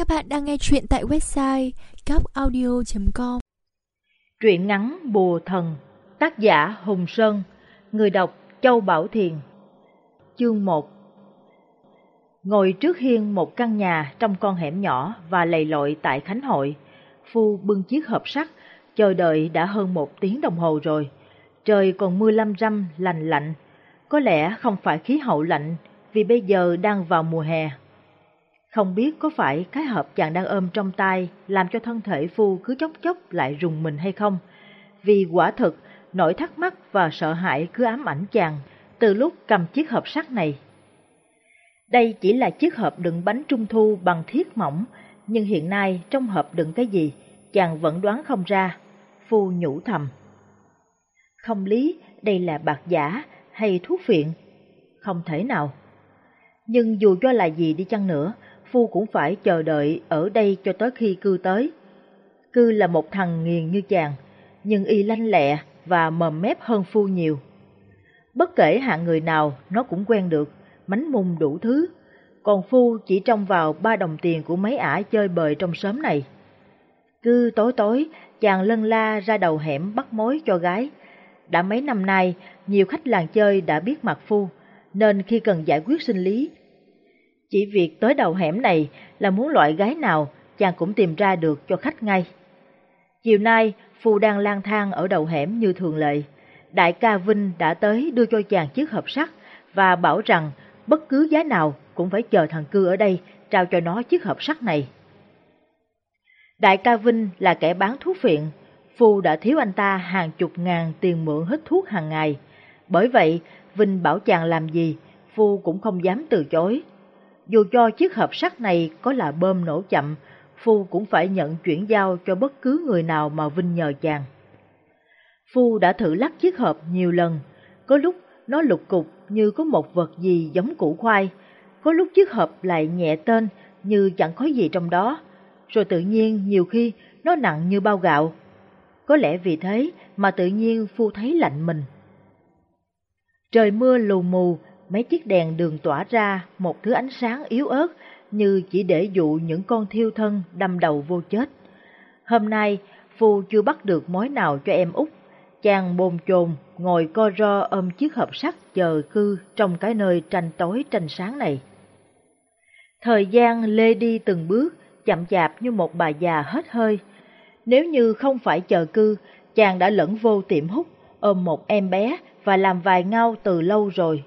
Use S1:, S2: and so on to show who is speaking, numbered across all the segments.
S1: Các bạn đang nghe chuyện tại website gocaudio.com
S2: Truyện ngắn Bùa Thần Tác giả Hùng Sơn Người đọc Châu Bảo Thiền Chương 1 Ngồi trước hiên một căn nhà trong con hẻm nhỏ và lầy lội tại Khánh Hội, Phu bưng chiếc hộp sắt, chờ đợi đã hơn một tiếng đồng hồ rồi. Trời còn mưa lâm râm, lành lạnh. Có lẽ không phải khí hậu lạnh vì bây giờ đang vào mùa hè. Không biết có phải cái hộp chàng đang ôm trong tay làm cho thân thể Phu cứ chốc chốc lại rùng mình hay không? Vì quả thực, nỗi thắc mắc và sợ hãi cứ ám ảnh chàng từ lúc cầm chiếc hộp sắt này. Đây chỉ là chiếc hộp đựng bánh trung thu bằng thiết mỏng, nhưng hiện nay trong hộp đựng cái gì, chàng vẫn đoán không ra. Phu nhủ thầm. Không lý, đây là bạc giả hay thuốc phiện? Không thể nào. Nhưng dù cho là gì đi chăng nữa, Phu cũng phải chờ đợi ở đây cho tới khi cư tới. Cư là một thằng nghiền như chàng, nhưng y lanh lẹ và mầm mép hơn Phu nhiều. Bất kể hạng người nào, nó cũng quen được, mánh mùng đủ thứ. Còn Phu chỉ trông vào ba đồng tiền của mấy ả chơi bời trong xóm này. Cứ tối tối, chàng lân la ra đầu hẻm bắt mối cho gái. Đã mấy năm nay, nhiều khách làng chơi đã biết mặt Phu, nên khi cần giải quyết sinh lý, chỉ việc tới đầu hẻm này là muốn loại gái nào, chàng cũng tìm ra được cho khách ngay. Chiều nay, Phu đang lang thang ở đầu hẻm như thường lệ. Đại ca Vinh đã tới đưa cho chàng chiếc hộp sắt và bảo rằng bất cứ giá nào cũng phải chờ thằng cư ở đây trao cho nó chiếc hộp sắt này. Đại ca Vinh là kẻ bán thuốc phiện, Phu đã thiếu anh ta hàng chục ngàn tiền mượn hết thuốc hàng ngày. Bởi vậy, Vinh bảo chàng làm gì, Phu cũng không dám từ chối. Dù cho chiếc hộp sắt này có là bơm nổ chậm, Phu cũng phải nhận chuyển giao cho bất cứ người nào mà Vinh nhờ chàng. Phu đã thử lắc chiếc hộp nhiều lần, có lúc nó lục cục như có một vật gì giống củ khoai, có lúc chiếc hộp lại nhẹ tên như chẳng có gì trong đó, rồi tự nhiên nhiều khi nó nặng như bao gạo. Có lẽ vì thế mà tự nhiên Phu thấy lạnh mình. Trời mưa lù mù, mấy chiếc đèn đường tỏa ra một thứ ánh sáng yếu ớt như chỉ để dụ những con thiêu thân đâm đầu vô chết. Hôm nay, Phu chưa bắt được mối nào cho em út. Chàng bồn chồn ngồi co ro ôm chiếc hộp sắt chờ cư trong cái nơi tranh tối tranh sáng này. Thời gian lê đi từng bước, chậm chạp như một bà già hết hơi. Nếu như không phải chờ cư, chàng đã lẫn vô tiệm hút, ôm một em bé và làm vài ngao từ lâu rồi.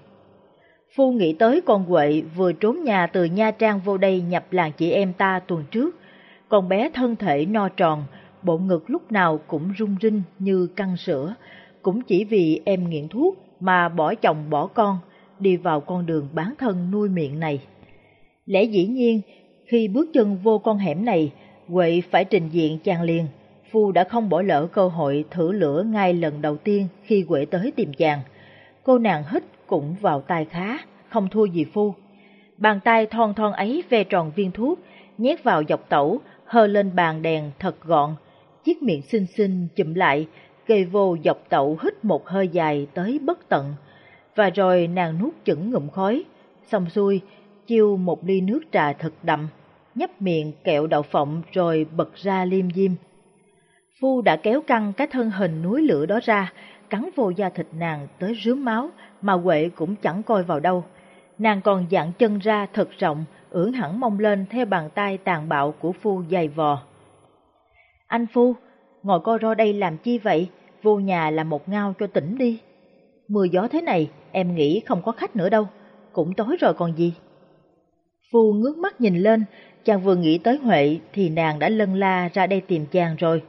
S2: Phu nghĩ tới con Huệ vừa trốn nhà từ Nha Trang vô đây nhập làng chị em ta tuần trước. Con bé thân thể no tròn, bộ ngực lúc nào cũng rung rinh như căng sữa, cũng chỉ vì em nghiện thuốc mà bỏ chồng bỏ con, đi vào con đường bán thân nuôi miệng này. Lẽ dĩ nhiên, khi bước chân vô con hẻm này, Huệ phải trình diện chàng liền. Phu đã không bỏ lỡ cơ hội thử lửa ngay lần đầu tiên khi Huệ tới tìm chàng. Cô nàng hít cũng vào tay khá, không thua gì Phu. Bàn tay thon thon ấy ve tròn viên thuốc, nhét vào dọc tẩu, hơ lên bàn đèn thật gọn. Chiếc miệng xinh xinh chụm lại, cây vô dọc tẩu hít một hơi dài tới bất tận. Và rồi nàng nuốt chửng ngụm khói, xong xuôi, chiêu một ly nước trà thật đậm, nhấp miệng kẹo đậu phộng rồi bật ra liêm diêm. Phu đã kéo căng cái thân hình núi lửa đó ra, cắn vô da thịt nàng tới rướm máu, mà Huệ cũng chẳng coi vào đâu. Nàng còn dạng chân ra thật rộng, ưỡn hẳn mông lên theo bàn tay tàn bạo của Phu dày vò. Anh Phu, ngồi co ro đây làm chi vậy? Vô nhà làm một ngao cho tỉnh đi. Mưa gió thế này, em nghĩ không có khách nữa đâu, cũng tối rồi còn gì. Phu ngước mắt nhìn lên, chàng vừa nghĩ tới Huệ thì nàng đã lân la ra đây tìm chàng rồi.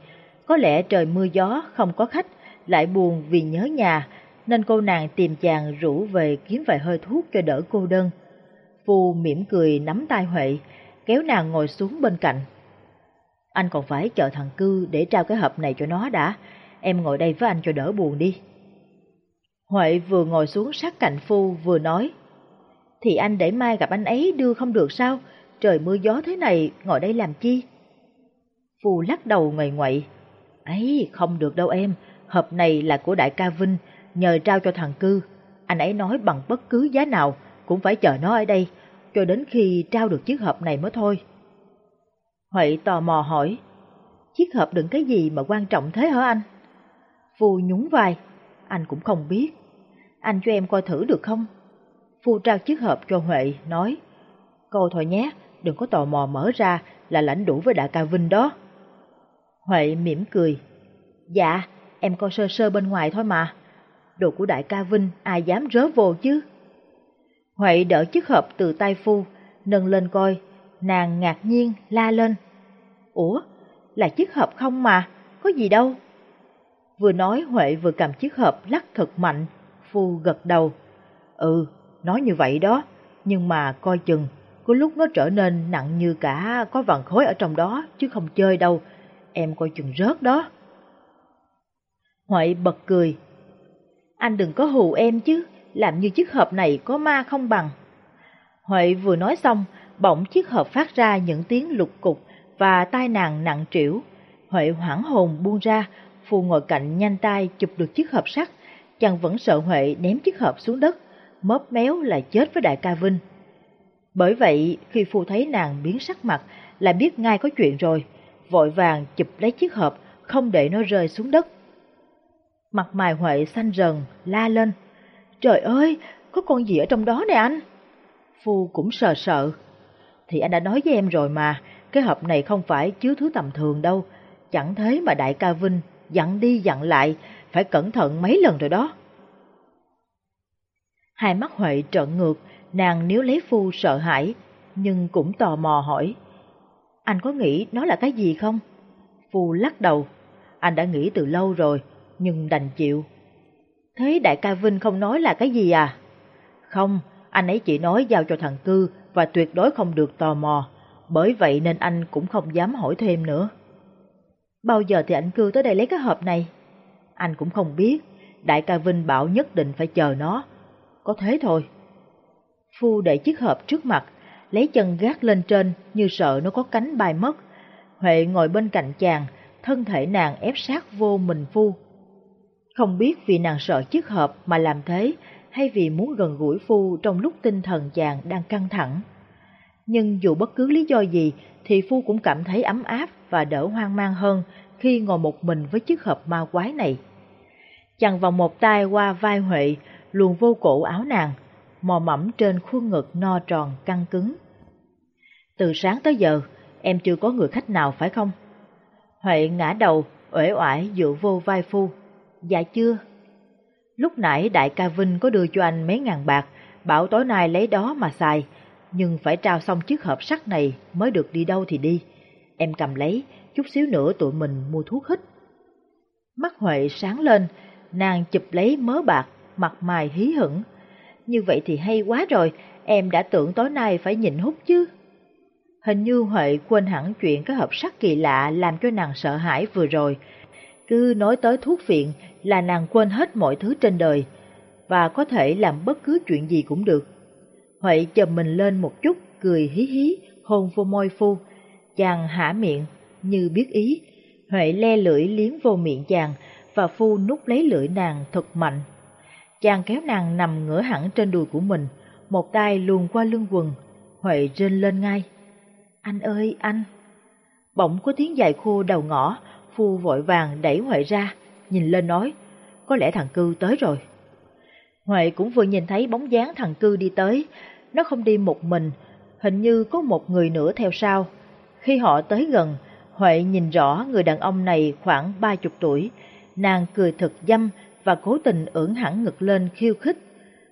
S2: Có lẽ trời mưa gió không có khách, lại buồn vì nhớ nhà, nên cô nàng tìm chàng rủ về kiếm vài hơi thuốc cho đỡ cô đơn. Phu mỉm cười nắm tay Huệ, kéo nàng ngồi xuống bên cạnh. Anh còn phải chờ thằng cư để trao cái hộp này cho nó đã, em ngồi đây với anh cho đỡ buồn đi. Huệ vừa ngồi xuống sát cạnh Phu vừa nói, thì anh để mai gặp anh ấy đưa không được sao, trời mưa gió thế này ngồi đây làm chi? Phu lắc đầu ngoầy ngoậy, ấy không được đâu em, hộp này là của đại ca Vinh, nhờ trao cho thằng cư. Anh ấy nói bằng bất cứ giá nào cũng phải chờ nó ở đây, cho đến khi trao được chiếc hộp này mới thôi. Huệ tò mò hỏi, chiếc hộp đựng cái gì mà quan trọng thế hả anh? Phu nhún vai, anh cũng không biết. Anh cho em coi thử được không? Phu trao chiếc hộp cho Huệ, nói, Cô thôi nhé, đừng có tò mò mở ra là lãnh đủ với đại ca Vinh đó. Huệ mỉm cười, Dạ, em coi sơ sơ bên ngoài thôi mà. Đồ của đại ca Vinh ai dám rớ vô chứ? Huệ đỡ chiếc hộp từ tay Phu, nâng lên coi, nàng ngạc nhiên la lên. Ủa, là chiếc hộp không mà, có gì đâu. Vừa nói Huệ vừa cầm chiếc hộp lắc thật mạnh, Phu gật đầu. Ừ, nói như vậy đó, nhưng mà coi chừng, có lúc nó trở nên nặng như cả có vằn khối ở trong đó, chứ không chơi đâu, em coi chừng rớt đó. Huệ bật cười. Anh đừng có hù em chứ, làm như chiếc hộp này có ma không bằng. Huệ vừa nói xong, bỗng chiếc hộp phát ra những tiếng lục cục và tai nàng nặng trĩu. Huệ hoảng hồn buông ra, Phu ngồi cạnh nhanh tay chụp được chiếc hộp sắt, chàng vẫn sợ Huệ ném chiếc hộp xuống đất, mớp méo là chết với đại ca Vinh. Bởi vậy, khi Phu thấy nàng biến sắc mặt, là biết ngay có chuyện rồi, vội vàng chụp lấy chiếc hộp, không để nó rơi xuống đất. Mặt mày Huệ xanh rần, la lên. Trời ơi, có con gì ở trong đó nè anh? Phu cũng sợ sợ. Thì anh đã nói với em rồi mà, cái hộp này không phải chứa thứ tầm thường đâu. Chẳng thế mà đại ca Vinh dặn đi dặn lại, phải cẩn thận mấy lần rồi đó. Hai mắt Huệ trợn ngược, nàng nếu lấy phu sợ hãi, nhưng cũng tò mò hỏi. Anh có nghĩ nó là cái gì không? Phu lắc đầu, anh đã nghĩ từ lâu rồi, nhưng đành chịu. Thế đại ca Vinh không nói là cái gì à? Không, anh ấy chỉ nói giao cho thằng Cư và tuyệt đối không được tò mò, bởi vậy nên anh cũng không dám hỏi thêm nữa. Bao giờ thì anh Cư tới đây lấy cái hộp này? Anh cũng không biết, đại ca Vinh bảo nhất định phải chờ nó. Có thế thôi. Phu để chiếc hộp trước mặt, lấy chân gác lên trên như sợ nó có cánh bay mất. Huệ ngồi bên cạnh chàng, thân thể nàng ép sát vô mình Phu. Không biết vì nàng sợ chiếc hộp mà làm thế, hay vì muốn gần gũi Phu trong lúc tinh thần chàng đang căng thẳng. Nhưng dù bất cứ lý do gì thì Phu cũng cảm thấy ấm áp và đỡ hoang mang hơn khi ngồi một mình với chiếc hộp ma quái này. Chàng vòng một tay qua vai Huệ, luồn vô cổ áo nàng, mò mẫm trên khuôn ngực no tròn căng cứng. Từ sáng tới giờ, em chưa có người khách nào phải không? Huệ ngã đầu, uể oải dựa vô vai Phu. Dạ chưa. Lúc nãy đại ca Vinh có đưa cho anh mấy ngàn bạc, bảo tối nay lấy đó mà xài, nhưng phải trao xong chiếc hộp sắt này mới được đi đâu thì đi. Em cầm lấy, chút xíu nữa tụi mình mua thuốc hít. Mắt Huệ sáng lên, nàng chụp lấy mớ bạc, mặt mày hí hửng. Như vậy thì hay quá rồi, em đã tưởng tối nay phải nhịn hút chứ. Hình như Huệ quên hẳn chuyện cái hộp sắt kỳ lạ làm cho nàng sợ hãi vừa rồi. Cứ nói tới thuốc viện là nàng quên hết mọi thứ trên đời, và có thể làm bất cứ chuyện gì cũng được. Huệ chầm mình lên một chút, cười hí hí, hôn vô môi phu. Chàng hả miệng, như biết ý. Huệ le lưỡi liếm vô miệng chàng, và phu nút lấy lưỡi nàng thật mạnh. Chàng kéo nàng nằm ngửa hẳn trên đùi của mình, một tay luồn qua lưng quần. Huệ rên lên ngay. Anh ơi, anh! Bỗng có tiếng dài khô đầu ngõ, phu vội vàng đẩy Huệ ra, nhìn lên nói, có lẽ thằng cư tới rồi. Huệ cũng vừa nhìn thấy bóng dáng thằng cư đi tới, nó không đi một mình, hình như có một người nữa theo sau. Khi họ tới gần, Huệ nhìn rõ người đàn ông này khoảng ba chục tuổi, nàng cười thật dâm và cố tình ưỡn hẳn ngực lên khiêu khích.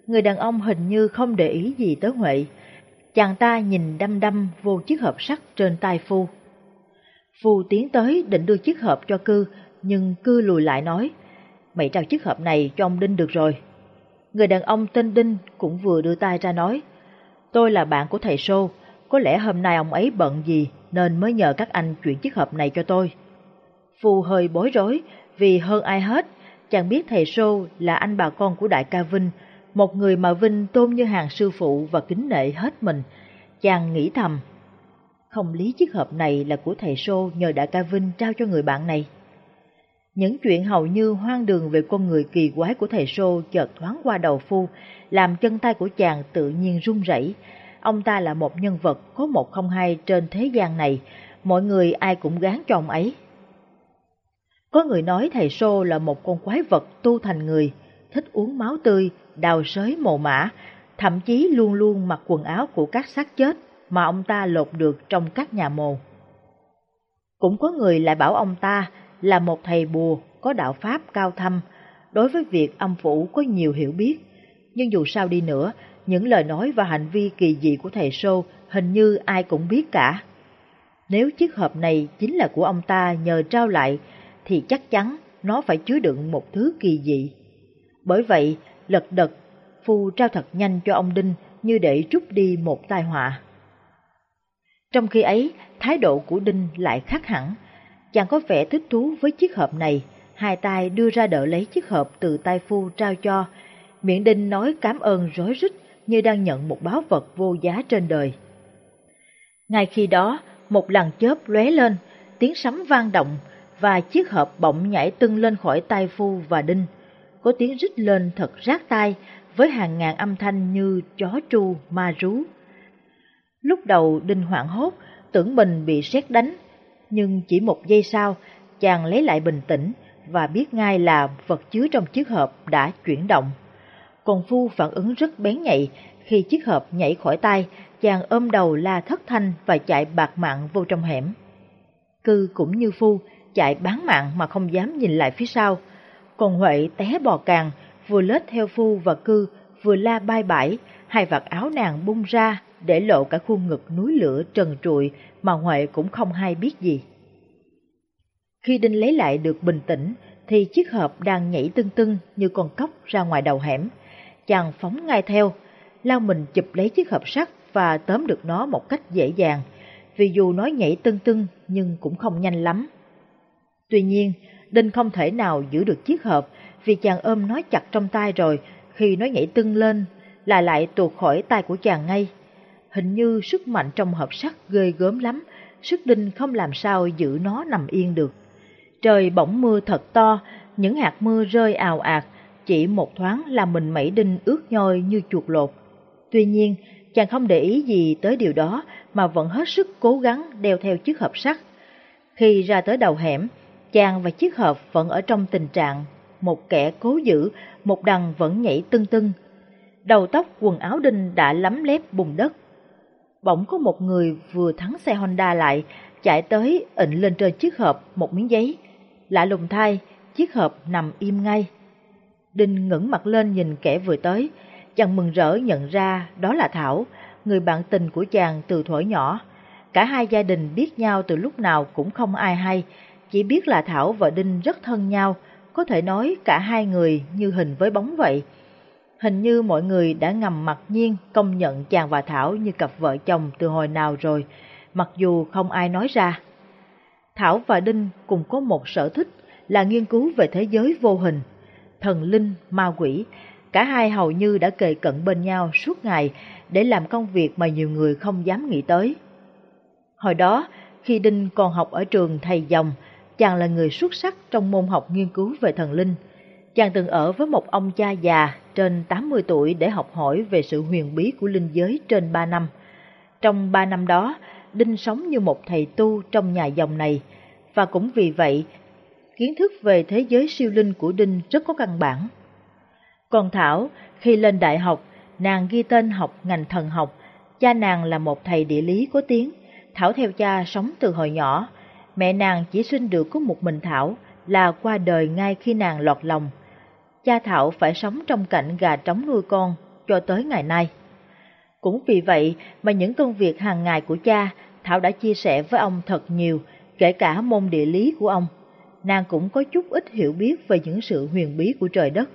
S2: Người đàn ông hình như không để ý gì tới Huệ, chàng ta nhìn đăm đăm vô chiếc hộp sắt trên tay Phu. Phu tiến tới định đưa chiếc hộp cho cư, nhưng cư lùi lại nói, mày trao chiếc hộp này cho ông Đinh được rồi. Người đàn ông tên Đinh cũng vừa đưa tay ra nói, tôi là bạn của thầy Sô, có lẽ hôm nay ông ấy bận gì nên mới nhờ các anh chuyển chiếc hộp này cho tôi. phù hơi bối rối vì hơn ai hết, chàng biết thầy Sô là anh bà con của đại ca Vinh, một người mà Vinh tôn như hàng sư phụ và kính nệ hết mình. Chàng nghĩ thầm, không lý chiếc hộp này là của thầy Sô nhờ đại ca Vinh trao cho người bạn này. Những chuyện hầu như hoang đường về con người kỳ quái của thầy Sô chợt thoáng qua đầu phu, làm chân tay của chàng tự nhiên run rẩy. Ông ta là một nhân vật có một không hai trên thế gian này, mọi người ai cũng gán cho ông ấy. Có người nói thầy Sô là một con quái vật tu thành người, thích uống máu tươi, đào sới mồ mã, thậm chí luôn luôn mặc quần áo của các xác chết mà ông ta lột được trong các nhà mồ. Cũng có người lại bảo ông ta là một thầy bùa có đạo pháp cao thâm, đối với việc âm phủ có nhiều hiểu biết. Nhưng dù sao đi nữa, những lời nói và hành vi kỳ dị của thầy Sô hình như ai cũng biết cả. Nếu chiếc hộp này chính là của ông ta nhờ trao lại, thì chắc chắn nó phải chứa đựng một thứ kỳ dị. Bởi vậy, lật đật, Phu trao thật nhanh cho ông Đinh như để rút đi một tai họa. Trong khi ấy, thái độ của Đinh lại khác hẳn. Chàng có vẻ thích thú với chiếc hộp này, hai tay đưa ra đỡ lấy chiếc hộp từ tay Phu trao cho. Miệng Đinh nói cảm ơn rối rít như đang nhận một báo vật vô giá trên đời. Ngay khi đó, một làn chớp lóe lên, tiếng sấm vang động và chiếc hộp bỗng nhảy tưng lên khỏi tay Phu và Đinh. Có tiếng rít lên thật rát tai với hàng ngàn âm thanh như chó tru, ma rú. Lúc đầu Đinh hoảng hốt, tưởng mình bị sét đánh, nhưng chỉ một giây sau, chàng lấy lại bình tĩnh và biết ngay là vật chứa trong chiếc hộp đã chuyển động. Còn Phu phản ứng rất bén nhạy, khi chiếc hộp nhảy khỏi tay, chàng ôm đầu la thất thanh và chạy bạc mạng vô trong hẻm. Cư cũng như Phu, chạy bán mạng mà không dám nhìn lại phía sau. Còn Huệ té bò càng, vừa lết theo Phu và Cư, vừa la bay bãi, hai vạt áo nàng bung ra, để lộ cả khuôn ngực núi lửa trần trụi mà Huệ cũng không hay biết gì. Khi Đinh lấy lại được bình tĩnh, thì chiếc hộp đang nhảy tưng tưng như con cóc ra ngoài đầu hẻm. Chàng phóng ngay theo, lao mình chụp lấy chiếc hộp sắt và tóm được nó một cách dễ dàng, vì dù nó nhảy tưng tưng nhưng cũng không nhanh lắm. Tuy nhiên, Đinh không thể nào giữ được chiếc hộp vì chàng ôm nó chặt trong tay rồi, khi nó nhảy tưng lên là lại tuột khỏi tay của chàng ngay. Hình như sức mạnh trong hộp sắt ghê gớm lắm, sức Đinh không làm sao giữ nó nằm yên được. Trời bỗng mưa thật to, những hạt mưa rơi ào ạt, chỉ một thoáng là mình mẩy Đinh ướt nhoi như chuột lột. Tuy nhiên, chàng không để ý gì tới điều đó mà vẫn hết sức cố gắng đeo theo chiếc hộp sắt. Khi ra tới đầu hẻm, chàng và chiếc hộp vẫn ở trong tình trạng một kẻ cố giữ, một đằng vẫn nhảy tưng tưng. Đầu tóc quần áo đinh đã lấm lép bùn đất. Bỗng có một người vừa thắng xe Honda lại, chạy tới ịnh lên trên chiếc hộp một miếng giấy. Lạ lùng thay, chiếc hộp nằm im ngay. Đinh ngẩng mặt lên nhìn kẻ vừa tới, chàng mừng rỡ nhận ra đó là Thảo, người bạn tình của chàng từ thuở nhỏ. Cả hai gia đình biết nhau từ lúc nào cũng không ai hay, chỉ biết là Thảo và Đinh rất thân nhau, có thể nói cả hai người như hình với bóng vậy. Hình như mọi người đã ngầm mặc nhiên công nhận chàng và Thảo như cặp vợ chồng từ hồi nào rồi, mặc dù không ai nói ra. Thảo và Đinh cùng có một sở thích là nghiên cứu về thế giới vô hình, thần linh, ma quỷ. Cả hai hầu như đã kề cận bên nhau suốt ngày để làm công việc mà nhiều người không dám nghĩ tới. Hồi đó, khi Đinh còn học ở trường thầy dòng, chàng là người xuất sắc trong môn học nghiên cứu về thần linh. Chàng từng ở với một ông cha già trên 80 tuổi để học hỏi về sự huyền bí của linh giới trên 3 năm. Trong 3 năm đó, Đinh sống như một thầy tu trong nhà dòng này, và cũng vì vậy, kiến thức về thế giới siêu linh của Đinh rất có căn bản. Còn Thảo, khi lên đại học, nàng ghi tên học ngành thần học, cha nàng là một thầy địa lý có tiếng, Thảo theo cha sống từ hồi nhỏ, Mẹ nàng chỉ sinh được có một mình Thảo, là qua đời ngay khi nàng lọt lòng. Cha Thảo phải sống trong cảnh gà trống nuôi con cho tới ngày nay. Cũng vì vậy mà những công việc hàng ngày của cha, Thảo đã chia sẻ với ông thật nhiều, kể cả môn địa lý của ông. Nàng cũng có chút ít hiểu biết về những sự huyền bí của trời đất.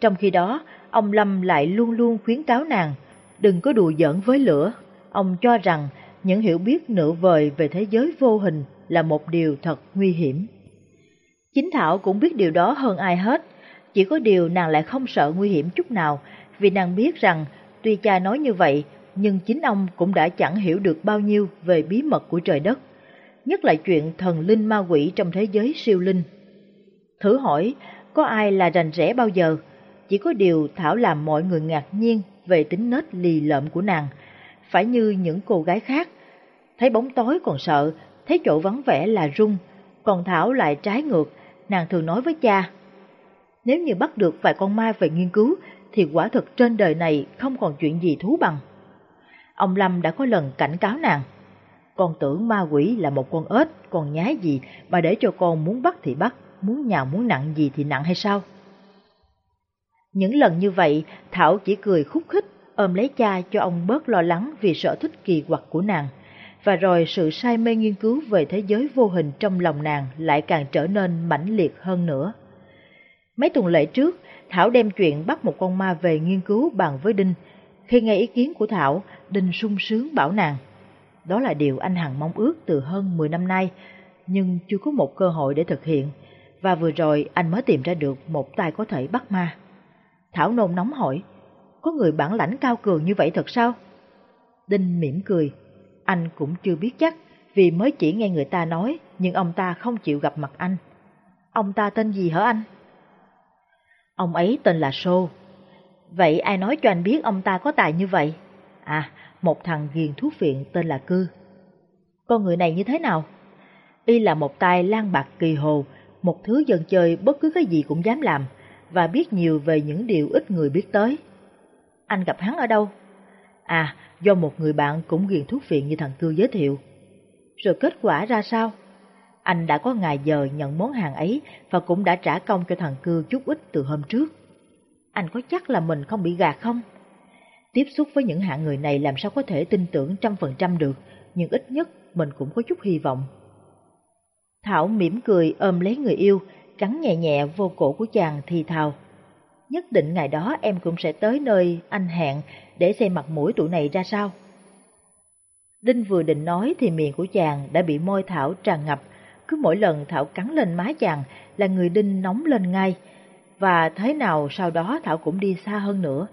S2: Trong khi đó, ông Lâm lại luôn luôn khuyến cáo nàng, đừng có đùa giỡn với lửa. Ông cho rằng những hiểu biết nửa vời về thế giới vô hình là một điều thật nguy hiểm. Chính Thảo cũng biết điều đó hơn ai hết, chỉ có điều nàng lại không sợ nguy hiểm chút nào, vì nàng biết rằng tuy cha nói như vậy, nhưng chính ông cũng đã chẳng hiểu được bao nhiêu về bí mật của trời đất, nhất là chuyện thần linh ma quỷ trong thế giới siêu linh. Thử hỏi, có ai là rành rẽ bao giờ? Chỉ có điều Thảo làm mọi người ngạc nhiên về tính nết lì lợm của nàng, phải như những cô gái khác. Thấy bóng tối còn sợ, thấy chỗ vắng vẻ là rung, còn Thảo lại trái ngược, nàng thường nói với cha. Nếu như bắt được vài con ma về nghiên cứu, thì quả thực trên đời này không còn chuyện gì thú bằng. Ông Lâm đã có lần cảnh cáo nàng. Con tưởng ma quỷ là một con ếch, con nhái gì mà để cho con muốn bắt thì bắt, muốn nhào muốn nặng gì thì nặng hay sao? Những lần như vậy, Thảo chỉ cười khúc khích, ôm lấy cha cho ông bớt lo lắng vì sở thích kỳ quặc của nàng. Và rồi sự say mê nghiên cứu về thế giới vô hình trong lòng nàng lại càng trở nên mãnh liệt hơn nữa. Mấy tuần lễ trước, Thảo đem chuyện bắt một con ma về nghiên cứu bàn với Đinh. Khi nghe ý kiến của Thảo, Đinh sung sướng bảo nàng. Đó là điều anh Hằng mong ước từ hơn 10 năm nay, nhưng chưa có một cơ hội để thực hiện. Và vừa rồi anh mới tìm ra được một tay có thể bắt ma. Thảo nôn nóng hỏi, có người bản lãnh cao cường như vậy thật sao? Đinh mỉm cười, anh cũng chưa biết chắc, vì mới chỉ nghe người ta nói, nhưng ông ta không chịu gặp mặt anh. Ông ta tên gì hả anh? Ông ấy tên là Sô. Vậy ai nói cho anh biết ông ta có tài như vậy? À, một thằng ghiền thuốc viện tên là Cư. Con người này như thế nào? Y là một tay lan bạc kỳ hồ, một thứ dân chơi bất cứ cái gì cũng dám làm, và biết nhiều về những điều ít người biết tới. Anh gặp hắn ở đâu? À, do một người bạn cũng ghiền thuốc phiện như thằng Cư giới thiệu. Rồi kết quả ra sao? Anh đã có ngày giờ nhận món hàng ấy và cũng đã trả công cho thằng Cư chút ít từ hôm trước. Anh có chắc là mình không bị gạt không? Tiếp xúc với những hạng người này làm sao có thể tin tưởng trăm phần trăm được, nhưng ít nhất mình cũng có chút hy vọng. Thảo mỉm cười ôm lấy người yêu, cắn nhẹ nhẹ vô cổ của chàng thì thào. Nhất định ngày đó em cũng sẽ tới nơi anh hẹn để xem mặt mũi tụi này ra sao. Đinh vừa định nói thì miệng của chàng đã bị môi Thảo tràn ngập, cứ mỗi lần Thảo cắn lên má chàng là người Đinh nóng lên ngay, và thế nào sau đó Thảo cũng đi xa hơn nữa.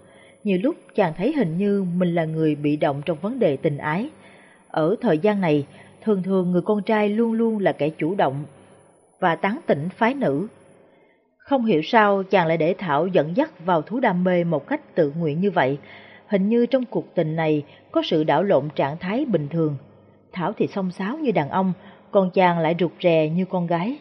S2: Nhiều lúc chàng thấy hình như mình là người bị động trong vấn đề tình ái. Ở thời gian này, thường thường người con trai luôn luôn là kẻ chủ động và tán tỉnh phái nữ. Không hiểu sao chàng lại để Thảo dẫn dắt vào thú đam mê một cách tự nguyện như vậy. Hình như trong cuộc tình này có sự đảo lộn trạng thái bình thường. Thảo thì song sáo như đàn ông, con chàng lại rụt rè như con gái.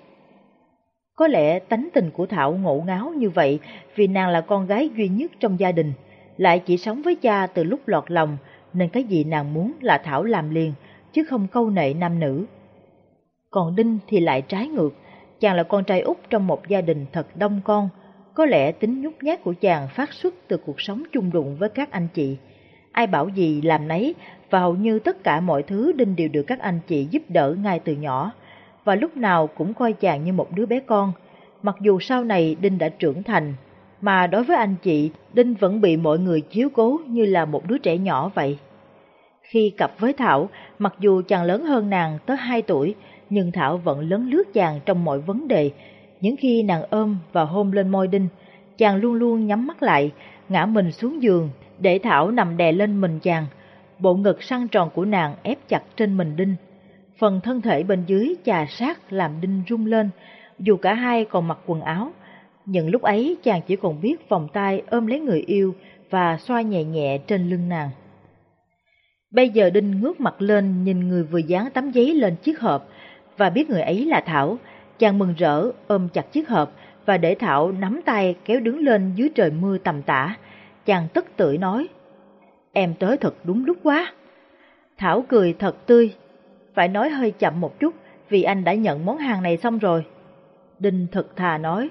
S2: Có lẽ tánh tình của Thảo ngộ ngáo như vậy vì nàng là con gái duy nhất trong gia đình, lại chỉ sống với cha từ lúc lọt lòng, nên cái gì nàng muốn là Thảo làm liền, chứ không câu nệ nam nữ. Còn Đinh thì lại trái ngược, chàng là con trai út trong một gia đình thật đông con, có lẽ tính nhút nhát của chàng phát xuất từ cuộc sống chung đụng với các anh chị. Ai bảo gì làm nấy, và hầu như tất cả mọi thứ Đinh đều được các anh chị giúp đỡ ngay từ nhỏ, và lúc nào cũng coi chàng như một đứa bé con. Mặc dù sau này Đinh đã trưởng thành, mà đối với anh chị, Đinh vẫn bị mọi người chiếu cố như là một đứa trẻ nhỏ vậy. Khi cặp với Thảo, mặc dù chàng lớn hơn nàng tới 2 tuổi, nhưng Thảo vẫn lớn lướt chàng trong mọi vấn đề. Những khi nàng ôm và hôn lên môi Đinh, chàng luôn luôn nhắm mắt lại, ngã mình xuống giường, để Thảo nằm đè lên mình chàng. Bộ ngực săn tròn của nàng ép chặt trên mình Đinh. Phần thân thể bên dưới chà sát làm Đinh rung lên, dù cả hai còn mặc quần áo. Nhưng lúc ấy chàng chỉ còn biết vòng tay ôm lấy người yêu và xoa nhẹ nhẹ trên lưng nàng. Bây giờ Đinh ngước mặt lên nhìn người vừa dán tấm giấy lên chiếc hộp và biết người ấy là Thảo. Chàng mừng rỡ ôm chặt chiếc hộp và để Thảo nắm tay kéo đứng lên dưới trời mưa tầm tã. Chàng tức tưởi nói, em tới thật đúng lúc quá. Thảo cười thật tươi, phải nói hơi chậm một chút vì anh đã nhận món hàng này xong rồi. Đinh thật thà nói,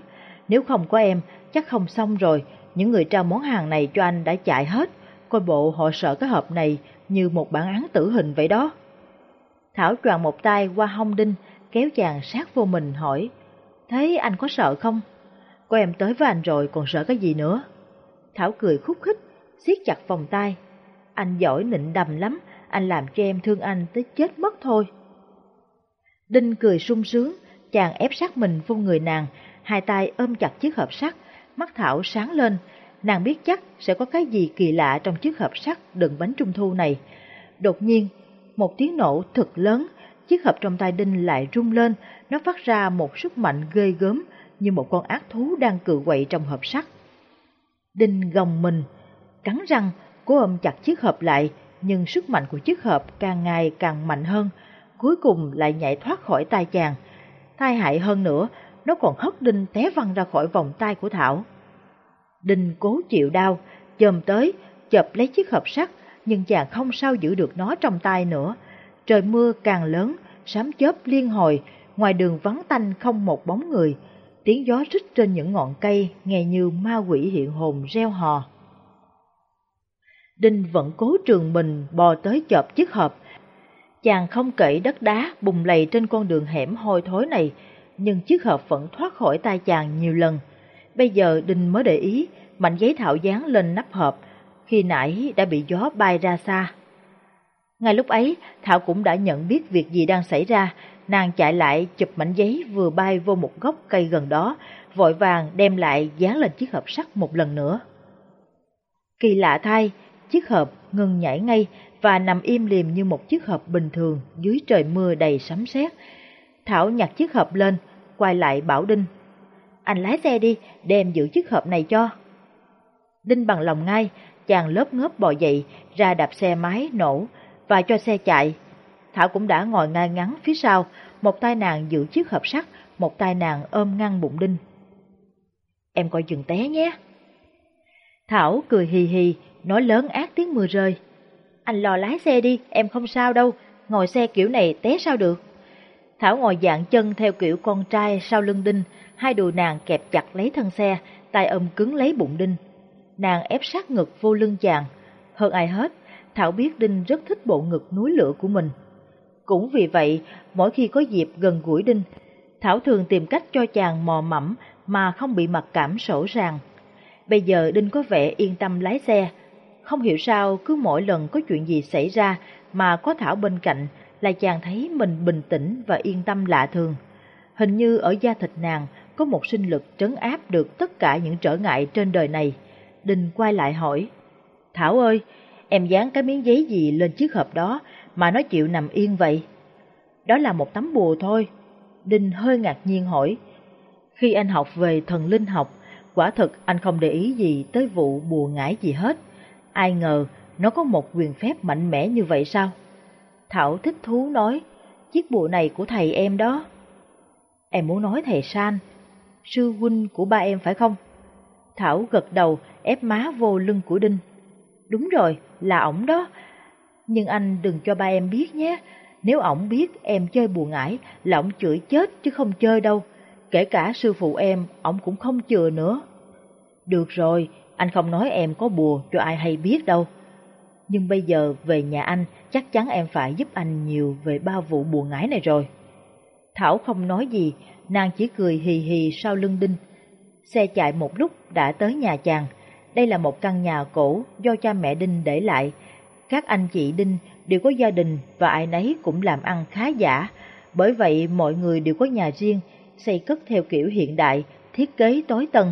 S2: nếu không có em, chắc không xong rồi, những người trao món hàng này cho anh đã chạy hết, coi bộ họ sợ cái hộp này như một bản án tử hình vậy đó. Thảo choàng một tay qua hông Đinh, kéo chàng sát vô mình hỏi, thế anh có sợ không? Có em tới với anh rồi còn sợ cái gì nữa? Thảo cười khúc khích, siết chặt vòng tay. Anh giỏi nịnh đầm lắm, anh làm cho em thương anh tới chết mất thôi. Đinh cười sung sướng, chàng ép sát mình vô người nàng, hai tay ôm chặt chiếc hộp sắt, mắt Thảo sáng lên, nàng biết chắc sẽ có cái gì kỳ lạ trong chiếc hộp sắt đựng bánh trung thu này. Đột nhiên, một tiếng nổ thật lớn, chiếc hộp trong tay Đinh lại rung lên, nó phát ra một sức mạnh ghê gớm như một con ác thú đang cự quậy trong hộp sắt. Đinh gồng mình, cắn răng, cố ôm chặt chiếc hộp lại, nhưng sức mạnh của chiếc hộp càng ngày càng mạnh hơn. cuối cùng lại nhảy thoát khỏi tay chàng. Tai hại hơn nữa, nó còn hất Đinh té văng ra khỏi vòng tay của Thảo. Đinh cố chịu đau, chồm tới, chập lấy chiếc hộp sắt, nhưng chàng không sao giữ được nó trong tay nữa. Trời mưa càng lớn, sám chớp liên hồi, ngoài đường vắng tanh không một bóng người, tiếng gió rít trên những ngọn cây nghe như ma quỷ hiện hồn reo hò. Đinh vẫn cố trường mình bò tới chợp chiếc hộp. Chàng không cậy đất đá bùng lầy trên con đường hẻm hôi thối này, nhưng chiếc hộp vẫn thoát khỏi tay chàng nhiều lần. Bây giờ Đinh mới để ý, mảnh giấy thảo dán lên nắp hộp, khi nãy đã bị gió bay ra xa. Ngay lúc ấy, Thảo cũng đã nhận biết việc gì đang xảy ra, nàng chạy lại chụp mảnh giấy vừa bay vô một gốc cây gần đó, vội vàng đem lại dán lên chiếc hộp sắt một lần nữa. Kỳ lạ thay, chiếc hộp ngừng nhảy ngay và nằm im liềm như một chiếc hộp bình thường dưới trời mưa đầy sấm sét. Thảo nhặt chiếc hộp lên, quay lại bảo Đinh. Anh lái xe đi, đem giữ chiếc hộp này cho. Đinh bằng lòng ngay, chàng lớp ngớp bò dậy, ra đạp xe máy nổ và cho xe chạy. Thảo cũng đã ngồi ngay ngắn phía sau, một tay nàng giữ chiếc hộp sắt, một tay nàng ôm ngăn bụng Đinh. Em coi chừng té nhé. Thảo cười hì hì, nói lớn ác tiếng mưa rơi. Anh lo lái xe đi, em không sao đâu, ngồi xe kiểu này té sao được. Thảo ngồi dạng chân theo kiểu con trai sau lưng đinh, hai đùi nàng kẹp chặt lấy thân xe, tay ôm cứng lấy bụng đinh. Nàng ép sát ngực vô lưng chàng. Hơn ai hết, Thảo biết Đinh rất thích bộ ngực núi lửa của mình. Cũng vì vậy, mỗi khi có dịp gần gũi Đinh, Thảo thường tìm cách cho chàng mò mẫm mà không bị mặc cảm sổ ràng. Bây giờ Đinh có vẻ yên tâm lái xe, không hiểu sao cứ mỗi lần có chuyện gì xảy ra mà có Thảo bên cạnh là chàng thấy mình bình tĩnh và yên tâm lạ thường. Hình như ở da thịt nàng có một sinh lực trấn áp được tất cả những trở ngại trên đời này. Đình quay lại hỏi, Thảo ơi, em dán cái miếng giấy gì lên chiếc hộp đó mà nó chịu nằm yên vậy? Đó là một tấm bùa thôi. Đinh hơi ngạc nhiên hỏi, khi anh học về thần linh học, quả thực anh không để ý gì tới vụ bùa ngải gì hết. Ai ngờ nó có một quyền phép mạnh mẽ như vậy sao? Thảo thích thú nói, chiếc bùa này của thầy em đó. Em muốn nói thầy San, sư huynh của ba em phải không? Thảo gật đầu ép má vô lưng của Đinh. Đúng rồi, là ổng đó. Nhưng anh đừng cho ba em biết nhé. Nếu ổng biết em chơi bùa ngải là ổng chửi chết chứ không chơi đâu. Kể cả sư phụ em, ổng cũng không chừa nữa. Được rồi, anh không nói em có bùa cho ai hay biết đâu. Nhưng bây giờ về nhà anh, chắc chắn em phải giúp anh nhiều về ba vụ bùa ngải này rồi. Thảo không nói gì, nàng chỉ cười hì hì sau lưng Đinh. Xe chạy một lúc đã tới nhà chàng. Đây là một căn nhà cổ do cha mẹ Đinh để lại. Các anh chị Đinh đều có gia đình và ai nấy cũng làm ăn khá giả. Bởi vậy mọi người đều có nhà riêng, xây cất theo kiểu hiện đại, thiết kế tối tân.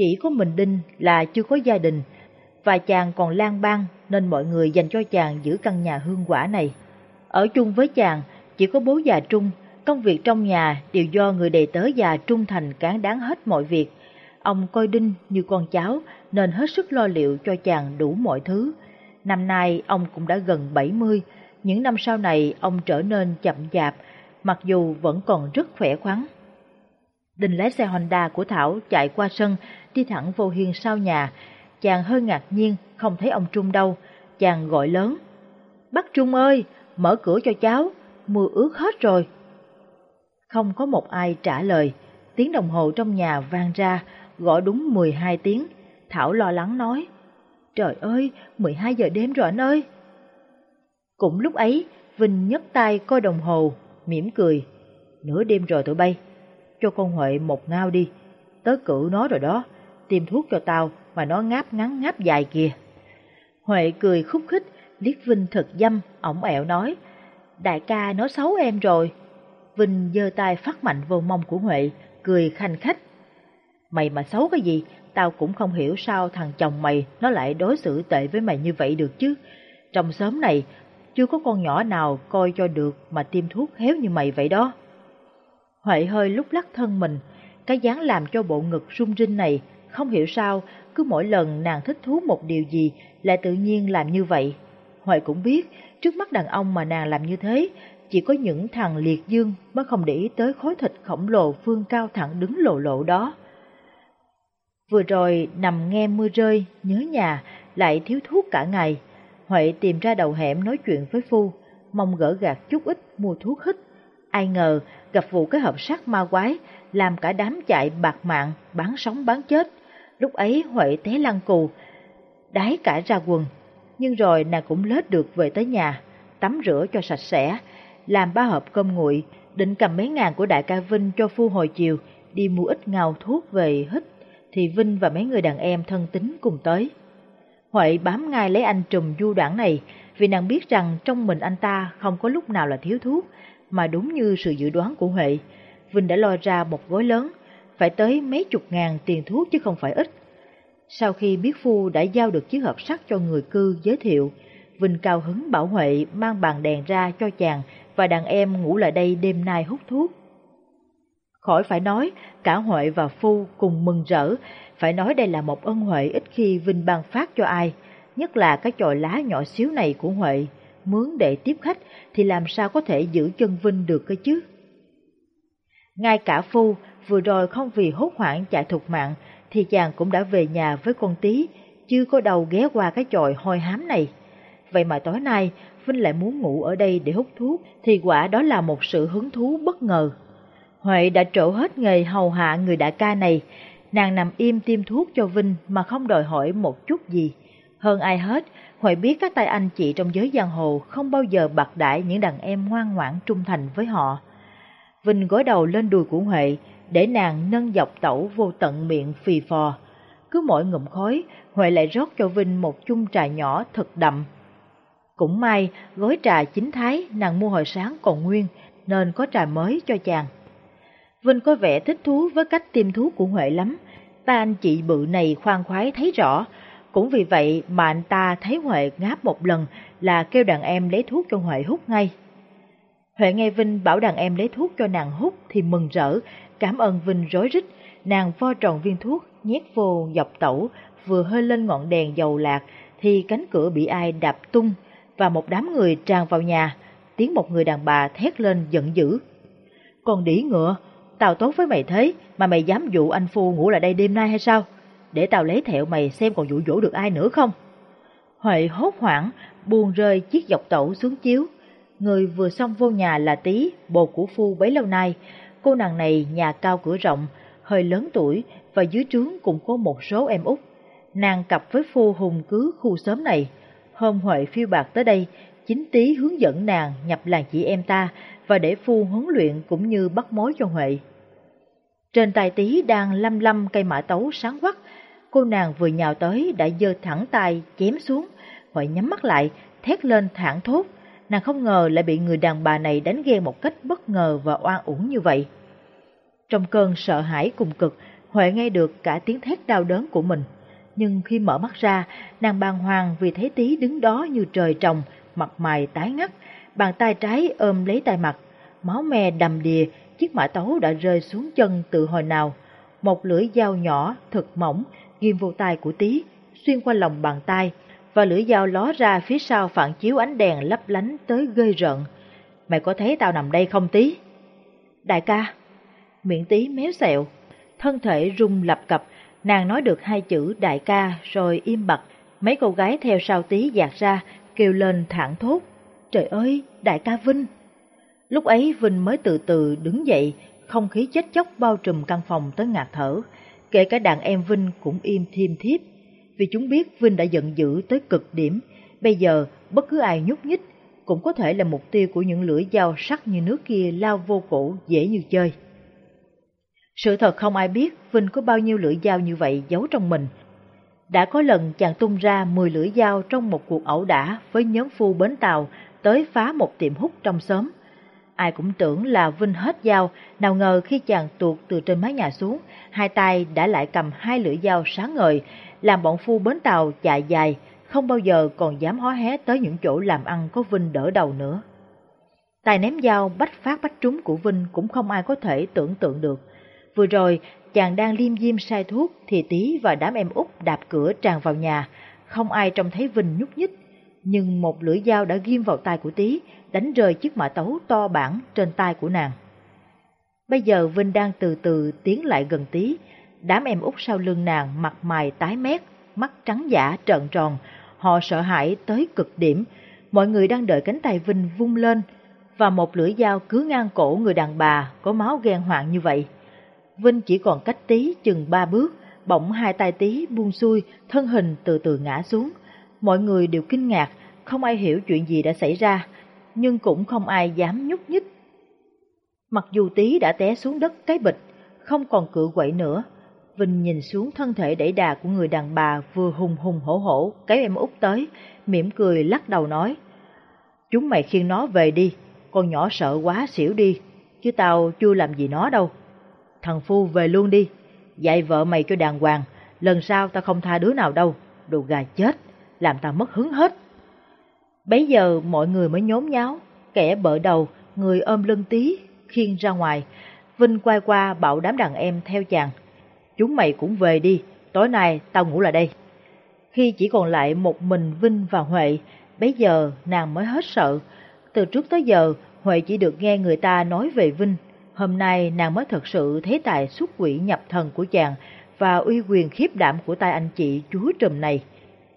S2: Chỉ có mình Đinh là chưa có gia đình, và chàng còn lang bang nên mọi người dành cho chàng giữ căn nhà hương quả này. Ở chung với chàng, chỉ có bố già Trung, công việc trong nhà đều do người đầy tớ già Trung Thành cán đáng hết mọi việc. Ông coi Đinh như con cháu nên hết sức lo liệu cho chàng đủ mọi thứ. Năm nay ông cũng đã gần 70, những năm sau này ông trở nên chậm chạp, mặc dù vẫn còn rất khỏe khoắn. Đinh lái xe Honda của Thảo chạy qua sân, đi thẳng vô hiên sau nhà. Chàng hơi ngạc nhiên, không thấy ông Trung đâu. Chàng gọi lớn. Bác Trung ơi, mở cửa cho cháu, mưa ướt hết rồi. Không có một ai trả lời. Tiếng đồng hồ trong nhà vang ra, gọi đúng 12 tiếng. Thảo lo lắng nói. Trời ơi, 12 giờ đêm rồi anh ơi. Cũng lúc ấy, Vinh nhấc tay coi đồng hồ, mỉm cười. Nửa đêm rồi tụi bay, cho con Huệ một ngao đi. Tớ cử nó rồi đó, tìm thuốc cho tao mà nó ngáp ngắn ngáp dài kìa. Huệ cười khúc khích, liếc Vinh thật dâm, ổng ẹo nói, đại ca nó xấu em rồi. Vinh giơ tay phát mạnh vô mông của Huệ, cười khanh khách. Mày mà xấu cái gì, tao cũng không hiểu sao thằng chồng mày nó lại đối xử tệ với mày như vậy được chứ. Trong xóm này, chưa có con nhỏ nào coi cho được mà tiêm thuốc héo như mày vậy đó. Huệ hơi lúc lắc thân mình, cái dáng làm cho bộ ngực rung rinh này, không hiểu sao, cứ mỗi lần nàng thích thú một điều gì lại tự nhiên làm như vậy. Huệ cũng biết, trước mắt đàn ông mà nàng làm như thế, chỉ có những thằng liệt dương mới không để ý tới khối thịt khổng lồ phương cao thẳng đứng lộ lộ đó. Vừa rồi nằm nghe mưa rơi, nhớ nhà, lại thiếu thuốc cả ngày. Huệ tìm ra đầu hẻm nói chuyện với Phu, mong gỡ gạt chút ít mua thuốc hít. Ai ngờ gặp vụ cái hộp sắt ma quái, làm cả đám chạy bạc mạng, bán sống bán chết. Lúc ấy Huệ té lăn cù, đái cả ra quần. Nhưng rồi nàng cũng lết được về tới nhà, tắm rửa cho sạch sẽ, làm ba hộp cơm nguội, định cầm mấy ngàn của đại ca Vinh cho Phu hồi chiều, đi mua ít ngào thuốc về hít, thì Vinh và mấy người đàn em thân tính cùng tới. Huệ bám ngay lấy anh trùm du đoạn này, vì nàng biết rằng trong mình anh ta không có lúc nào là thiếu thuốc, mà đúng như sự dự đoán của Huệ, Vinh đã lo ra một gói lớn, phải tới mấy chục ngàn tiền thuốc chứ không phải ít. Sau khi biết Phu đã giao được chiếc hộp sắt cho người cư giới thiệu, Vinh cao hứng bảo Huệ mang bàn đèn ra cho chàng và đàn em ngủ lại đây đêm nay hút thuốc. Khỏi phải nói, cả Huệ và Phu cùng mừng rỡ, phải nói đây là một ân Huệ ít khi Vinh ban phát cho ai, nhất là cái chòi lá nhỏ xíu này của Huệ, mướn để tiếp khách thì làm sao có thể giữ chân Vinh được cơ chứ. Ngay cả Phu, vừa rồi không vì hốt hoảng chạy thục mạng, thì chàng cũng đã về nhà với con tí, chưa có đầu ghé qua cái chòi hôi hám này. Vậy mà tối nay, Vinh lại muốn ngủ ở đây để hút thuốc, thì quả đó là một sự hứng thú bất ngờ. Huệ đã trổ hết nghề hầu hạ người đại ca này, nàng nằm im tiêm thuốc cho Vinh mà không đòi hỏi một chút gì. Hơn ai hết, Huệ biết các tay anh chị trong giới giang hồ không bao giờ bạc đãi những đàn em ngoan ngoãn trung thành với họ. Vinh gối đầu lên đùi của Huệ, để nàng nâng dọc tẩu vô tận miệng phì phò. Cứ mỗi ngụm khói, Huệ lại rót cho Vinh một chung trà nhỏ thật đậm. Cũng may, gói trà chính thái nàng mua hồi sáng còn nguyên, nên có trà mới cho chàng. Vinh có vẻ thích thú với cách tiêm thuốc của Huệ lắm. Ta anh chị bự này khoan khoái thấy rõ, cũng vì vậy mà anh ta thấy Huệ ngáp một lần là kêu đàn em lấy thuốc cho Huệ hút ngay. Huệ nghe Vinh bảo đàn em lấy thuốc cho nàng hút thì mừng rỡ, cảm ơn Vinh rối rít, nàng vo tròn viên thuốc, nhét vô dọc tẩu, vừa hơi lên ngọn đèn dầu lạc thì cánh cửa bị ai đạp tung và một đám người tràn vào nhà, tiếng một người đàn bà thét lên giận dữ. Còn đĩ ngựa, tao tốt với mày thế mà mày dám dụ anh Phu ngủ lại đây đêm nay hay sao? Để tao lấy thẹo mày xem còn dụ dỗ được ai nữa không? Huệ hốt hoảng, buông rơi chiếc dọc tẩu xuống chiếu. Người vừa xong vô nhà là tí, bồ của Phu bấy lâu nay. Cô nàng này nhà cao cửa rộng, hơi lớn tuổi và dưới trướng cũng có một số em út. Nàng cặp với Phu hùng cứ khu xóm này. Hôm Huệ phiêu bạc tới đây, chính tí hướng dẫn nàng nhập làng chị em ta và để Phu huấn luyện cũng như bắt mối cho Huệ. Trên tay tí đang lăm lăm cây mã tấu sáng quắc, cô nàng vừa nhào tới đã giơ thẳng tay chém xuống, Huệ nhắm mắt lại, thét lên thẳng thốt, nàng không ngờ lại bị người đàn bà này đánh ghen một cách bất ngờ và oan uổng như vậy. Trong cơn sợ hãi cùng cực, Huệ nghe được cả tiếng thét đau đớn của mình. Nhưng khi mở mắt ra, nàng bàng hoàng vì thấy tí đứng đó như trời trồng, mặt mày tái ngắt, bàn tay trái ôm lấy tay mặt, máu me đầm đìa, chiếc mã tấu đã rơi xuống chân từ hồi nào. Một lưỡi dao nhỏ, thật mỏng, ghim vô tay của tí, xuyên qua lòng bàn tay, và lưỡi dao ló ra phía sau phản chiếu ánh đèn lấp lánh tới gây rợn. Mày có thấy tao nằm đây không tí? Đại ca, miệng tí méo xẹo, thân thể rung lập cập, nàng nói được hai chữ đại ca rồi im bặt, mấy cô gái theo sau tí dạt ra, kêu lên thẳng thốt. Trời ơi, đại ca Vinh! Lúc ấy Vinh mới từ từ đứng dậy, không khí chết chóc bao trùm căn phòng tới ngạt thở, kể cả đàn em Vinh cũng im thiêm thiếp. Vì chúng biết Vinh đã giận dữ tới cực điểm, bây giờ bất cứ ai nhúc nhích cũng có thể là mục tiêu của những lưỡi dao sắc như nước kia lao vô cổ dễ như chơi. Sự thật không ai biết Vinh có bao nhiêu lưỡi dao như vậy giấu trong mình. Đã có lần chàng tung ra 10 lưỡi dao trong một cuộc ẩu đả với nhóm phu bến tàu tới phá một tiệm hút trong xóm. Ai cũng tưởng là Vinh hết dao, nào ngờ khi chàng tuột từ trên mái nhà xuống, hai tay đã lại cầm hai lưỡi dao sáng ngời, làm bọn phu bến tàu chạy dài, không bao giờ còn dám hó hé tới những chỗ làm ăn có Vinh đỡ đầu nữa. Tài ném dao bách phát bách trúng của Vinh cũng không ai có thể tưởng tượng được. Vừa rồi, chàng đang liêm diêm sai thuốc thì tí và đám em út đạp cửa tràn vào nhà, không ai trông thấy Vinh nhúc nhích. Nhưng một lưỡi dao đã ghim vào tay của tý đánh rơi chiếc mã tấu to bản trên tay của nàng. Bây giờ Vinh đang từ từ tiến lại gần tí, đám em út sau lưng nàng mặt mày tái mét, mắt trắng giả trợn tròn, họ sợ hãi tới cực điểm, mọi người đang đợi cánh tay Vinh vung lên, và một lưỡi dao cứ ngang cổ người đàn bà có máu ghen hoạn như vậy. Vinh chỉ còn cách tí chừng ba bước, bỗng hai tay tí buông xuôi, thân hình từ từ ngã xuống. Mọi người đều kinh ngạc, không ai hiểu chuyện gì đã xảy ra, nhưng cũng không ai dám nhúc nhích. Mặc dù tí đã té xuống đất cái bịch, không còn cự quậy nữa, Vinh nhìn xuống thân thể đẩy đà của người đàn bà vừa hùng hùng hổ hổ, cái em út tới, mỉm cười lắc đầu nói. Chúng mày khiêng nó về đi, con nhỏ sợ quá xỉu đi, chứ tao chưa làm gì nó đâu. Thằng Phu về luôn đi, dạy vợ mày cho đàng hoàng, lần sau tao không tha đứa nào đâu, đồ gà chết, làm tao mất hứng hết. Bấy giờ mọi người mới nhốn nháo, kẻ bợ đầu, người ôm lưng tí, khiêng ra ngoài. Vinh quay qua bảo đám đàn em theo chàng. Chúng mày cũng về đi, tối nay tao ngủ lại đây. Khi chỉ còn lại một mình Vinh và Huệ, bấy giờ nàng mới hết sợ. Từ trước tới giờ, Huệ chỉ được nghe người ta nói về Vinh. Hôm nay nàng mới thật sự thấy tài xuất quỷ nhập thần của chàng và uy quyền khiếp đảm của tay anh chị chúa trùm này.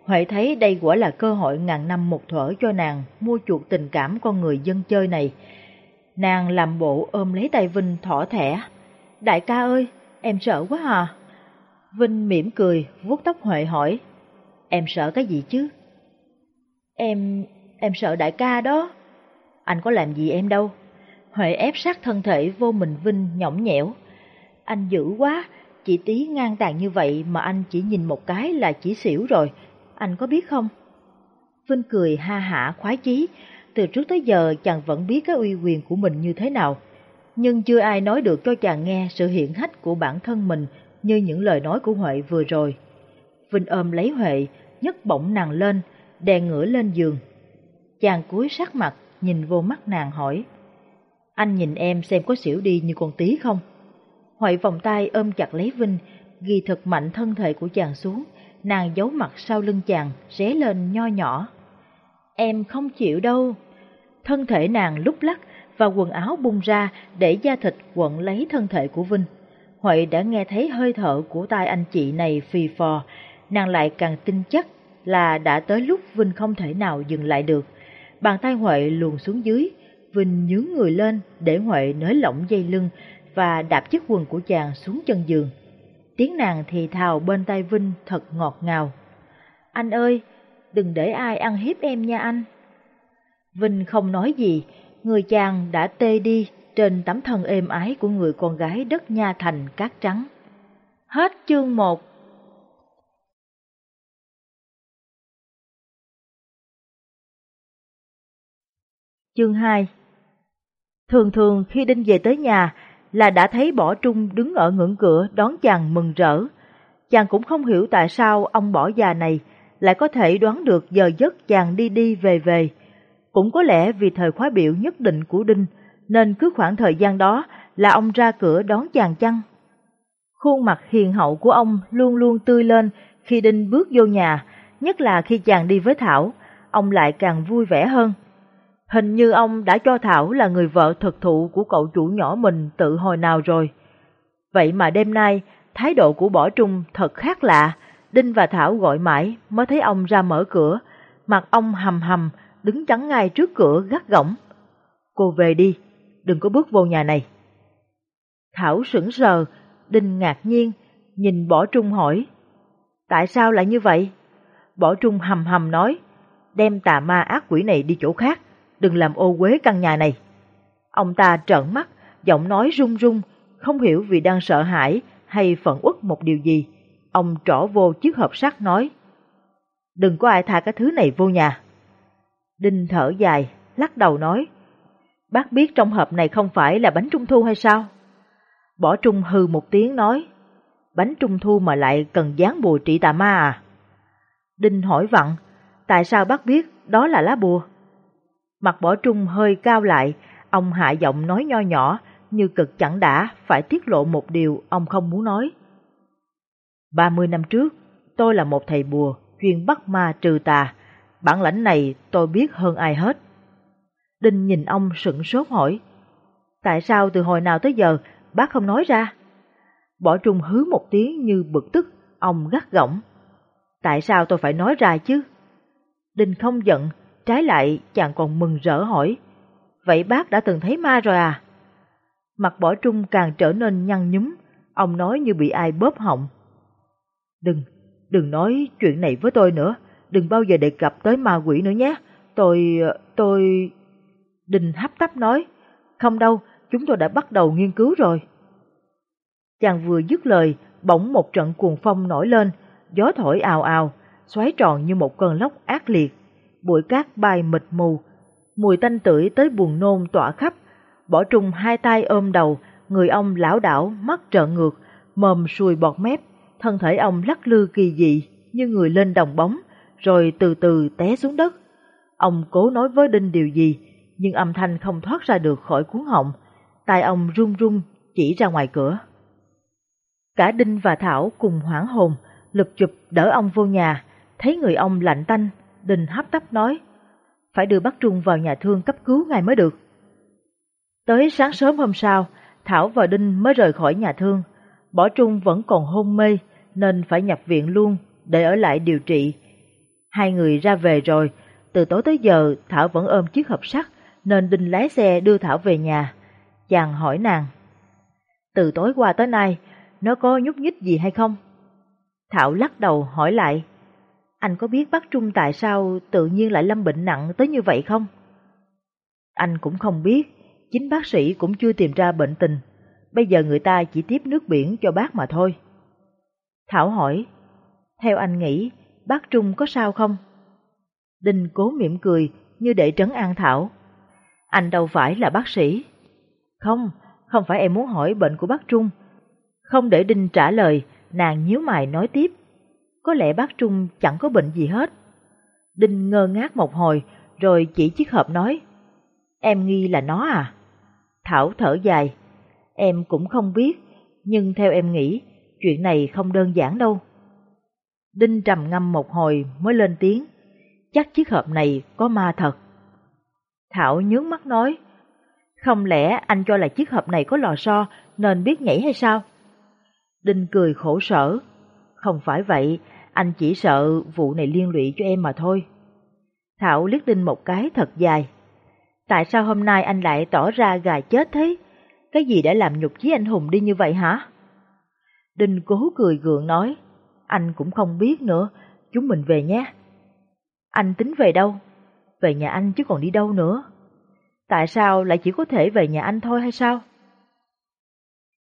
S2: Huệ thấy đây quả là cơ hội ngàn năm một thuở cho nàng mua chuộc tình cảm con người dân chơi này. Nàng làm bộ ôm lấy tay Vinh thỏ thẻ. Đại ca ơi, em sợ quá à. Vinh mỉm cười, vuốt tóc Huệ hỏi. Em sợ cái gì chứ? Em... em sợ đại ca đó. Anh có làm gì em đâu. Huệ ép sát thân thể vô mình Vinh nhõng nhẽo. Anh dữ quá, chỉ tí ngang tàn như vậy mà anh chỉ nhìn một cái là chỉ xỉu rồi, anh có biết không? Vinh cười ha hả khoái chí, từ trước tới giờ chàng vẫn biết cái uy quyền của mình như thế nào. Nhưng chưa ai nói được cho chàng nghe sự hiện hách của bản thân mình như những lời nói của Huệ vừa rồi. Vinh ôm lấy Huệ, nhấc bổng nàng lên, đè ngửa lên giường. Chàng cúi sát mặt, nhìn vô mắt nàng hỏi. Anh nhìn em xem có xỉu đi như con tí không? Huệ vòng tay ôm chặt lấy Vinh, ghi thật mạnh thân thể của chàng xuống, nàng giấu mặt sau lưng chàng, ré lên nho nhỏ. Em không chịu đâu. Thân thể nàng lúc lắc và quần áo bung ra để da thịt quận lấy thân thể của Vinh. Huệ đã nghe thấy hơi thở của tai anh chị này phì phò, nàng lại càng tin chắc là đã tới lúc Vinh không thể nào dừng lại được. Bàn tay Huệ luồn xuống dưới, Vinh nhướng người lên để Huệ nới lỏng dây lưng và đạp chiếc quần của chàng xuống chân giường. Tiếng nàng thì thào bên tay Vinh thật ngọt ngào. Anh ơi, đừng để ai ăn hiếp em nha anh. Vinh không nói gì, người chàng đã tê đi trên tấm thân êm ái của người con gái đất nha thành cát trắng. Hết chương 1 Chương 2 Thường thường khi Đinh về tới nhà là đã thấy bỏ trung đứng ở ngưỡng cửa đón chàng mừng rỡ. Chàng cũng không hiểu tại sao ông bỏ già này lại có thể đoán được giờ giấc chàng đi đi về về. Cũng có lẽ vì thời khóa biểu nhất định của Đinh, nên cứ khoảng thời gian đó là ông ra cửa đón chàng chăng. Khuôn mặt hiền hậu của ông luôn luôn tươi lên khi Đinh bước vô nhà, nhất là khi chàng đi với Thảo, ông lại càng vui vẻ hơn. Hình như ông đã cho Thảo là người vợ thực thụ của cậu chủ nhỏ mình tự hồi nào rồi. Vậy mà đêm nay, thái độ của bỏ trung thật khác lạ. Đinh và Thảo gọi mãi mới thấy ông ra mở cửa. Mặt ông hầm hầm, đứng chắn ngay trước cửa gắt gỏng. Cô về đi, đừng có bước vô nhà này. Thảo sững sờ, Đinh ngạc nhiên, nhìn bỏ trung hỏi. Tại sao lại như vậy? Bỏ trung hầm hầm nói, đem tà ma ác quỷ này đi chỗ khác đừng làm ô quế căn nhà này. Ông ta trợn mắt, giọng nói run run, không hiểu vì đang sợ hãi hay phẫn uất một điều gì. Ông trỏ vô chiếc hộp sắt nói, đừng có ai tha cái thứ này vô nhà. Đinh thở dài, lắc đầu nói, bác biết trong hộp này không phải là bánh trung thu hay sao? Bỏ trung hư một tiếng nói, bánh trung thu mà lại cần dán bùa trị tà ma à? Đinh hỏi vặn, tại sao bác biết đó là lá bùa? Mặt bỏ trung hơi cao lại, ông hạ giọng nói nho nhỏ, như cực chẳng đã, phải tiết lộ một điều ông không muốn nói. Ba mươi năm trước, tôi là một thầy bùa, chuyên bắt ma trừ tà. Bản lãnh này tôi biết hơn ai hết. Đinh nhìn ông sững sốt hỏi, tại sao từ hồi nào tới giờ bác không nói ra? Bỏ trung hứ một tiếng như bực tức, ông gắt gỏng. Tại sao tôi phải nói ra chứ? Đinh không giận, trái lại chàng còn mừng rỡ hỏi, vậy bác đã từng thấy ma rồi à? Mặt bỏ trung càng trở nên nhăn nhúm, ông nói như bị ai bóp họng. Đừng, đừng nói chuyện này với tôi nữa, đừng bao giờ đề cập tới ma quỷ nữa nhé. Tôi, tôi... Đình hấp tấp nói, không đâu, chúng tôi đã bắt đầu nghiên cứu rồi. Chàng vừa dứt lời, bỗng một trận cuồng phong nổi lên, gió thổi ào ào, xoáy tròn như một cơn lốc ác liệt. Bụi cát bay mịt mù, mùi tanh tưởi tới buồn nôn tỏa khắp. Bỏ trung hai tay ôm đầu, người ông lão đảo, mắt trợn ngược, mồm sùi bọt mép, thân thể ông lắc lư kỳ dị như người lên đồng bóng, rồi từ từ té xuống đất. Ông cố nói với Đinh điều gì, nhưng âm thanh không thoát ra được khỏi cuốn họng. Tai ông run run chỉ ra ngoài cửa. Cả Đinh và Thảo cùng hoảng hồn, lụp chụp đỡ ông vô nhà, thấy người ông lạnh tanh, Đình hấp tấp nói, phải đưa bác Trung vào nhà thương cấp cứu ngay mới được. Tới sáng sớm hôm sau, Thảo và Đinh mới rời khỏi nhà thương, bỏ Trung vẫn còn hôn mê nên phải nhập viện luôn để ở lại điều trị. Hai người ra về rồi, từ tối tới giờ Thảo vẫn ôm chiếc hộp sắt nên Đinh lái xe đưa Thảo về nhà. Chàng hỏi nàng, từ tối qua tới nay, nó có nhúc nhích gì hay không? Thảo lắc đầu hỏi lại, anh có biết bác Trung tại sao tự nhiên lại lâm bệnh nặng tới như vậy không? Anh cũng không biết, chính bác sĩ cũng chưa tìm ra bệnh tình. Bây giờ người ta chỉ tiếp nước biển cho bác mà thôi. Thảo hỏi, theo anh nghĩ, bác Trung có sao không? Đinh cố mỉm cười như để trấn an Thảo. Anh đâu phải là bác sĩ. Không, không phải em muốn hỏi bệnh của bác Trung. Không để Đinh trả lời, nàng nhíu mày nói tiếp. Có lẽ bác Trung chẳng có bệnh gì hết. Đinh ngơ ngác một hồi, rồi chỉ chiếc hộp nói. Em nghi là nó à? Thảo thở dài. Em cũng không biết, nhưng theo em nghĩ, chuyện này không đơn giản đâu. Đinh trầm ngâm một hồi mới lên tiếng, chắc chiếc hộp này có ma thật. Thảo nhướng mắt nói, không lẽ anh cho là chiếc hộp này có lò xo nên biết nhảy hay sao? Đinh cười khổ sở, không phải vậy, anh chỉ sợ vụ này liên lụy cho em mà thôi. Thảo liếc Đinh một cái thật dài. Tại sao hôm nay anh lại tỏ ra gà chết thế? Cái gì đã làm nhục chí anh hùng đi như vậy hả? Đinh cố cười gượng nói, anh cũng không biết nữa, chúng mình về nhé. Anh tính về đâu? Về nhà anh chứ còn đi đâu nữa. Tại sao lại chỉ có thể về nhà anh thôi hay sao?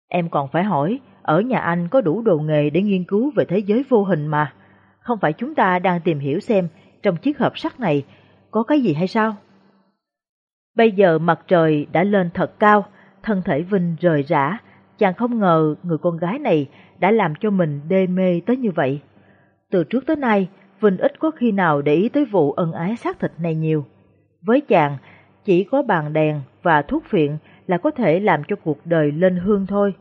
S2: Em còn phải hỏi, ở nhà anh có đủ đồ nghề để nghiên cứu về thế giới vô hình mà. Không phải chúng ta đang tìm hiểu xem trong chiếc hộp sắt này có cái gì hay sao? Bây giờ mặt trời đã lên thật cao, thân thể Vinh rời rã, chàng không ngờ người con gái này đã làm cho mình đê mê tới như vậy. Từ trước tới nay, Vinh ít có khi nào để ý tới vụ ân ái xác thịt này nhiều. Với chàng, chỉ có bàn đèn và thuốc phiện là có thể làm cho cuộc đời lên hương thôi.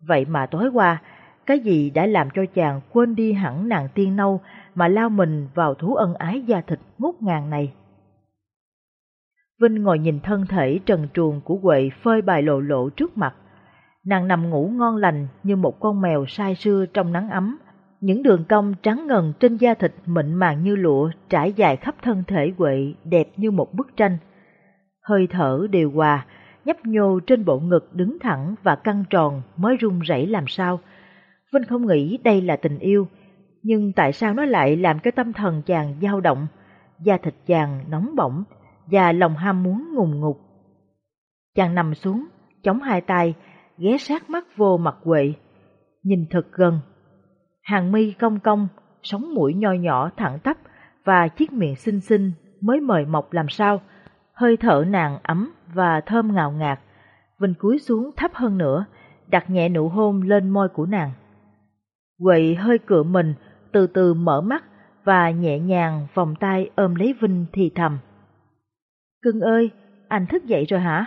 S2: Vậy mà tối qua, cái gì đã làm cho chàng quên đi hẳn nàng tiên nâu mà lao mình vào thú ân ái da thịt ngút ngàn này? Vinh ngồi nhìn thân thể trần truồng của Huệ phơi bài lộ lộ trước mặt. Nàng nằm ngủ ngon lành như một con mèo say sưa trong nắng ấm. Những đường cong trắng ngần trên da thịt mịn màng như lụa trải dài khắp thân thể Huệ đẹp như một bức tranh. Hơi thở đều hòa, nhấp nhô trên bộ ngực đứng thẳng và căng tròn mới run rẩy làm sao. Vinh không nghĩ đây là tình yêu, nhưng tại sao nó lại làm cái tâm thần chàng dao động, da thịt chàng nóng bỏng và lòng ham muốn ngùng ngục. Chàng nằm xuống, chống hai tay, ghé sát mắt vô mặt quệ, nhìn thật gần. Hàng mi cong cong, sống mũi nho nhỏ thẳng tắp và chiếc miệng xinh xinh mới mời mọc làm sao, hơi thở nàng ấm và thơm ngào ngạt. Vinh cúi xuống thấp hơn nữa, đặt nhẹ nụ hôn lên môi của nàng. Quậy hơi cựa mình, từ từ mở mắt và nhẹ nhàng vòng tay ôm lấy Vinh thì thầm. Cưng ơi, anh thức dậy rồi hả?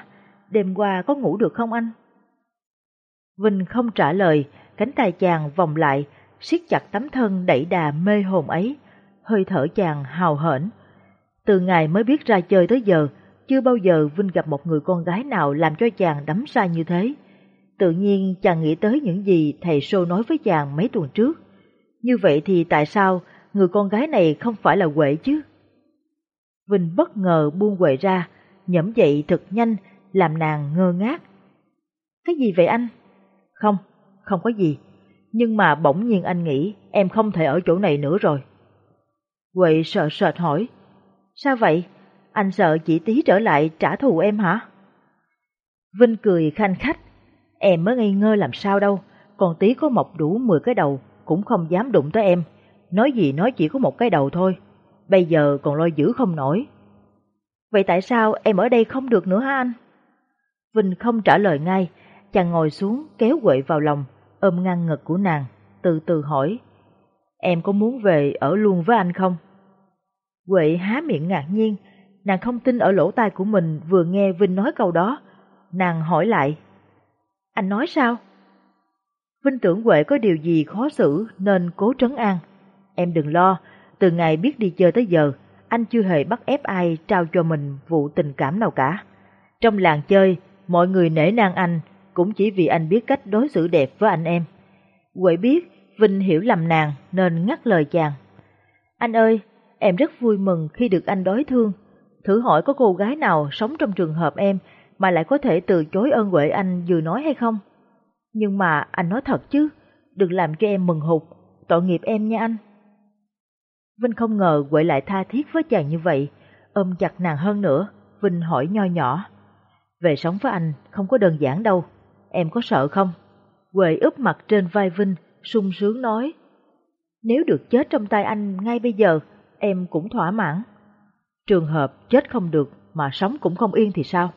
S2: Đêm qua có ngủ được không anh? Vinh không trả lời, cánh tay chàng vòng lại, siết chặt tấm thân đẩy đà mê hồn ấy, hơi thở chàng hào hển. Từ ngày mới biết ra chơi tới giờ, chưa bao giờ Vinh gặp một người con gái nào làm cho chàng đắm say như thế. Tự nhiên chàng nghĩ tới những gì thầy Sô nói với chàng mấy tuần trước. Như vậy thì tại sao người con gái này không phải là Huệ chứ? Vinh bất ngờ buông Huệ ra, nhẫm dậy thật nhanh, làm nàng ngơ ngác. Cái gì vậy anh? Không, không có gì. Nhưng mà bỗng nhiên anh nghĩ em không thể ở chỗ này nữa rồi. Huệ sợ sệt hỏi. Sao vậy? Anh sợ chỉ tí trở lại trả thù em hả? Vinh cười khanh khách. Em mới ngây ngơ làm sao đâu, còn tí có mọc đủ 10 cái đầu cũng không dám đụng tới em. Nói gì nói chỉ có một cái đầu thôi, bây giờ còn lo giữ không nổi. Vậy tại sao em ở đây không được nữa hả anh? Vinh không trả lời ngay, chàng ngồi xuống kéo quậy vào lòng, ôm ngang ngực của nàng, từ từ hỏi. Em có muốn về ở luôn với anh không? Quệ há miệng ngạc nhiên, nàng không tin ở lỗ tai của mình vừa nghe Vinh nói câu đó. Nàng hỏi lại. Anh nói sao? Vinh tưởng Huệ có điều gì khó xử nên cố trấn an. Em đừng lo, từ ngày biết đi chơi tới giờ, anh chưa hề bắt ép ai trao cho mình vụ tình cảm nào cả. Trong làng chơi, mọi người nể nang anh cũng chỉ vì anh biết cách đối xử đẹp với anh em. Huệ biết Vinh hiểu lầm nàng nên ngắt lời chàng. Anh ơi, em rất vui mừng khi được anh đối thương. Thử hỏi có cô gái nào sống trong trường hợp em mà lại có thể từ chối ơn Huệ anh vừa nói hay không? Nhưng mà anh nói thật chứ, đừng làm cho em mừng hụt, tội nghiệp em nha anh. Vinh không ngờ Huệ lại tha thiết với chàng như vậy, ôm chặt nàng hơn nữa, Vinh hỏi nho nhỏ. Về sống với anh không có đơn giản đâu, em có sợ không? Huệ úp mặt trên vai Vinh, sung sướng nói. Nếu được chết trong tay anh ngay bây giờ, em cũng thỏa mãn. Trường hợp chết không được mà sống cũng không yên thì sao?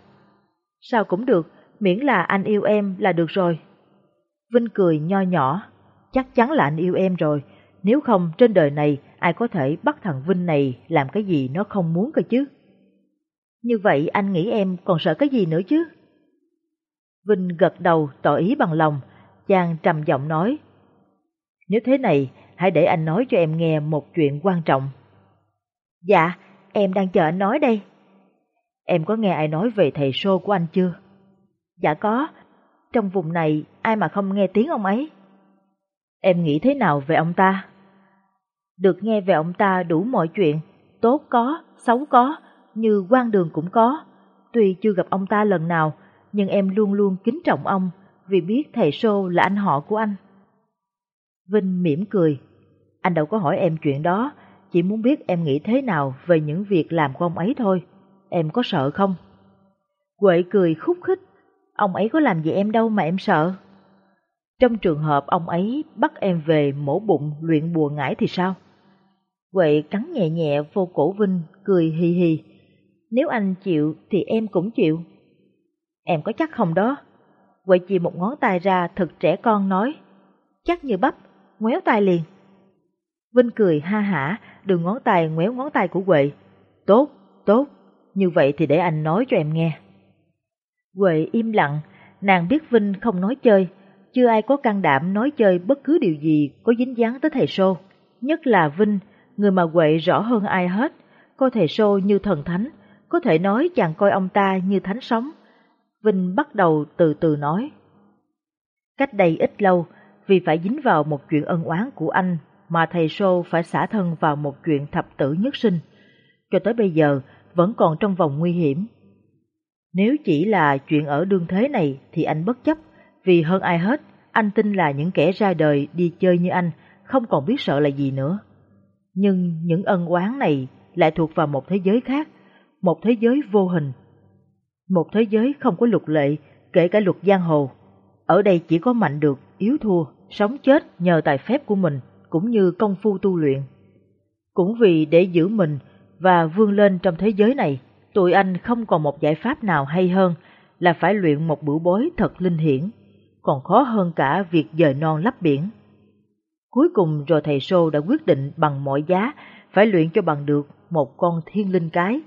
S2: Sao cũng được, miễn là anh yêu em là được rồi. Vinh cười nho nhỏ, chắc chắn là anh yêu em rồi, nếu không trên đời này ai có thể bắt thằng Vinh này làm cái gì nó không muốn cơ chứ. Như vậy anh nghĩ em còn sợ cái gì nữa chứ? Vinh gật đầu tỏ ý bằng lòng, chàng trầm giọng nói. Nếu thế này, hãy để anh nói cho em nghe một chuyện quan trọng. Dạ, em đang chờ anh nói đây. Em có nghe ai nói về thầy sô của anh chưa? Dạ có, trong vùng này ai mà không nghe tiếng ông ấy. Em nghĩ thế nào về ông ta? Được nghe về ông ta đủ mọi chuyện, tốt có, xấu có, như quan đường cũng có. Tuy chưa gặp ông ta lần nào, nhưng em luôn luôn kính trọng ông vì biết thầy Sô là anh họ của anh. Vinh mỉm cười. Anh đâu có hỏi em chuyện đó, chỉ muốn biết em nghĩ thế nào về những việc làm của ông ấy thôi. Em có sợ không? Quệ cười khúc khích. Ông ấy có làm gì em đâu mà em sợ. Trong trường hợp ông ấy bắt em về mổ bụng luyện bùa ngải thì sao? Quệ cắn nhẹ nhẹ vô cổ Vinh, cười hì hì. Nếu anh chịu thì em cũng chịu. Em có chắc không đó? Quệ chỉ một ngón tay ra thật trẻ con nói. Chắc như bắp, ngoéo tay liền. Vinh cười ha hả, đường ngón tay ngoéo ngón tay của Quệ. Tốt, tốt, như vậy thì để anh nói cho em nghe. Quệ im lặng, nàng biết Vinh không nói chơi, chưa ai có can đảm nói chơi bất cứ điều gì có dính dáng tới thầy Sô. Nhất là Vinh, người mà Huệ rõ hơn ai hết, coi thầy Sô như thần thánh, có thể nói chàng coi ông ta như thánh sống. Vinh bắt đầu từ từ nói. Cách đây ít lâu, vì phải dính vào một chuyện ân oán của anh mà thầy Sô phải xả thân vào một chuyện thập tử nhất sinh. Cho tới bây giờ, vẫn còn trong vòng nguy hiểm. Nếu chỉ là chuyện ở đương thế này thì anh bất chấp, vì hơn ai hết, anh tin là những kẻ ra đời đi chơi như anh không còn biết sợ là gì nữa. Nhưng những ân oán này lại thuộc vào một thế giới khác, một thế giới vô hình. Một thế giới không có luật lệ, kể cả luật giang hồ. Ở đây chỉ có mạnh được, yếu thua, sống chết nhờ tài phép của mình, cũng như công phu tu luyện. Cũng vì để giữ mình và vươn lên trong thế giới này, tụi anh không còn một giải pháp nào hay hơn là phải luyện một bửu bối thật linh hiển, còn khó hơn cả việc dời non lấp biển. Cuối cùng rồi thầy Sô đã quyết định bằng mọi giá phải luyện cho bằng được một con thiên linh cái.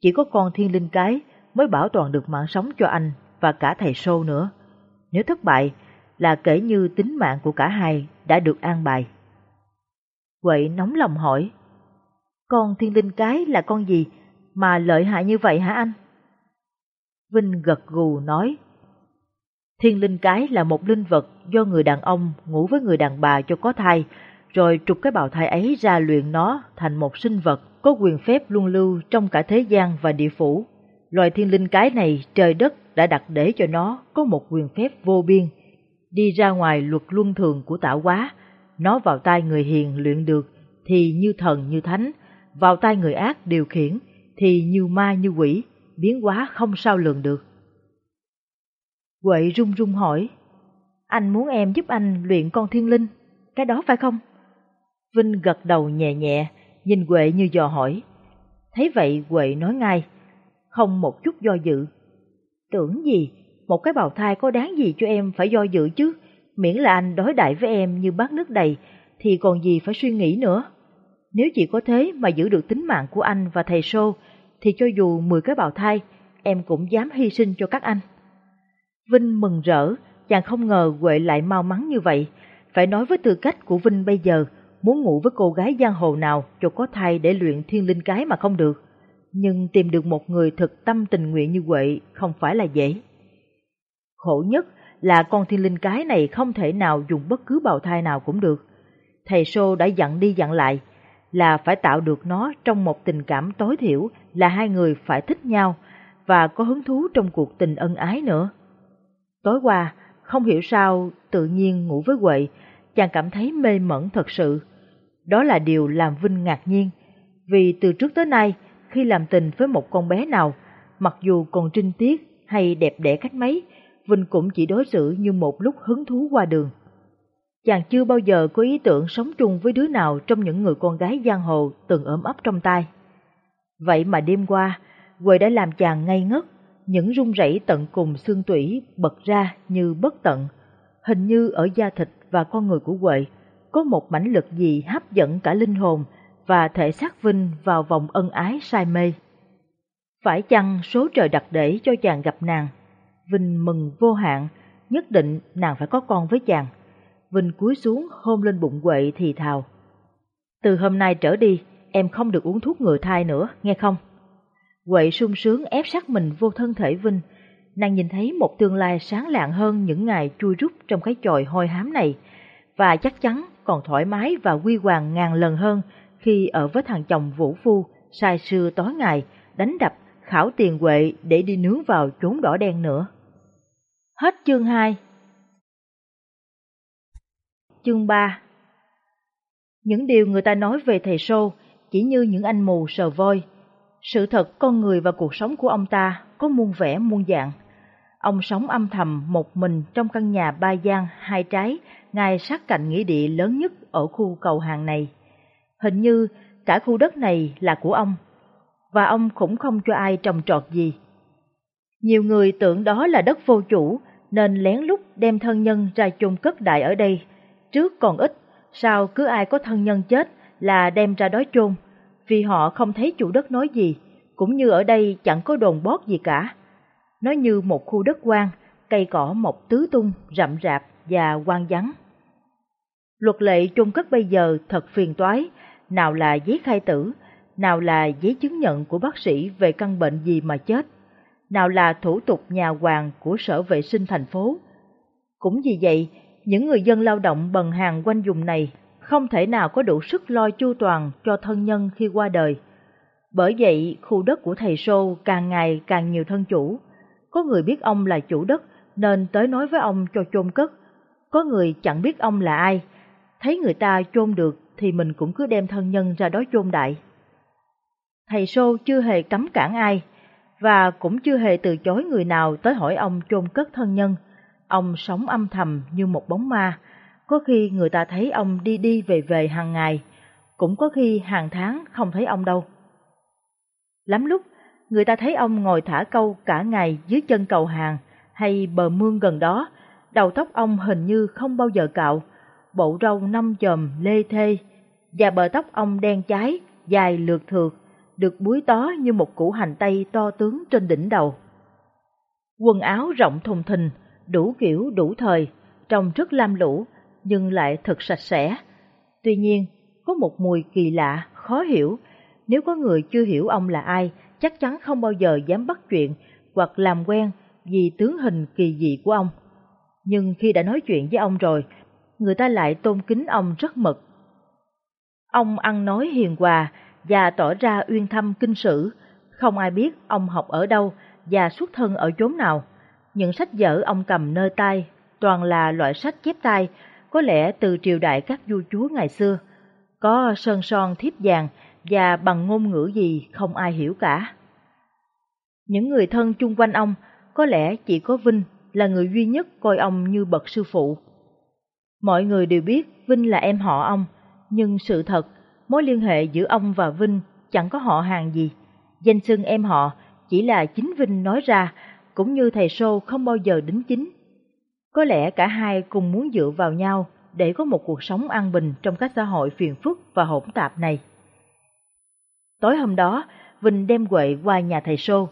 S2: Chỉ có con thiên linh cái mới bảo toàn được mạng sống cho anh và cả thầy Sô nữa. Nếu thất bại là kể như tính mạng của cả hai đã được an bài. Quậy nóng lòng hỏi, con thiên linh cái là con gì? mà lợi hại như vậy hả anh? Vinh gật gù nói, Thiên linh cái là một linh vật do người đàn ông ngủ với người đàn bà cho có thai, rồi trục cái bào thai ấy ra luyện nó thành một sinh vật có quyền phép luân lưu trong cả thế gian và địa phủ. Loài thiên linh cái này trời đất đã đặt để cho nó có một quyền phép vô biên, đi ra ngoài luật luân thường của tạo hóa, nó vào tay người hiền luyện được thì như thần như thánh, vào tay người ác điều khiển thì như ma như quỷ, biến hóa không sao lường được. Quệ run run hỏi, anh muốn em giúp anh luyện con thiên linh, cái đó phải không? Vinh gật đầu nhẹ nhẹ, nhìn Quệ như dò hỏi. Thấy vậy Quệ nói ngay, không một chút do dự. Tưởng gì, một cái bào thai có đáng gì cho em phải do dự chứ, miễn là anh đối đại với em như bát nước đầy, thì còn gì phải suy nghĩ nữa. Nếu chỉ có thế mà giữ được tính mạng của anh và thầy Sô, thì cho dù 10 cái bào thai, em cũng dám hy sinh cho các anh. Vinh mừng rỡ, chàng không ngờ Huệ lại mau mắn như vậy. Phải nói với tư cách của Vinh bây giờ, muốn ngủ với cô gái giang hồ nào cho có thai để luyện thiên linh cái mà không được. Nhưng tìm được một người thực tâm tình nguyện như Huệ không phải là dễ. Khổ nhất là con thiên linh cái này không thể nào dùng bất cứ bào thai nào cũng được. Thầy Sô đã dặn đi dặn lại là phải tạo được nó trong một tình cảm tối thiểu là hai người phải thích nhau và có hứng thú trong cuộc tình ân ái nữa. Tối qua, không hiểu sao tự nhiên ngủ với Huệ, chàng cảm thấy mê mẩn thật sự. Đó là điều làm Vinh ngạc nhiên, vì từ trước tới nay, khi làm tình với một con bé nào, mặc dù còn trinh tiết hay đẹp đẽ cách mấy, Vinh cũng chỉ đối xử như một lúc hứng thú qua đường. Chàng chưa bao giờ có ý tưởng sống chung với đứa nào trong những người con gái giang hồ từng ôm ấp trong tay. Vậy mà đêm qua, Quầy đã làm chàng ngây ngất, những rung rẩy tận cùng xương tủy bật ra như bất tận. Hình như ở da thịt và con người của Huệ có một mãnh lực gì hấp dẫn cả linh hồn và thể xác Vinh vào vòng ân ái say mê. Phải chăng số trời đặt để cho chàng gặp nàng? Vinh mừng vô hạn, nhất định nàng phải có con với chàng. Vinh cúi xuống hôn lên bụng Huệ thì thào. Từ hôm nay trở đi, em không được uống thuốc ngừa thai nữa, nghe không? Huệ sung sướng ép sát mình vô thân thể Vinh. Nàng nhìn thấy một tương lai sáng lạng hơn những ngày chui rút trong cái chòi hôi hám này, và chắc chắn còn thoải mái và quy hoàng ngàn lần hơn khi ở với thằng chồng vũ phu, sai sư tối ngày, đánh đập, khảo tiền Huệ để đi nướng vào chốn đỏ đen nữa. Hết chương 2 Chương 3 Những điều người ta nói về thầy Sô chỉ như những anh mù sờ voi, sự thật con người và cuộc sống của ông ta có muôn vẻ muôn dạng. Ông sống âm thầm một mình trong căn nhà ba gian hai trái ngay sát cạnh nghĩa địa lớn nhất ở khu cầu hàng này. Hình như cả khu đất này là của ông, và ông cũng không cho ai trồng trọt gì. Nhiều người tưởng đó là đất vô chủ nên lén lút đem thân nhân ra chôn cất đại ở đây. Trước còn ít, sao cứ ai có thân nhân chết là đem ra đó chôn vì họ không thấy chủ đất nói gì, cũng như ở đây chẳng có đồn bót gì cả. Nó như một khu đất quan cây cỏ mọc tứ tung, rậm rạp và quan vắng. Luật lệ chôn cất bây giờ thật phiền toái, nào là giấy khai tử, nào là giấy chứng nhận của bác sĩ về căn bệnh gì mà chết, nào là thủ tục nhà hoàng của sở vệ sinh thành phố. Cũng vì vậy, những người dân lao động bần hàng quanh vùng này không thể nào có đủ sức lo chu toàn cho thân nhân khi qua đời. Bởi vậy, khu đất của thầy Sô càng ngày càng nhiều thân chủ. Có người biết ông là chủ đất nên tới nói với ông cho chôn cất. Có người chẳng biết ông là ai, thấy người ta chôn được thì mình cũng cứ đem thân nhân ra đó chôn đại. Thầy Sô chưa hề cấm cản ai, và cũng chưa hề từ chối người nào tới hỏi ông chôn cất thân nhân. Ông sống âm thầm như một bóng ma, có khi người ta thấy ông đi đi về về hàng ngày, cũng có khi hàng tháng không thấy ông đâu. Lắm lúc, người ta thấy ông ngồi thả câu cả ngày dưới chân cầu hàng hay bờ mương gần đó, đầu tóc ông hình như không bao giờ cạo, bộ râu năm chòm lê thê, và bờ tóc ông đen cháy, dài lượt thượt, được búi tó như một củ hành tây to tướng trên đỉnh đầu. Quần áo rộng thùng thình, đủ kiểu đủ thời, trông rất lam lũ, nhưng lại thật sạch sẽ. Tuy nhiên, có một mùi kỳ lạ, khó hiểu. Nếu có người chưa hiểu ông là ai, chắc chắn không bao giờ dám bắt chuyện hoặc làm quen vì tướng hình kỳ dị của ông. Nhưng khi đã nói chuyện với ông rồi, người ta lại tôn kính ông rất mực. Ông ăn nói hiền hòa và tỏ ra uyên thâm kinh sử, không ai biết ông học ở đâu và xuất thân ở chốn nào. Những sách vở ông cầm nơi tay toàn là loại sách chép tay, có lẽ từ triều đại các vua chúa ngày xưa. Có sơn son thiếp vàng và bằng ngôn ngữ gì không ai hiểu cả. Những người thân chung quanh ông, có lẽ chỉ có Vinh là người duy nhất coi ông như bậc sư phụ. Mọi người đều biết Vinh là em họ ông, nhưng sự thật, mối liên hệ giữa ông và Vinh chẳng có họ hàng gì. Danh xưng em họ chỉ là chính Vinh nói ra, cũng như thầy Sô không bao giờ đính chính. Có lẽ cả hai cùng muốn dựa vào nhau để có một cuộc sống an bình trong các xã hội phiền phức và hỗn tạp này. Tối hôm đó, Vinh đem quậy qua nhà thầy Sô.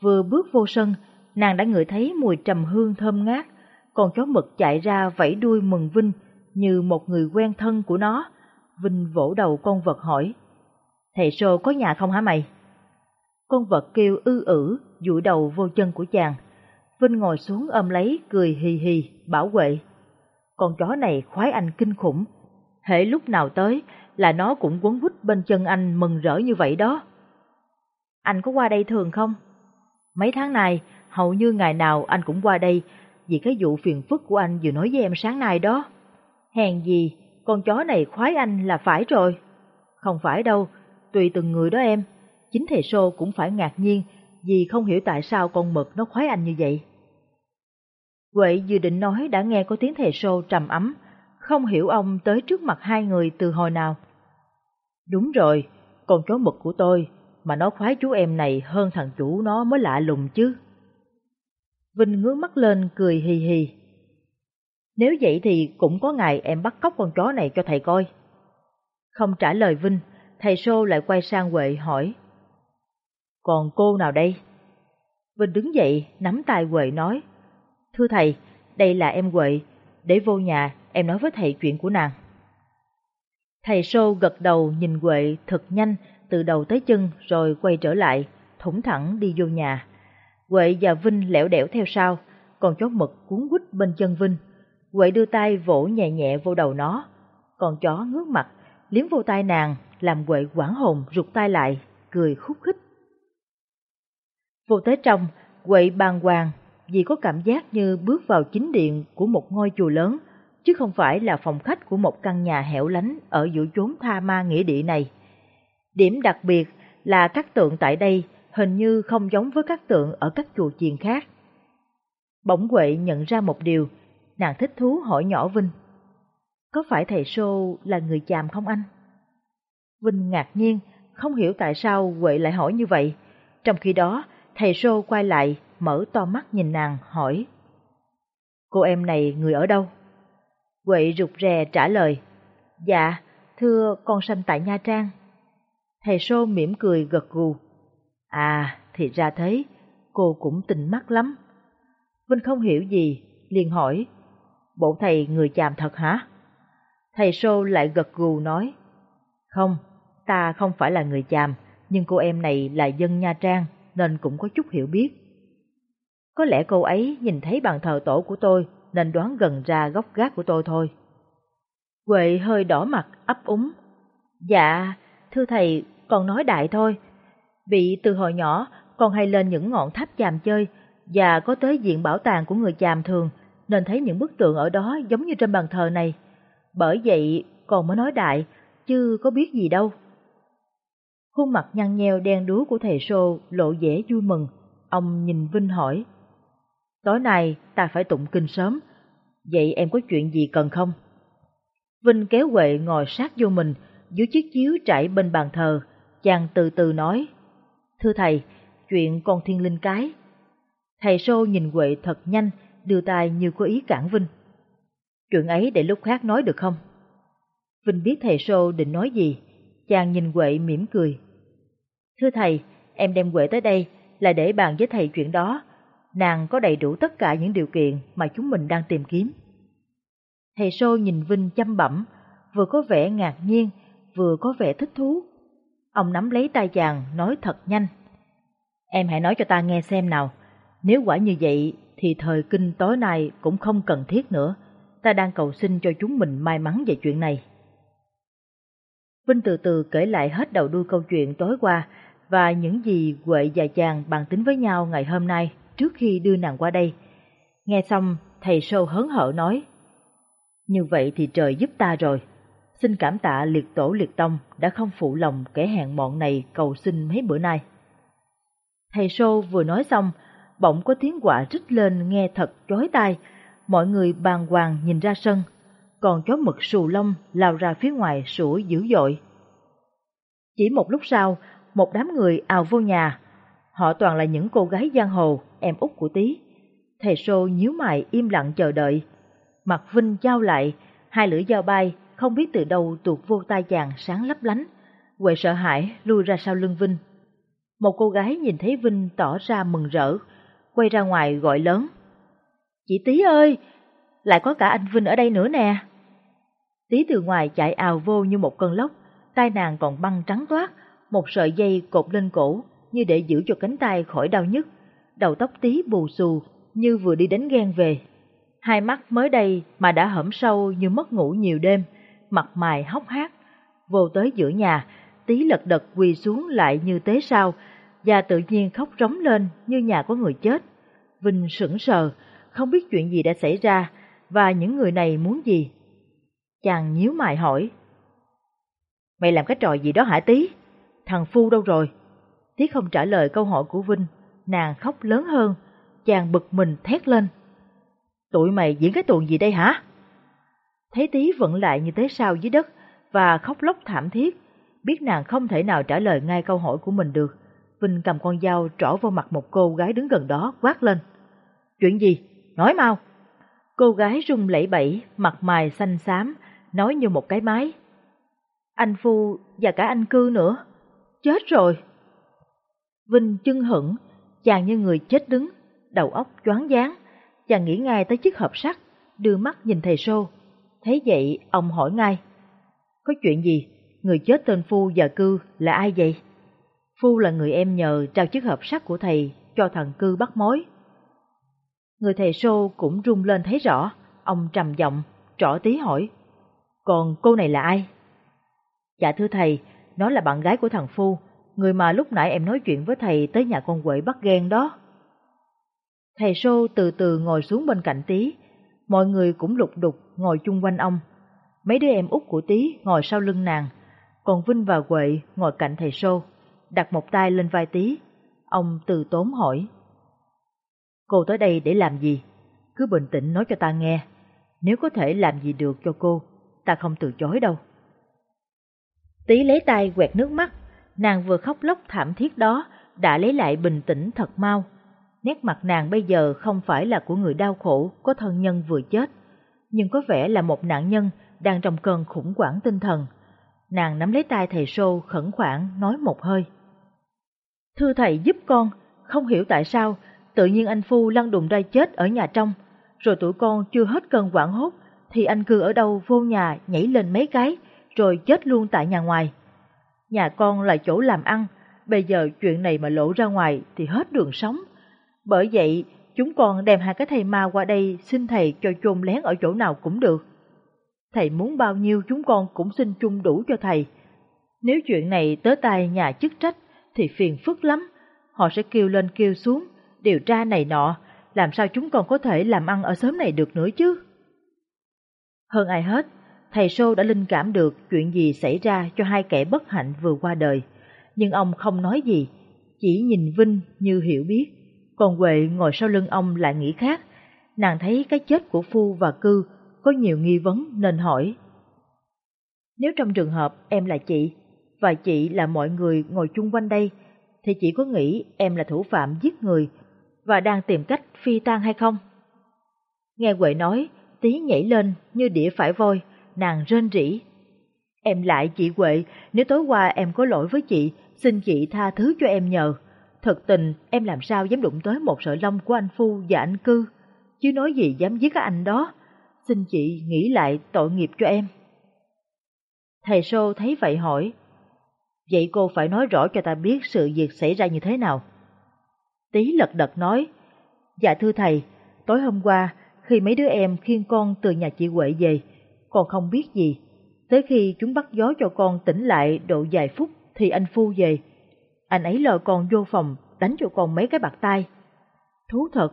S2: Vừa bước vô sân, nàng đã ngửi thấy mùi trầm hương thơm ngát, còn chó mực chạy ra vẫy đuôi mừng Vinh như một người quen thân của nó. Vinh vỗ đầu con vật hỏi, Thầy Sô có nhà không hả mày? Con vật kêu ư ử, dụi đầu vô chân của chàng. Vinh ngồi xuống ôm lấy, cười hì hì, bảo vệ. Con chó này khoái anh kinh khủng. Hễ lúc nào tới là nó cũng quấn quýt bên chân anh mừng rỡ như vậy đó. Anh có qua đây thường không? Mấy tháng này, hầu như ngày nào anh cũng qua đây vì cái vụ phiền phức của anh vừa nói với em sáng nay đó. Hèn gì, con chó này khoái anh là phải rồi. Không phải đâu, tùy từng người đó em. Chính thầy Sô cũng phải ngạc nhiên vì không hiểu tại sao con mực nó khoái anh như vậy. Huệ dự định nói đã nghe có tiếng thầy Sô trầm ấm, không hiểu ông tới trước mặt hai người từ hồi nào. Đúng rồi, con chó mực của tôi, mà nó khoái chú em này hơn thằng chủ nó mới lạ lùng chứ. Vinh ngước mắt lên cười hì hì. Nếu vậy thì cũng có ngày em bắt cóc con chó này cho thầy coi. Không trả lời Vinh, thầy Sô lại quay sang Huệ hỏi. Còn cô nào đây? Vinh đứng dậy, nắm tay Huệ nói. Thưa thầy, đây là em Huệ, để vô nhà em nói với thầy chuyện của nàng. Thầy Sô gật đầu nhìn Huệ thật nhanh từ đầu tới chân rồi quay trở lại, thủng thẳng đi vô nhà. Huệ và Vinh lẻo đẻo theo sau, còn chó mực cuốn quýt bên chân Vinh. Huệ đưa tay vỗ nhẹ nhẹ vô đầu nó, còn chó ngước mặt, liếm vô tay nàng, làm Huệ quảng hồn rụt tay lại, cười khúc khích. Vô tới trong, quậy bàng hoàng vì có cảm giác như bước vào chính điện của một ngôi chùa lớn, chứ không phải là phòng khách của một căn nhà hẻo lánh ở giữa chốn tha ma nghĩa địa này. Điểm đặc biệt là các tượng tại đây hình như không giống với các tượng ở các chùa chiền khác. Bỗng Huệ nhận ra một điều, nàng thích thú hỏi nhỏ Vinh. Có phải thầy Sô là người chàm không anh? Vinh ngạc nhiên, không hiểu tại sao Huệ lại hỏi như vậy. Trong khi đó, thầy Sô quay lại, mở to mắt nhìn nàng, hỏi. Cô em này người ở đâu? Quệ rụt rè trả lời. Dạ, thưa con sanh tại Nha Trang. Thầy Sô mỉm cười gật gù. À, thì ra thế, cô cũng tình mắt lắm. Vinh không hiểu gì, liền hỏi, bộ thầy người chàm thật hả? Thầy Sô lại gật gù nói, không, ta không phải là người chàm, nhưng cô em này là dân Nha Trang nên cũng có chút hiểu biết. Có lẽ cô ấy nhìn thấy bàn thờ tổ của tôi nên đoán gần ra góc gác của tôi thôi. Huệ hơi đỏ mặt, ấp úng. Dạ, thưa thầy, con nói đại thôi. Bị từ hồi nhỏ, con hay lên những ngọn tháp chàm chơi và có tới diện bảo tàng của người chàm thường nên thấy những bức tượng ở đó giống như trên bàn thờ này. Bởi vậy con mới nói đại, chứ có biết gì đâu. Khuôn mặt nhăn nheo đen đúa của thầy Sô lộ vẻ vui mừng, ông nhìn Vinh hỏi. Tối nay ta phải tụng kinh sớm, vậy em có chuyện gì cần không? Vinh kéo Huệ ngồi sát vô mình, dưới chiếc chiếu trải bên bàn thờ, chàng từ từ nói. Thưa thầy, chuyện con thiên linh cái. Thầy Sô nhìn Huệ thật nhanh, đưa tay như có ý cản Vinh. Chuyện ấy để lúc khác nói được không? Vinh biết thầy Sô định nói gì, chàng nhìn Huệ mỉm cười. Thưa thầy, em đem Huệ tới đây là để bàn với thầy chuyện đó. Nàng có đầy đủ tất cả những điều kiện mà chúng mình đang tìm kiếm. Thầy Sô nhìn Vinh chăm bẩm, vừa có vẻ ngạc nhiên, vừa có vẻ thích thú. Ông nắm lấy tay chàng, nói thật nhanh. Em hãy nói cho ta nghe xem nào, nếu quả như vậy thì thời kinh tối nay cũng không cần thiết nữa, ta đang cầu xin cho chúng mình may mắn về chuyện này. Vinh từ từ kể lại hết đầu đuôi câu chuyện tối qua và những gì Huệ và chàng bàn tính với nhau ngày hôm nay trước khi đưa nàng qua đây. Nghe xong, thầy sâu hớn hở nói, Như vậy thì trời giúp ta rồi. Xin cảm tạ liệt tổ liệt tông đã không phụ lòng kẻ hẹn mọn này cầu xin mấy bữa nay. Thầy sô vừa nói xong, bỗng có tiếng quạ rít lên nghe thật chói tai, mọi người bàng hoàng nhìn ra sân, còn chó mực sù lông lao ra phía ngoài sủa dữ dội. Chỉ một lúc sau, một đám người ào vô nhà, họ toàn là những cô gái giang hồ, em út của tí. Thầy sô nhíu mày im lặng chờ đợi. Mặt Vinh giao lại, hai lưỡi dao bay, không biết từ đâu tuột vô tai chàng sáng lấp lánh. Huệ sợ hãi lui ra sau lưng Vinh. Một cô gái nhìn thấy Vinh tỏ ra mừng rỡ, quay ra ngoài gọi lớn. Chị Tí ơi, lại có cả anh Vinh ở đây nữa nè. Tí từ ngoài chạy ào vô như một cơn lốc, tai nàng còn băng trắng toát, một sợi dây cột lên cổ như để giữ cho cánh tay khỏi đau nhức. Đầu tóc tí bù xù như vừa đi đánh ghen về. Hai mắt mới đây mà đã hõm sâu như mất ngủ nhiều đêm, mặt mày hốc hác. Vô tới giữa nhà, tí lật đật quỳ xuống lại như tế sao, và tự nhiên khóc rống lên như nhà có người chết. Vinh sững sờ, không biết chuyện gì đã xảy ra và những người này muốn gì. Chàng nhíu mày hỏi. Mày làm cái trò gì đó hả tí? Thằng Phu đâu rồi? Tí không trả lời câu hỏi của Vinh, nàng khóc lớn hơn, chàng bực mình thét lên. Tụi mày diễn cái tuồng gì đây hả? Thấy tí vẫn lại như thế sao dưới đất và khóc lóc thảm thiết, biết nàng không thể nào trả lời ngay câu hỏi của mình được. Vinh cầm con dao trỏ vào mặt một cô gái đứng gần đó quát lên. Chuyện gì? Nói mau! Cô gái rung lẩy bẩy, mặt mày xanh xám, nói như một cái máy. Anh Phu và cả anh Cư nữa. Chết rồi! Vinh chân hững, chàng như người chết đứng, đầu óc choáng váng. Chàng nghĩ ngay tới chiếc hộp sắt, đưa mắt nhìn thầy Sô. Thấy vậy, ông hỏi ngay. Có chuyện gì? Người chết tên Phu và Cư là ai vậy? Phu là người em nhờ trao chiếc hộp sắt của thầy cho thằng Cư bắt mối. Người thầy Sô cũng rung lên thấy rõ, ông trầm giọng, trỏ tí hỏi. Còn cô này là ai? Dạ thưa thầy, nó là bạn gái của thằng Phu, người mà lúc nãy em nói chuyện với thầy tới nhà con quệ bắt ghen đó. Thầy Sô từ từ ngồi xuống bên cạnh tí, mọi người cũng lục đục ngồi chung quanh ông. Mấy đứa em út của tí ngồi sau lưng nàng, còn Vinh và Quệ ngồi cạnh thầy Sô, đặt một tay lên vai tí. Ông từ tốn hỏi. Cô tới đây để làm gì? Cứ bình tĩnh nói cho ta nghe. Nếu có thể làm gì được cho cô, ta không từ chối đâu. Tí lấy tay quẹt nước mắt, nàng vừa khóc lóc thảm thiết đó, đã lấy lại bình tĩnh thật mau. Nét mặt nàng bây giờ không phải là của người đau khổ, có thân nhân vừa chết, nhưng có vẻ là một nạn nhân đang trong cơn khủng hoảng tinh thần. Nàng nắm lấy tay thầy Sô khẩn khoản nói một hơi. Thưa thầy giúp con, không hiểu tại sao tự nhiên anh Phu lăn đùng ra chết ở nhà trong, rồi tụi con chưa hết cơn quảng hốt, thì anh cư ở đâu vô nhà nhảy lên mấy cái, rồi chết luôn tại nhà ngoài. Nhà con là chỗ làm ăn, bây giờ chuyện này mà lộ ra ngoài thì hết đường sống. Bởi vậy, chúng con đem hai cái thầy ma qua đây xin thầy cho chôn lén ở chỗ nào cũng được. Thầy muốn bao nhiêu chúng con cũng xin chung đủ cho thầy. Nếu chuyện này tới tay nhà chức trách thì phiền phức lắm, họ sẽ kêu lên kêu xuống, điều tra này nọ, làm sao chúng con có thể làm ăn ở xóm này được nữa chứ? Hơn ai hết, thầy Sô đã linh cảm được chuyện gì xảy ra cho hai kẻ bất hạnh vừa qua đời, nhưng ông không nói gì, chỉ nhìn Vinh như hiểu biết. Còn Huệ ngồi sau lưng ông lại nghĩ khác, nàng thấy cái chết của Phu và Cư có nhiều nghi vấn nên hỏi. Nếu trong trường hợp em là chị, và chị là mọi người ngồi chung quanh đây, thì chị có nghĩ em là thủ phạm giết người và đang tìm cách phi tan hay không? Nghe Huệ nói, tí nhảy lên như đĩa phải voi, nàng rên rỉ. Em lại chị Huệ, nếu tối qua em có lỗi với chị, xin chị tha thứ cho em nhờ. Thật tình, em làm sao dám đụng tới một sợi lông của anh Phu và anh Cư, chứ nói gì dám giết các anh đó. Xin chị nghĩ lại tội nghiệp cho em. Thầy Sô thấy vậy hỏi, Vậy cô phải nói rõ cho ta biết sự việc xảy ra như thế nào. Tí lật đật nói, Dạ thưa thầy, tối hôm qua khi mấy đứa em khiêng con từ nhà chị Huệ về, con không biết gì. Tới khi chúng bắt gió cho con tỉnh lại độ vài phút thì anh Phu về. Anh ấy lờ con vô phòng, đánh cho con mấy cái bạc tay. Thú thật,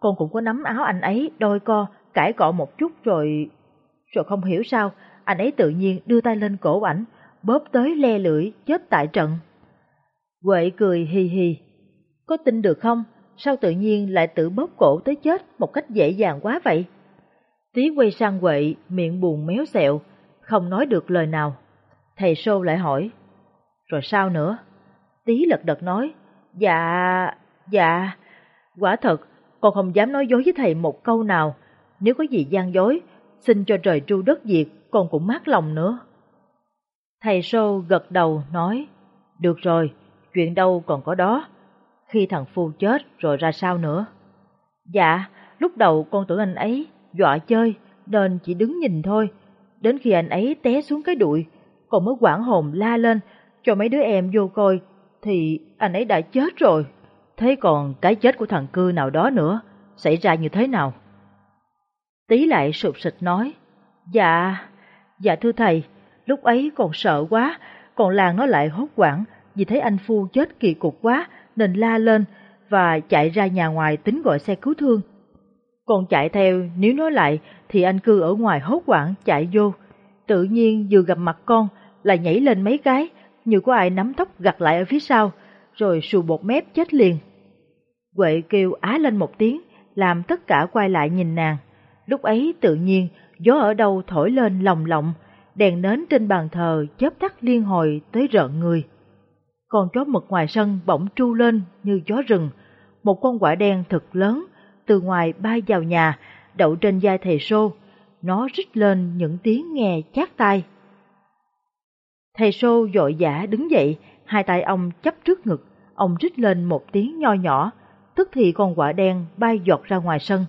S2: con cũng có nắm áo anh ấy đôi co, cãi cọ một chút rồi... Rồi không hiểu sao, anh ấy tự nhiên đưa tay lên cổ ảnh, bóp tới le lưỡi, chết tại trận. Huệ cười hì hì. Có tin được không? Sao tự nhiên lại tự bóp cổ tới chết một cách dễ dàng quá vậy? Tí quay sang quậy, miệng buồn méo xẹo, không nói được lời nào. Thầy Sô lại hỏi, rồi sao nữa? Tí lật đật nói, dạ, dạ, quả thật, con không dám nói dối với thầy một câu nào. Nếu có gì gian dối, xin cho trời tru đất diệt, con cũng mát lòng nữa. Thầy Sô gật đầu nói, được rồi, chuyện đâu còn có đó. Khi thằng Phu chết rồi ra sao nữa? Dạ, lúc đầu con tưởng anh ấy dọa chơi nên chỉ đứng nhìn thôi. Đến khi anh ấy té xuống cái đụi, còn mới quảng hồn la lên cho mấy đứa em vô coi thì anh ấy đã chết rồi. Thế còn cái chết của thằng cư nào đó nữa, xảy ra như thế nào? Tí lại sụp sịch nói, Dạ, dạ thưa thầy, lúc ấy còn sợ quá, còn làng nó lại hốt quảng vì thấy anh Phu chết kỳ cục quá nên la lên và chạy ra nhà ngoài tính gọi xe cứu thương. Còn chạy theo, nếu nói lại thì anh cư ở ngoài hốt quảng chạy vô. Tự nhiên vừa gặp mặt con là nhảy lên mấy cái, như có ai nắm tóc gặt lại ở phía sau, rồi sù bột mép chết liền. Huệ kêu á lên một tiếng, làm tất cả quay lại nhìn nàng. Lúc ấy tự nhiên, gió ở đâu thổi lên lồng lộng, đèn nến trên bàn thờ chớp tắt liên hồi tới rợn người. Con chó mực ngoài sân bỗng tru lên như chó rừng, một con quả đen thật lớn, từ ngoài bay vào nhà, đậu trên vai thầy sô, nó rít lên những tiếng nghe chát tai. Thầy sô dội vã đứng dậy, hai tay ông chấp trước ngực, ông rít lên một tiếng nho nhỏ, tức thì con quả đen bay giọt ra ngoài sân.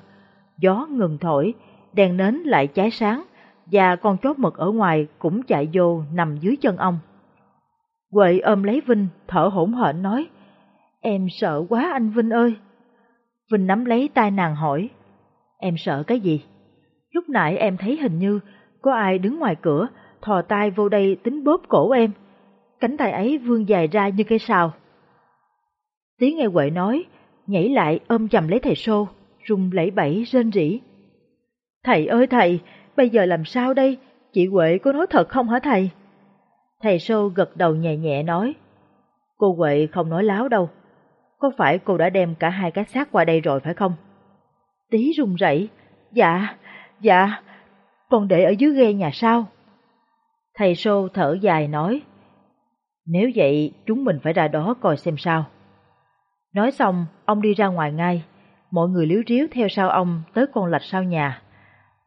S2: Gió ngừng thổi, đèn nến lại cháy sáng, và con chó mực ở ngoài cũng chạy vô nằm dưới chân ông. Huệ ôm lấy Vinh, thở hổn hển nói, Em sợ quá anh Vinh ơi. Vinh nắm lấy tay nàng hỏi, Em sợ cái gì? Lúc nãy em thấy hình như có ai đứng ngoài cửa, thò tay vô đây tính bóp cổ em. Cánh tay ấy vươn dài ra như cây sào. Tiếng nghe Huệ nói, nhảy lại ôm chầm lấy thầy Sô, rung lẫy bẫy rên rỉ. Thầy ơi thầy, bây giờ làm sao đây? Chị Huệ có nói thật không hả thầy? Thầy Sô gật đầu nhẹ nhẹ nói, cô Huệ không nói láo đâu. Có phải cô đã đem cả hai cái xác qua đây rồi phải không? Tí run rẩy, dạ, dạ, còn để ở dưới ghe nhà sau. Thầy Sô thở dài nói, nếu vậy chúng mình phải ra đó coi xem sao. Nói xong, ông đi ra ngoài ngay, mọi người liếu riếu theo sau ông tới con lạch sau nhà.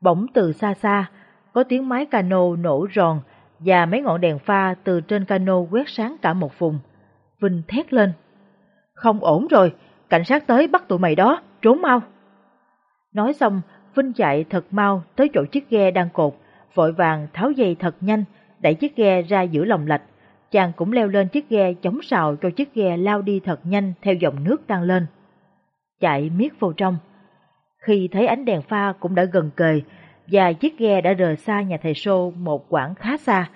S2: Bỗng từ xa xa, có tiếng máy cano nổ ròn và mấy ngọn đèn pha từ trên cano quét sáng cả một vùng. Vinh thét lên. Không ổn rồi, cảnh sát tới bắt tụi mày đó, trốn mau. Nói xong, Vinh chạy thật mau tới chỗ chiếc ghe đang cột, vội vàng tháo dây thật nhanh, đẩy chiếc ghe ra giữa lòng lạch. Chàng cũng leo lên chiếc ghe chống sào cho chiếc ghe lao đi thật nhanh theo dòng nước đang lên. Chạy miết vô trong. Khi thấy ánh đèn pha cũng đã gần kề, và chiếc ghe đã rời xa nhà thầy Sô một quãng khá xa,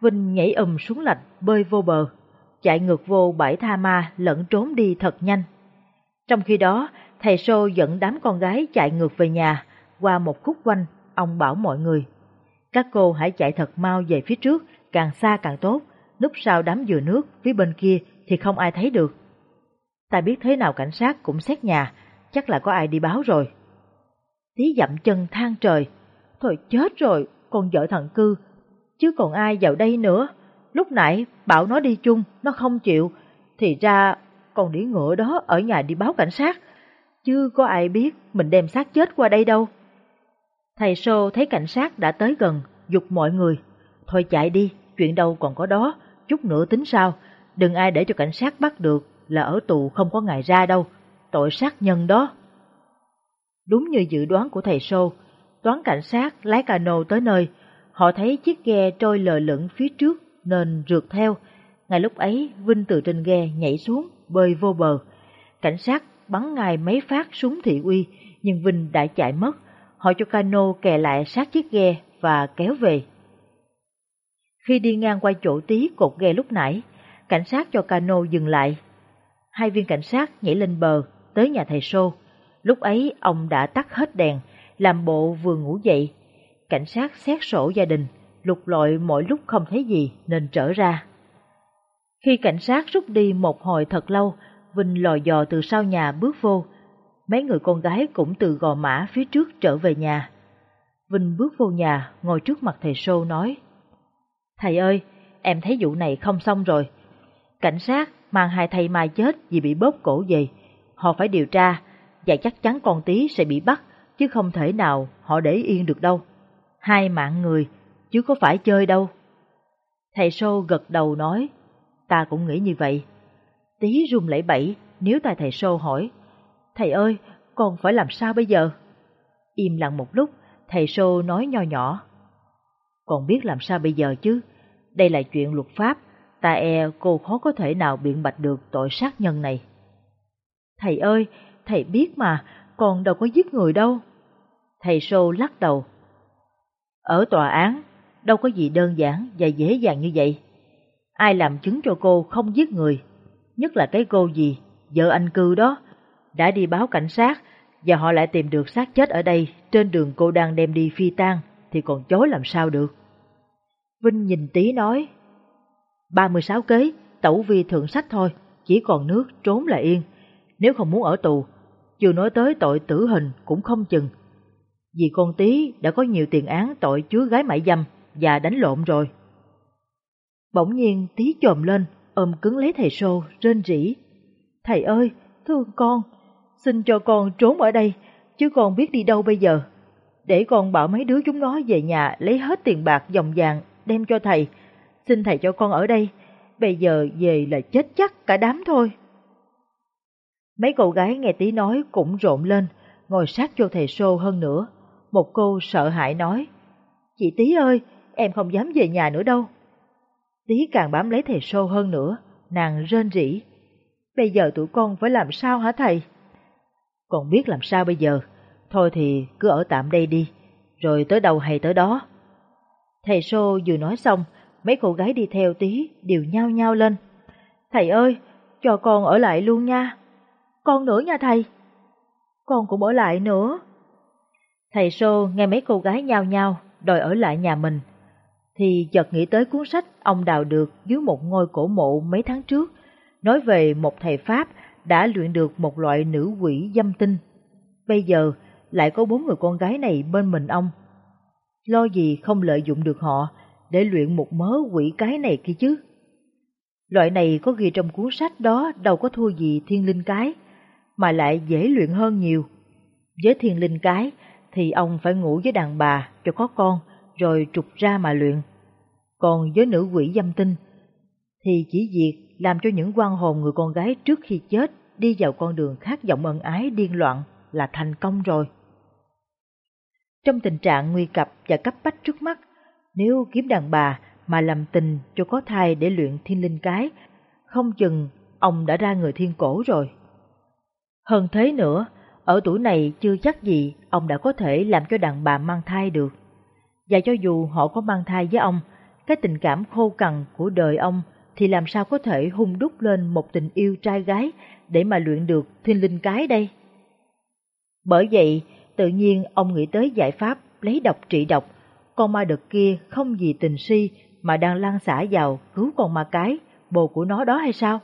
S2: Vinh nhảy ầm xuống lạch bơi vô bờ, chạy ngược vô bãi tha ma lẫn trốn đi thật nhanh. Trong khi đó, thầy Sô dẫn đám con gái chạy ngược về nhà, qua một khúc quanh, ông bảo mọi người. Các cô hãy chạy thật mau về phía trước, càng xa càng tốt, núp sau đám dừa nước phía bên kia thì không ai thấy được. Ta biết thế nào cảnh sát cũng xét nhà, chắc là có ai đi báo rồi. Tí dậm chân than trời, thôi chết rồi, con vợ thằng cư, chứ còn ai vào đây nữa. Lúc nãy bảo nó đi chung, nó không chịu, thì ra còn đĩa ngựa đó ở nhà đi báo cảnh sát, chứ có ai biết mình đem xác chết qua đây đâu. Thầy Sô thấy cảnh sát đã tới gần, dục mọi người. Thôi chạy đi, chuyện đâu còn có đó, chút nữa tính sao, đừng ai để cho cảnh sát bắt được là ở tù không có ngày ra đâu, tội sát nhân đó. Đúng như dự đoán của thầy Sô, toán cảnh sát lái cano tới nơi, họ thấy chiếc ghe trôi lờ lửng phía trước nên rượt theo. Ngay lúc ấy, Vinh từ trên ghe nhảy xuống, bơi vô bờ. Cảnh sát bắn ngài mấy phát súng thị uy, nhưng Vinh đã chạy mất, họ cho cano kè lại sát chiếc ghe và kéo về. Khi đi ngang qua chỗ tí cột ghe lúc nãy, cảnh sát cho cano dừng lại. Hai viên cảnh sát nhảy lên bờ, tới nhà thầy Sô. Lúc ấy ông đã tắt hết đèn, làm bộ vừa ngủ dậy. Cảnh sát xét sổ gia đình, lục lọi mỗi lúc không thấy gì nên trở ra. Khi cảnh sát rút đi một hồi thật lâu, Vinh lò dò từ sau nhà bước vô. Mấy người con gái cũng từ gò mã phía trước trở về nhà. Vinh bước vô nhà, ngồi trước mặt thầy Sô nói. Thầy ơi, em thấy vụ này không xong rồi. Cảnh sát mang hai thầy mai chết vì bị bóp cổ về. Họ phải điều tra, và chắc chắn con tí sẽ bị bắt, chứ không thể nào họ để yên được đâu. Hai mạng người, chứ có phải chơi đâu. Thầy Sô gật đầu nói, ta cũng nghĩ như vậy. Tí run lẩy bẩy nếu tài thầy Sô hỏi, thầy ơi, con phải làm sao bây giờ? Im lặng một lúc, thầy Sô nói nho nhỏ. Còn biết làm sao bây giờ chứ? Đây là chuyện luật pháp, ta e cô khó có thể nào biện bạch được tội sát nhân này. Thầy ơi, thầy biết mà, con đâu có giết người đâu. Thầy Sô lắc đầu. Ở tòa án, đâu có gì đơn giản và dễ dàng như vậy. Ai làm chứng cho cô không giết người, nhất là cái cô gì, vợ anh cư đó, đã đi báo cảnh sát và họ lại tìm được xác chết ở đây trên đường cô đang đem đi phi tang thì còn chối làm sao được. Vinh nhìn tí nói, 36 kế, tẩu vi thượng sách thôi, chỉ còn nước trốn là yên. Nếu không muốn ở tù, chưa nói tới tội tử hình cũng không chừng. Vì con tí đã có nhiều tiền án tội chứa gái mại dâm và đánh lộn rồi. Bỗng nhiên tí chồm lên, ôm cứng lấy thầy Sô, rên rỉ. Thầy ơi, thương con, xin cho con trốn ở đây, chứ con biết đi đâu bây giờ. Để con bảo mấy đứa chúng nó về nhà lấy hết tiền bạc dòng vàng đem cho thầy. Xin thầy cho con ở đây, bây giờ về là chết chắc cả đám thôi. Mấy cậu gái nghe tí nói cũng rộn lên, ngồi sát cho thầy Sô hơn nữa. Một cô sợ hãi nói, Chị Tí ơi, em không dám về nhà nữa đâu. Tí càng bám lấy thầy Sô hơn nữa, nàng rên rỉ. Bây giờ tụi con phải làm sao hả thầy? Còn biết làm sao bây giờ, thôi thì cứ ở tạm đây đi, rồi tới đâu hay tới đó. Thầy Sô vừa nói xong, mấy cô gái đi theo tí đều nhao nhao lên. Thầy ơi, cho con ở lại luôn nha. Con nữa nha thầy. Con cũng ở lại nữa. Thầy Sô nghe mấy cô gái nhao nhao đòi ở lại nhà mình, thì chợt nghĩ tới cuốn sách ông đào được dưới một ngôi cổ mộ mấy tháng trước, nói về một thầy Pháp đã luyện được một loại nữ quỷ dâm tinh. Bây giờ lại có bốn người con gái này bên mình ông. Lo gì không lợi dụng được họ để luyện một mớ quỷ cái này kia chứ. Loại này có ghi trong cuốn sách đó đâu có thua gì thiên linh cái, mà lại dễ luyện hơn nhiều. Với thiên linh cái thì ông phải ngủ với đàn bà cho có con, rồi trục ra mà luyện. Còn với nữ quỷ dâm tinh, thì chỉ việc làm cho những quan hồn người con gái trước khi chết đi vào con đường khát vọng ân ái điên loạn là thành công rồi. Trong tình trạng nguy cập và cấp bách trước mắt, nếu kiếm đàn bà mà làm tình cho có thai để luyện thiên linh cái, không chừng ông đã ra người thiên cổ rồi. Hơn thế nữa, ở tuổi này chưa chắc gì ông đã có thể làm cho đàn bà mang thai được. Và cho dù họ có mang thai với ông, cái tình cảm khô cằn của đời ông thì làm sao có thể hung đúc lên một tình yêu trai gái để mà luyện được thiên linh cái đây? Bởi vậy, tự nhiên ông nghĩ tới giải pháp lấy độc trị độc, con ma đực kia không vì tình si mà đang lan xả vào cứu con ma cái, bồ của nó đó hay sao?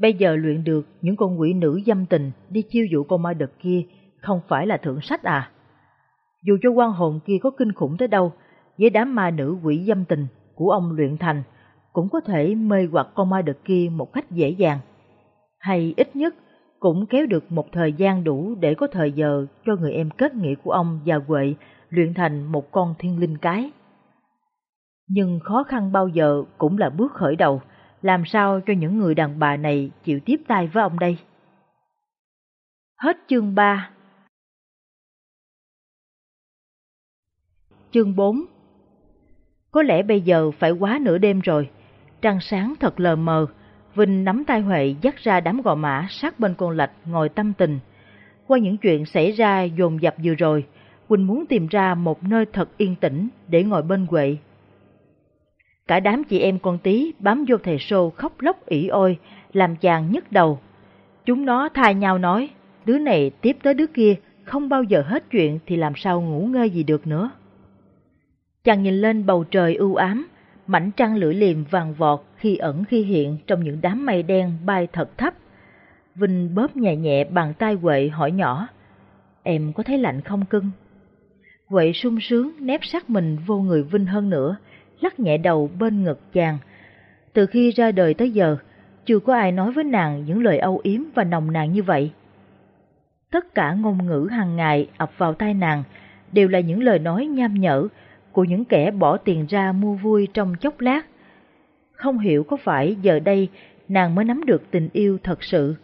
S2: Bây giờ luyện được những con quỷ nữ dâm tình đi chiêu dụ con ma đực kia không phải là thượng sách à? Dù cho quan hồn kia có kinh khủng tới đâu, với đám ma nữ quỷ dâm tình của ông luyện thành, cũng có thể mê hoặc con ma đực kia một cách dễ dàng. Hay ít nhất cũng kéo được một thời gian đủ để có thời giờ cho người em kết nghĩa của ông và Huệ luyện thành một con thiên linh cái. Nhưng khó khăn bao giờ cũng là bước khởi đầu, làm sao cho những người đàn bà này chịu tiếp tay với ông đây? Hết chương 3 Chương 4 Có lẽ bây giờ phải quá nửa đêm rồi, trăng sáng thật lờ mờ, Vinh nắm tay Huệ dắt ra đám gò mã sát bên con lạch ngồi tâm tình. Qua những chuyện xảy ra dồn dập vừa rồi, Quỳnh muốn tìm ra một nơi thật yên tĩnh để ngồi bên Huệ. Cả đám chị em con tí bám vô thầy sô khóc lóc ỉ ôi, làm chàng nhức đầu. Chúng nó thay nhau nói, đứa này tiếp tới đứa kia, không bao giờ hết chuyện thì làm sao ngủ ngơi gì được nữa. Chàng nhìn lên bầu trời ưu ám, mảnh trăng lưỡi liềm vàng vọt khi ẩn khi hiện trong những đám mây đen bay thật thấp. Vinh bóp nhẹ nhẹ bàn tay Huệ hỏi nhỏ, em có thấy lạnh không cưng? Huệ sung sướng nép sát mình vô người Vinh hơn nữa, lắc nhẹ đầu bên ngực chàng. Từ khi ra đời tới giờ, chưa có ai nói với nàng những lời âu yếm và nồng nàn như vậy. Tất cả ngôn ngữ hàng ngày ập vào tai nàng đều là những lời nói nham nhở của những kẻ bỏ tiền ra mua vui trong chốc lát. Không hiểu có phải giờ đây nàng mới nắm được tình yêu thật sự.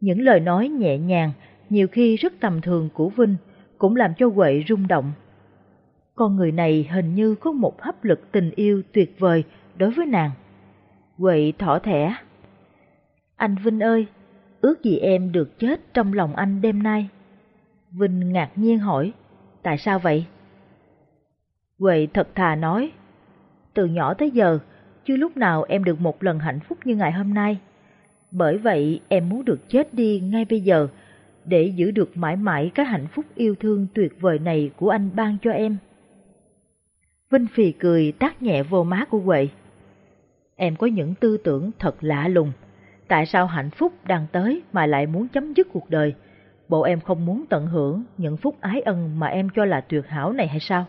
S2: Những lời nói nhẹ nhàng, nhiều khi rất tầm thường của Vinh, cũng làm cho Huệ rung động. Con người này hình như có một hấp lực tình yêu tuyệt vời đối với nàng. Huệ thỏ thẻ. Anh Vinh ơi, ước gì em được chết trong lòng anh đêm nay? Vinh ngạc nhiên hỏi, tại sao vậy? Huệ thật thà nói, từ nhỏ tới giờ, chưa lúc nào em được một lần hạnh phúc như ngày hôm nay. Bởi vậy em muốn được chết đi ngay bây giờ, để giữ được mãi mãi cái hạnh phúc yêu thương tuyệt vời này của anh ban cho em. Vinh Phì cười tác nhẹ vô má của Huệ. Em có những tư tưởng thật lạ lùng. Tại sao hạnh phúc đang tới mà lại muốn chấm dứt cuộc đời? Bộ em không muốn tận hưởng những phút ái ân mà em cho là tuyệt hảo này hay sao?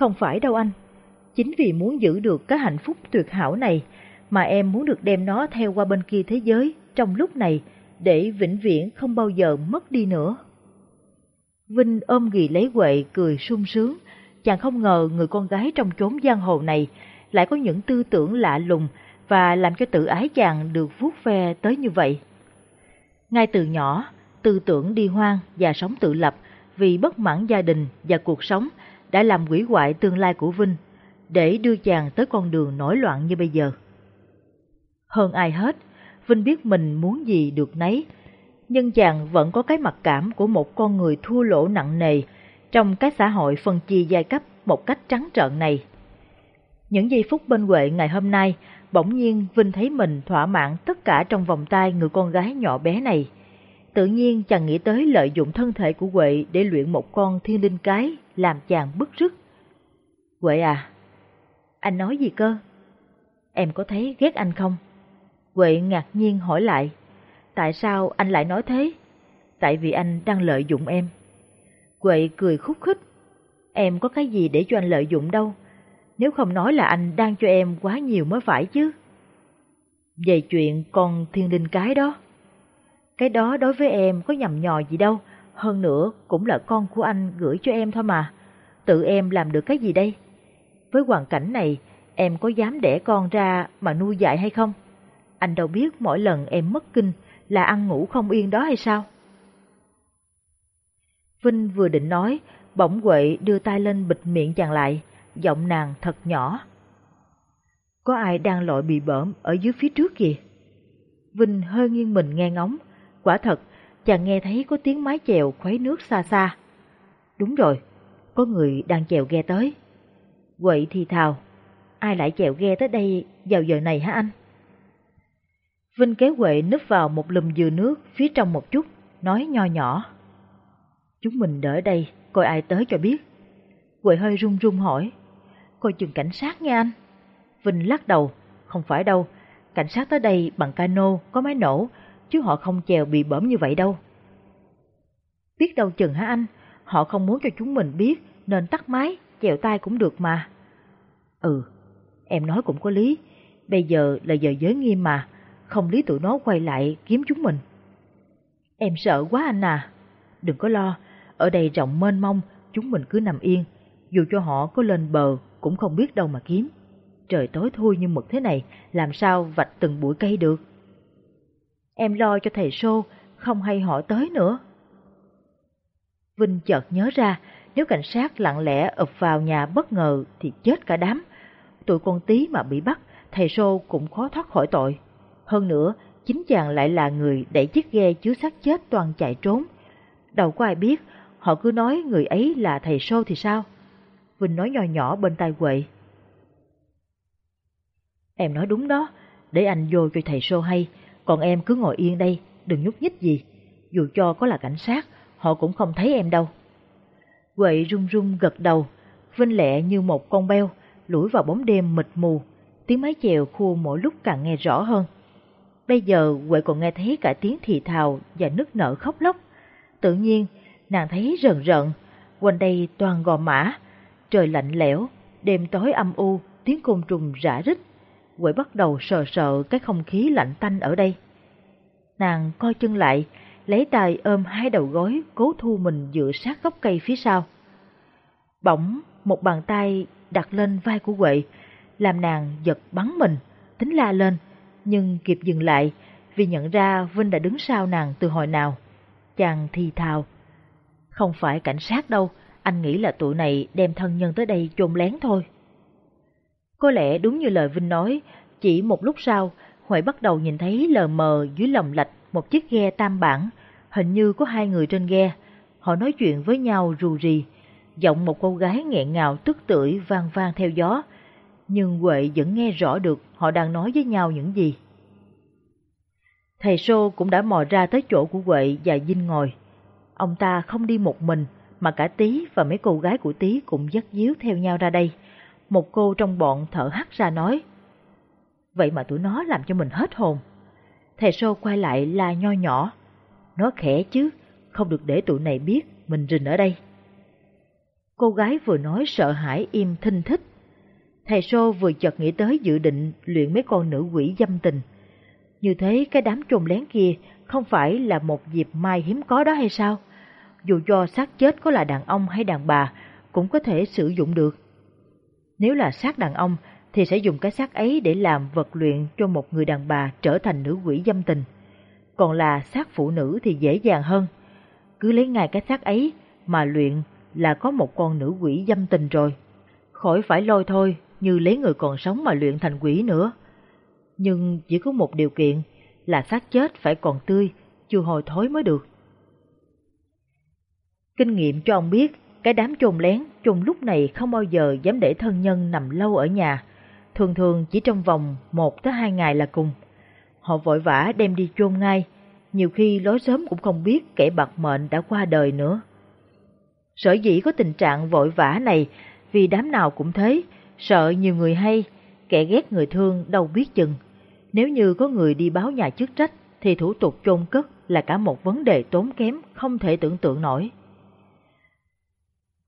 S2: Không phải đâu anh. Chính vì muốn giữ được cái hạnh phúc tuyệt hảo này mà em muốn được đem nó theo qua bên kia thế giới trong lúc này để vĩnh viễn không bao giờ mất đi nữa. Vinh ôm ghì lấy Huệ cười sung sướng, chàng không ngờ người con gái trong chốn giang hồ này lại có những tư tưởng lạ lùng và làm cho tự ái chàng được vuốt ve tới như vậy. Ngay từ nhỏ, tư tưởng đi hoang và sống tự lập vì bất mãn gia đình và cuộc sống đã làm quỷ hoại tương lai của Vinh, để đưa chàng tới con đường nổi loạn như bây giờ. Hơn ai hết, Vinh biết mình muốn gì được nấy, nhưng chàng vẫn có cái mặc cảm của một con người thua lỗ nặng nề trong cái xã hội phân chia giai cấp một cách trắng trợn này. Những giây phút bên Huệ ngày hôm nay, bỗng nhiên Vinh thấy mình thỏa mãn tất cả trong vòng tay người con gái nhỏ bé này. Tự nhiên chàng nghĩ tới lợi dụng thân thể của Huệ để luyện một con thiên linh cái, làm chàng bức rứt. Huệ à, anh nói gì cơ? Em có thấy ghét anh không? Huệ ngạc nhiên hỏi lại, tại sao anh lại nói thế? Tại vì anh đang lợi dụng em. Huệ cười khúc khích, em có cái gì để cho anh lợi dụng đâu, nếu không nói là anh đang cho em quá nhiều mới phải chứ. Về chuyện con thiên linh cái đó. Cái đó đối với em có nhầm nhò gì đâu, hơn nữa cũng là con của anh gửi cho em thôi mà. Tự em làm được cái gì đây? Với hoàn cảnh này, em có dám đẻ con ra mà nuôi dạy hay không? Anh đâu biết mỗi lần em mất kinh là ăn ngủ không yên đó hay sao? Vinh vừa định nói, bỗng quậy đưa tay lên bịt miệng chàng lại, giọng nàng thật nhỏ. Có ai đang lội bị bỡm ở dưới phía trước kìa? Vinh hơi nghiêng mình nghe ngóng, quả thật, chàng nghe thấy có tiếng mái chèo khuấy nước xa xa. Đúng rồi, có người đang chèo ghe tới. Quậy thì thào, ai lại chèo ghe tới đây vào giờ này hả anh? Vinh kéo Huệ núp vào một lùm dừa nước phía trong một chút, nói nho nhỏ. Chúng mình đỡ đây, coi ai tới cho biết. Huệ hơi run run hỏi, coi chừng cảnh sát nghe anh. Vinh lắc đầu, không phải đâu, cảnh sát tới đây bằng cano có máy nổ, chứ họ không chèo bị bẩm như vậy đâu. Biết đâu chừng hả anh, họ không muốn cho chúng mình biết nên tắt máy, chèo tay cũng được mà. Ừ, em nói cũng có lý, bây giờ là giờ giới nghiêm mà, không lý tụi nó quay lại kiếm chúng mình. Em sợ quá anh à, đừng có lo, ở đây rộng mênh mông, chúng mình cứ nằm yên, dù cho họ có lên bờ cũng không biết đâu mà kiếm. Trời tối thui như mực thế này, làm sao vạch từng bụi cây được? Em lo cho thầy Sô, không hay họ tới nữa. Vinh chợt nhớ ra, nếu cảnh sát lặng lẽ ập vào nhà bất ngờ thì chết cả đám. Tụi con tí mà bị bắt, thầy Sô cũng khó thoát khỏi tội. Hơn nữa, chính chàng lại là người đẩy chiếc ghe chứa xác chết toàn chạy trốn. Đâu có ai biết, họ cứ nói người ấy là thầy sô thì sao? Vinh nói nhỏ nhỏ bên tai Huệ. Em nói đúng đó, để anh vô cho thầy sô hay, còn em cứ ngồi yên đây, đừng nhúc nhích gì. Dù cho có là cảnh sát, họ cũng không thấy em đâu. Huệ run run gật đầu, Vinh lẹ như một con beo, lủi vào bóng đêm mịt mù, tiếng mái chèo khua mỗi lúc càng nghe rõ hơn. Bây giờ Huệ còn nghe thấy cả tiếng thì thào và nức nở khóc lóc. Tự nhiên, nàng thấy rần rợn, quanh đây toàn gò mã, trời lạnh lẽo, đêm tối âm u, tiếng côn trùng rã rít quậy bắt đầu sờ sợ cái không khí lạnh tanh ở đây. Nàng coi chân lại, lấy tay ôm hai đầu gối cố thu mình dựa sát gốc cây phía sau. Bỗng, một bàn tay đặt lên vai của Huệ, làm nàng giật bắn mình, tính la lên, nhưng kịp dừng lại vì nhận ra Vinh đã đứng sau nàng từ hồi nào. Chàng thì thào, không phải cảnh sát đâu, anh nghĩ là tụi này đem thân nhân tới đây chôn lén thôi. Có lẽ đúng như lời Vinh nói, chỉ một lúc sau, Huệ bắt đầu nhìn thấy lờ mờ dưới lòng lạch một chiếc ghe tam bản, hình như có hai người trên ghe. Họ nói chuyện với nhau rù rì, giọng một cô gái nghẹn ngào tức tưởi vang vang theo gió, nhưng Huệ vẫn nghe rõ được họ đang nói với nhau những gì. Thầy Sô cũng đã mò ra tới chỗ của Huệ và Vinh ngồi. Ông ta không đi một mình, mà cả Tý và mấy cô gái của Tý cũng dắt díu theo nhau ra đây. Một cô trong bọn thở hắt ra nói, Vậy mà tụi nó làm cho mình hết hồn. Thầy Sô quay lại la nho nhỏ, Nó khẽ chứ, không được để tụi này biết mình rình ở đây. Cô gái vừa nói sợ hãi im thinh thích. Thầy Sô vừa chợt nghĩ tới dự định luyện mấy con nữ quỷ dâm tình. Như thế cái đám trồn lén kia không phải là một dịp mai hiếm có đó hay sao? Dù do xác chết có là đàn ông hay đàn bà cũng có thể sử dụng được. Nếu là xác đàn ông thì sẽ dùng cái xác ấy để làm vật luyện cho một người đàn bà trở thành nữ quỷ dâm tình. Còn là xác phụ nữ thì dễ dàng hơn. Cứ lấy ngay cái xác ấy mà luyện là có một con nữ quỷ dâm tình rồi. Khỏi phải lôi thôi, như lấy người còn sống mà luyện thành quỷ nữa. Nhưng chỉ có một điều kiện là xác chết phải còn tươi, chưa hồi thối mới được. Kinh nghiệm cho ông biết, cái đám chôn lén chôn lúc này không bao giờ dám để thân nhân nằm lâu ở nhà, thường thường chỉ trong vòng một tới hai ngày là cùng. Họ vội vã đem đi chôn ngay, nhiều khi lối sớm cũng không biết kẻ bạc mệnh đã qua đời nữa. Sở dĩ có tình trạng vội vã này vì đám nào cũng thế, sợ nhiều người hay, kẻ ghét người thương đâu biết chừng. Nếu như có người đi báo nhà chức trách thì thủ tục chôn cất là cả một vấn đề tốn kém không thể tưởng tượng nổi.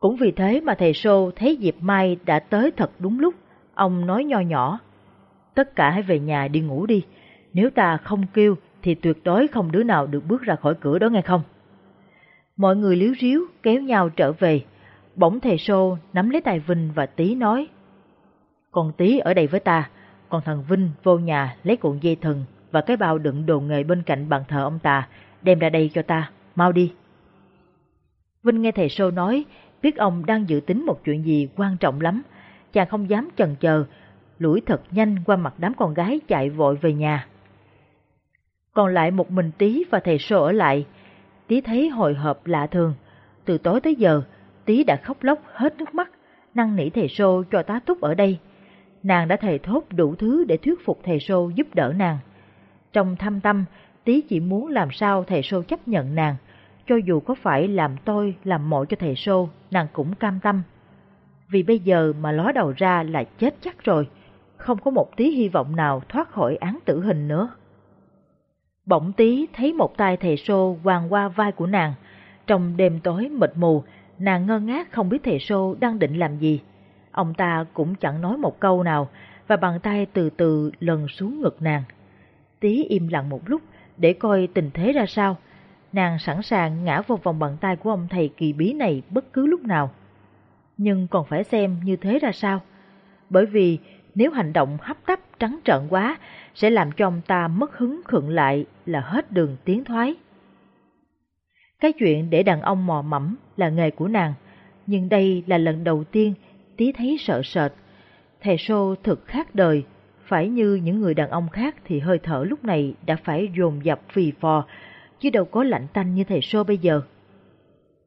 S2: Cũng vì thế mà thầy Sô thấy Diệp Mai đã tới thật đúng lúc, ông nói nho nhỏ. Tất cả hãy về nhà đi ngủ đi, nếu ta không kêu thì tuyệt đối không đứa nào được bước ra khỏi cửa đó nghe không? Mọi người liếu ríu kéo nhau trở về, bỗng thầy Sô nắm lấy tài Vinh và Tý nói. còn Tý ở đây với ta, còn thằng Vinh vô nhà lấy cuộn dây thừng và cái bao đựng đồ nghề bên cạnh bàn thờ ông ta, đem ra đây cho ta, mau đi. Vinh nghe thầy Sô nói, biết ông đang dự tính một chuyện gì quan trọng lắm, chàng không dám chần chờ, lủi thật nhanh qua mặt đám con gái chạy vội về nhà. Còn lại một mình Tý và thầy Sô ở lại, Tý thấy hồi hộp lạ thường, từ tối tới giờ, Tý đã khóc lóc hết nước mắt, năn nỉ thầy Sô cho tá túc ở đây. Nàng đã thầy thốt đủ thứ để thuyết phục thầy Sô giúp đỡ nàng. Trong thâm tâm, Tý chỉ muốn làm sao thầy Sô chấp nhận nàng, cho dù có phải làm tôi, làm mộ cho thầy Sô, nàng cũng cam tâm. Vì bây giờ mà ló đầu ra là chết chắc rồi, không có một tí hy vọng nào thoát khỏi án tử hình nữa. Bỗng tí thấy một tay thầy Sô quàng qua vai của nàng, trong đêm tối mịt mù, nàng ngơ ngác không biết thầy Sô đang định làm gì. Ông ta cũng chẳng nói một câu nào, và bàn tay từ từ lần xuống ngực nàng. Tí im lặng một lúc để coi tình thế ra sao, nàng sẵn sàng ngã vào vòng bàn tay của ông thầy kỳ bí này bất cứ lúc nào. Nhưng còn phải xem như thế ra sao, bởi vì nếu hành động hấp tấp trắng trợn quá sẽ làm cho ông ta mất hứng khựng lại là hết đường tiến thoái. Cái chuyện để đàn ông mò mẫm là nghề của nàng, nhưng đây là lần đầu tiên tí thấy sợ sệt. Thầy Sô thực khác đời, phải như những người đàn ông khác thì hơi thở lúc này đã phải dồn dập phì phò, chứ đâu có lạnh tanh như thầy Sô bây giờ.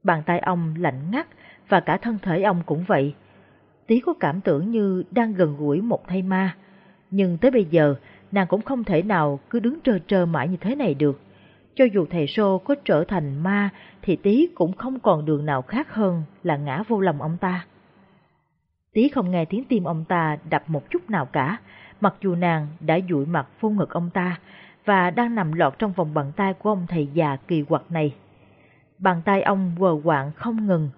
S2: Bàn tay ông lạnh ngắt và cả thân thể ông cũng vậy. Tí có cảm tưởng như đang gần gũi một thây ma, nhưng tới bây giờ nàng cũng không thể nào cứ đứng trơ trơ mãi như thế này được. Cho dù thầy Sô có trở thành ma thì Tí cũng không còn đường nào khác hơn là ngã vô lòng ông ta. Tí không nghe tiếng tim ông ta đập một chút nào cả, mặc dù nàng đã dụi mặt vô ngực ông ta và đang nằm lọt trong vòng bàn tay của ông thầy già kỳ quặc này. Bàn tay ông quờ quạng không ngừng,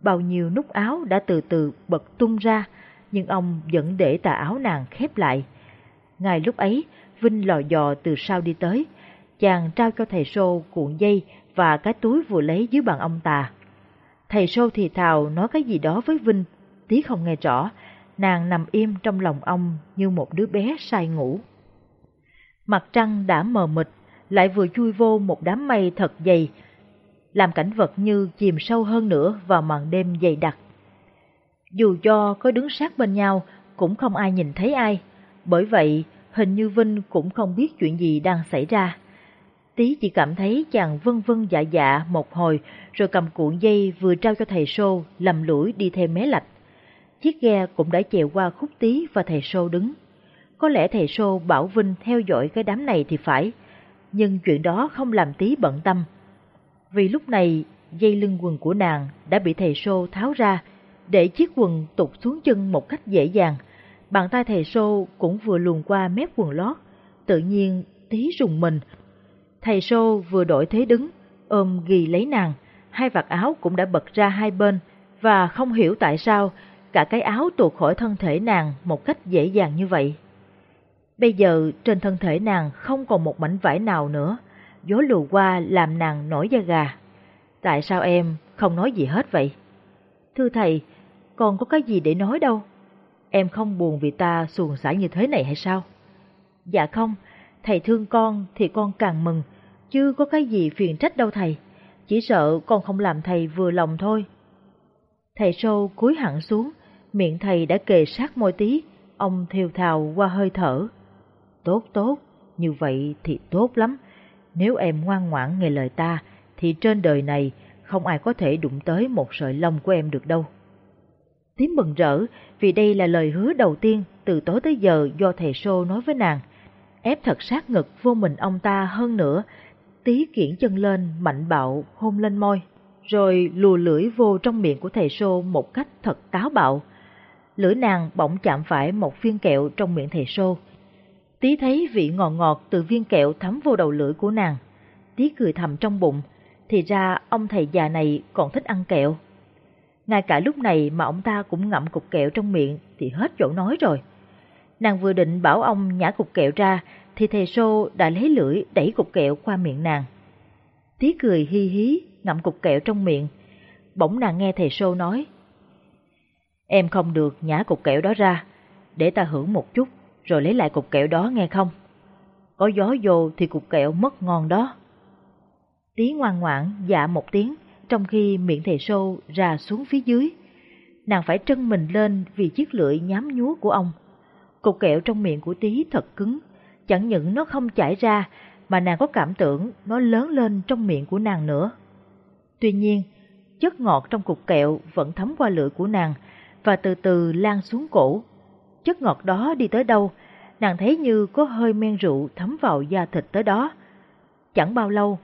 S2: bao nhiêu nút áo đã từ từ bật tung ra, nhưng ông vẫn để tà áo nàng khép lại. Ngay lúc ấy, Vinh lò dò từ sau đi tới, chàng trao cho thầy Sô cuộn dây và cái túi vừa lấy dưới bàn ông tà. Thầy Sô thì thào nói cái gì đó với Vinh, tí không nghe rõ, nàng nằm im trong lòng ông như một đứa bé say ngủ. Mặt trăng đã mờ mịt, lại vừa chui vô một đám mây thật dày, làm cảnh vật như chìm sâu hơn nữa vào màn đêm dày đặc. Dù cho có đứng sát bên nhau, cũng không ai nhìn thấy ai, bởi vậy hình như Vinh cũng không biết chuyện gì đang xảy ra. Tí chỉ cảm thấy chàng vân vân dạ dạ một hồi rồi cầm cuộn dây vừa trao cho thầy Sô lầm lũi đi theo mé lạch. Chiếc ghe cũng đã chèo qua khúc tí và thầy Sô đứng. Có lẽ thầy Sô bảo Vinh theo dõi cái đám này thì phải, nhưng chuyện đó không làm tí bận tâm. Vì lúc này dây lưng quần của nàng đã bị thầy Sô tháo ra, để chiếc quần tụt xuống chân một cách dễ dàng. Bàn tay thầy Sô cũng vừa luồn qua mép quần lót, tự nhiên tí rùng mình. Thầy Sô vừa đổi thế đứng, ôm ghi lấy nàng, hai vạt áo cũng đã bật ra hai bên, và không hiểu tại sao cả cái áo tuột khỏi thân thể nàng một cách dễ dàng như vậy. Bây giờ trên thân thể nàng không còn một mảnh vải nào nữa, gió lùa qua làm nàng nổi da gà. Tại sao em không nói gì hết vậy? Thưa thầy, còn có cái gì để nói đâu. Em không buồn vì ta xuồng xả như thế này hay sao? Dạ không, thầy thương con thì con càng mừng, chứ có cái gì phiền trách đâu thầy. Chỉ sợ con không làm thầy vừa lòng thôi. Thầy sâu cúi hẳn xuống, miệng thầy đã kề sát môi tí, ông thiều thào qua hơi thở. Tốt tốt, như vậy thì tốt lắm. Nếu em ngoan ngoãn nghe lời ta, thì trên đời này không ai có thể đụng tới một sợi lông của em được đâu. Tím mừng rỡ vì đây là lời hứa đầu tiên từ tối tới giờ do thầy Sô nói với nàng. Ép thật sát ngực vô mình ông ta hơn nữa, tí kiển chân lên mạnh bạo hôn lên môi, rồi lùa lưỡi vô trong miệng của thầy Sô một cách thật táo bạo. Lưỡi nàng bỗng chạm phải một viên kẹo trong miệng thầy Sô. Tí thấy vị ngọt ngọt từ viên kẹo thấm vô đầu lưỡi của nàng. Tí cười thầm trong bụng, thì ra ông thầy già này còn thích ăn kẹo. Ngay cả lúc này mà ông ta cũng ngậm cục kẹo trong miệng thì hết chỗ nói rồi. Nàng vừa định bảo ông nhả cục kẹo ra thì thầy Sô đã lấy lưỡi đẩy cục kẹo qua miệng nàng. Tí cười hi hí ngậm cục kẹo trong miệng. Bỗng nàng nghe thầy Sô nói Em không được nhả cục kẹo đó ra, để ta hưởng một chút rồi lấy lại cục kẹo đó nghe không? Có gió vô thì cục kẹo mất ngon đó. Tí ngoan ngoãn dạ một tiếng trong khi miệng thầy sâu ra xuống phía dưới. Nàng phải trân mình lên vì chiếc lưỡi nhám nhúa của ông. Cục kẹo trong miệng của tí thật cứng, chẳng những nó không chảy ra mà nàng có cảm tưởng nó lớn lên trong miệng của nàng nữa. Tuy nhiên, chất ngọt trong cục kẹo vẫn thấm qua lưỡi của nàng và từ từ lan xuống cổ. Chất ngọt đó đi tới đâu, nàng thấy như có hơi men rượu thấm vào da thịt tới đó. Chẳng bao lâu,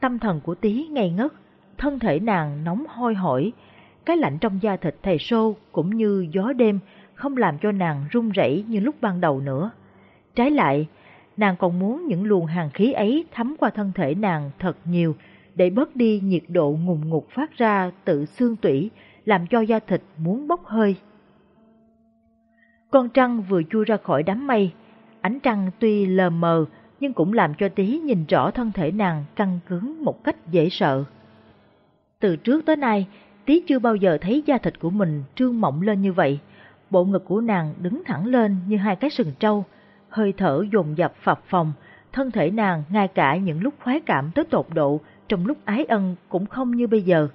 S2: tâm thần của tí ngây ngất, thân thể nàng nóng hôi hổi, cái lạnh trong da thịt thầy sô cũng như gió đêm không làm cho nàng run rẩy như lúc ban đầu nữa. Trái lại, nàng còn muốn những luồng hàng khí ấy thấm qua thân thể nàng thật nhiều để bớt đi nhiệt độ ngùng ngục phát ra từ xương tủy, làm cho da thịt muốn bốc hơi. Con trăng vừa chui ra khỏi đám mây, ánh trăng tuy lờ mờ nhưng cũng làm cho tí nhìn rõ thân thể nàng căng cứng một cách dễ sợ. Từ trước tới nay, tí chưa bao giờ thấy da thịt của mình trương mộng lên như vậy. Bộ ngực của nàng đứng thẳng lên như hai cái sừng trâu, hơi thở dồn dập phập phòng, thân thể nàng ngay cả những lúc khoái cảm tới tột độ, trong lúc ái ân cũng không như bây giờ.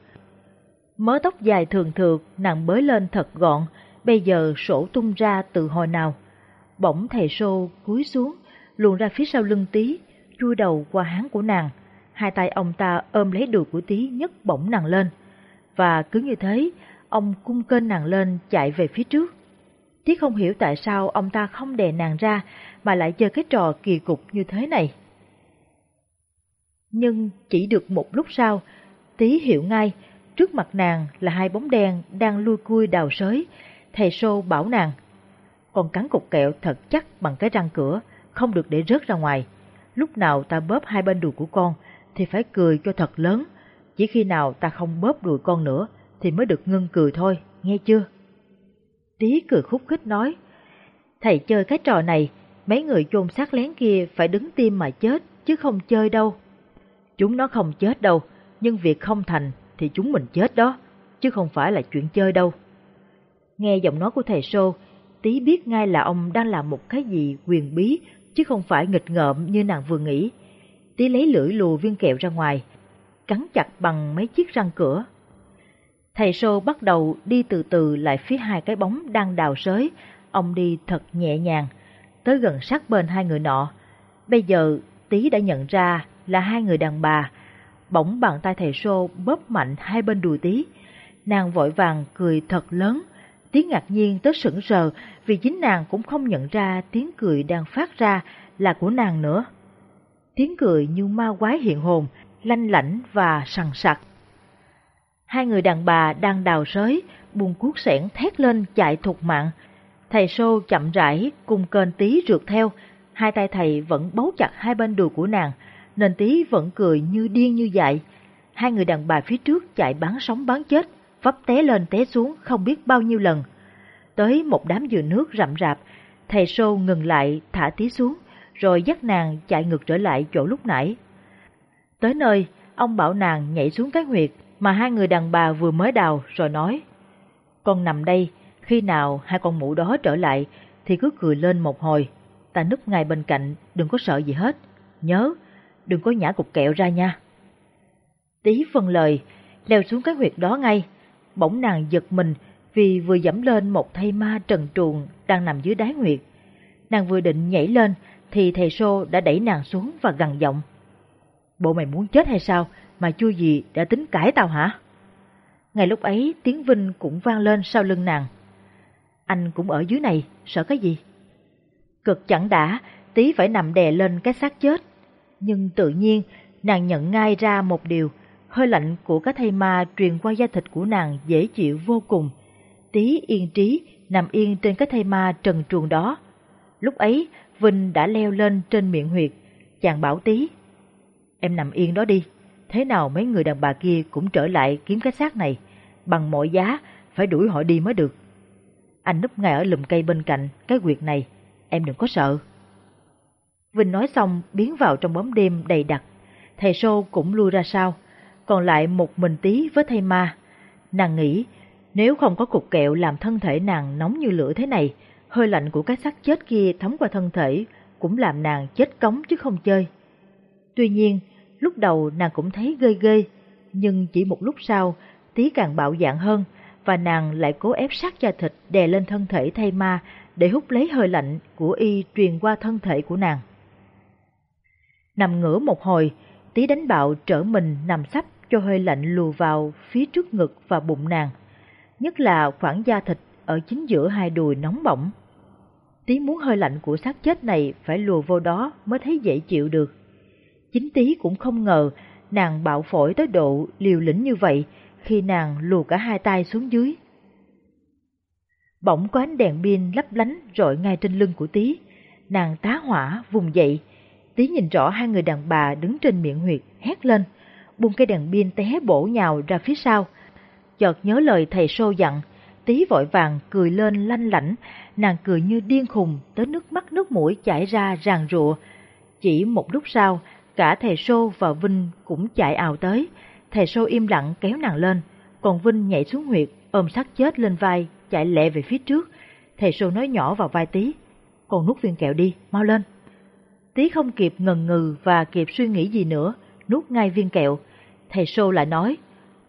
S2: Mớ tóc dài thường thượt, nàng bới lên thật gọn, bây giờ sổ tung ra từ hồi nào. Bỗng thầy sô cúi xuống, luồn ra phía sau lưng tí, chui đầu qua háng của nàng. Hai tay ông ta ôm lấy đùi của tí nhấc bổng nàng lên. Và cứ như thế, ông cung kênh nàng lên chạy về phía trước. Tí không hiểu tại sao ông ta không đè nàng ra mà lại chơi cái trò kỳ cục như thế này. Nhưng chỉ được một lúc sau, Tí hiểu ngay, trước mặt nàng là hai bóng đen đang lui cui đào sới. Thầy Sô bảo nàng, con cắn cục kẹo thật chắc bằng cái răng cửa, không được để rớt ra ngoài. Lúc nào ta bóp hai bên đùi của con thì phải cười cho thật lớn, chỉ khi nào ta không bóp đùi con nữa thì mới được ngưng cười thôi, nghe chưa? Tí cười khúc khích nói, thầy chơi cái trò này, mấy người chôn xác lén kia phải đứng tim mà chết, chứ không chơi đâu. Chúng nó không chết đâu, nhưng việc không thành thì chúng mình chết đó, chứ không phải là chuyện chơi đâu. Nghe giọng nói của thầy Sô, tí biết ngay là ông đang làm một cái gì quyền bí, chứ không phải nghịch ngợm như nàng vừa nghĩ. Tí lấy lưỡi lùa viên kẹo ra ngoài, cắn chặt bằng mấy chiếc răng cửa. Thầy Sô bắt đầu đi từ từ lại phía hai cái bóng đang đào sới, ông đi thật nhẹ nhàng, tới gần sát bên hai người nọ. Bây giờ Tí đã nhận ra là hai người đàn bà, bỗng bàn tay thầy Sô bóp mạnh hai bên đùi Tí. Nàng vội vàng cười thật lớn, tiếng ngạc nhiên tới sững sờ vì chính nàng cũng không nhận ra tiếng cười đang phát ra là của nàng nữa. Tiếng cười như ma quái hiện hồn, lanh lảnh và sằng sặc. Hai người đàn bà đang đào sới, buông cuốc sẻn thét lên chạy thục mạng. Thầy Sô chậm rãi cùng kênh tí rượt theo, hai tay thầy vẫn bấu chặt hai bên đùi của nàng, nên tí vẫn cười như điên như dại. Hai người đàn bà phía trước chạy bắn sống bắn chết, vấp té lên té xuống không biết bao nhiêu lần. Tới một đám dừa nước rậm rạp, thầy Sô ngừng lại thả tí xuống, rồi dắt nàng chạy ngược trở lại chỗ lúc nãy. Tới nơi, ông bảo nàng nhảy xuống cái huyệt mà hai người đàn bà vừa mới đào rồi nói. Con nằm đây, khi nào hai con mụ đó trở lại thì cứ cười lên một hồi. Ta núp ngay bên cạnh, đừng có sợ gì hết. Nhớ, đừng có nhả cục kẹo ra nha. Tí phân lời, leo xuống cái huyệt đó ngay. Bỗng nàng giật mình vì vừa dẫm lên một thây ma trần truồng đang nằm dưới đáy nguyệt. Nàng vừa định nhảy lên thì thầy Sô đã đẩy nàng xuống và gằn giọng. Bộ mày muốn chết hay sao mà chưa gì đã tính cãi tao hả? Ngay lúc ấy tiếng Vinh cũng vang lên sau lưng nàng. Anh cũng ở dưới này, sợ cái gì? Cực chẳng đã, tí phải nằm đè lên cái xác chết. Nhưng tự nhiên, nàng nhận ngay ra một điều, hơi lạnh của cái thây ma truyền qua da thịt của nàng dễ chịu vô cùng. Tí yên trí, nằm yên trên cái thây ma trần truồng đó. Lúc ấy, Vinh đã leo lên trên miệng huyệt, chàng bảo tí. Em nằm yên đó đi, thế nào mấy người đàn bà kia cũng trở lại kiếm cái xác này, bằng mọi giá phải đuổi họ đi mới được. Anh núp ngay ở lùm cây bên cạnh cái quyệt này, em đừng có sợ. Vinh nói xong biến vào trong bóng đêm đầy đặc, thầy Sô cũng lui ra sau, còn lại một mình tí với thầy ma. Nàng nghĩ, nếu không có cục kẹo làm thân thể nàng nóng như lửa thế này, hơi lạnh của cái xác chết kia thấm qua thân thể cũng làm nàng chết cống chứ không chơi. Tuy nhiên, lúc đầu nàng cũng thấy ghê ghê, nhưng chỉ một lúc sau, tí càng bạo dạn hơn, và nàng lại cố ép sát da thịt đè lên thân thể thay ma để hút lấy hơi lạnh của y truyền qua thân thể của nàng. Nằm ngửa một hồi, tí đánh bạo trở mình nằm sắp cho hơi lạnh lùa vào phía trước ngực và bụng nàng, nhất là khoảng da thịt ở chính giữa hai đùi nóng bỏng. Tí muốn hơi lạnh của xác chết này phải lùa vô đó mới thấy dễ chịu được. Chính tí cũng không ngờ nàng bạo phổi tới độ liều lĩnh như vậy khi nàng lùa cả hai tay xuống dưới. Bỗng có ánh đèn pin lấp lánh rọi ngay trên lưng của tí. Nàng tá hỏa vùng dậy. Tí nhìn rõ hai người đàn bà đứng trên miệng huyệt hét lên, buông cây đèn pin té bổ nhào ra phía sau. Chợt nhớ lời thầy sô dặn, tí vội vàng cười lên lanh lảnh, nàng cười như điên khùng tới nước mắt nước mũi chảy ra ràng rụa. Chỉ một lúc sau, cả thầy Sô và Vinh cũng chạy ào tới, thầy Sô im lặng kéo nàng lên, còn Vinh nhảy xuống huyệt, ôm sát chết lên vai, chạy lẹ về phía trước. Thầy Sô nói nhỏ vào vai tí, còn nuốt viên kẹo đi, mau lên. Tí không kịp ngần ngừ và kịp suy nghĩ gì nữa, nuốt ngay viên kẹo. Thầy Sô lại nói,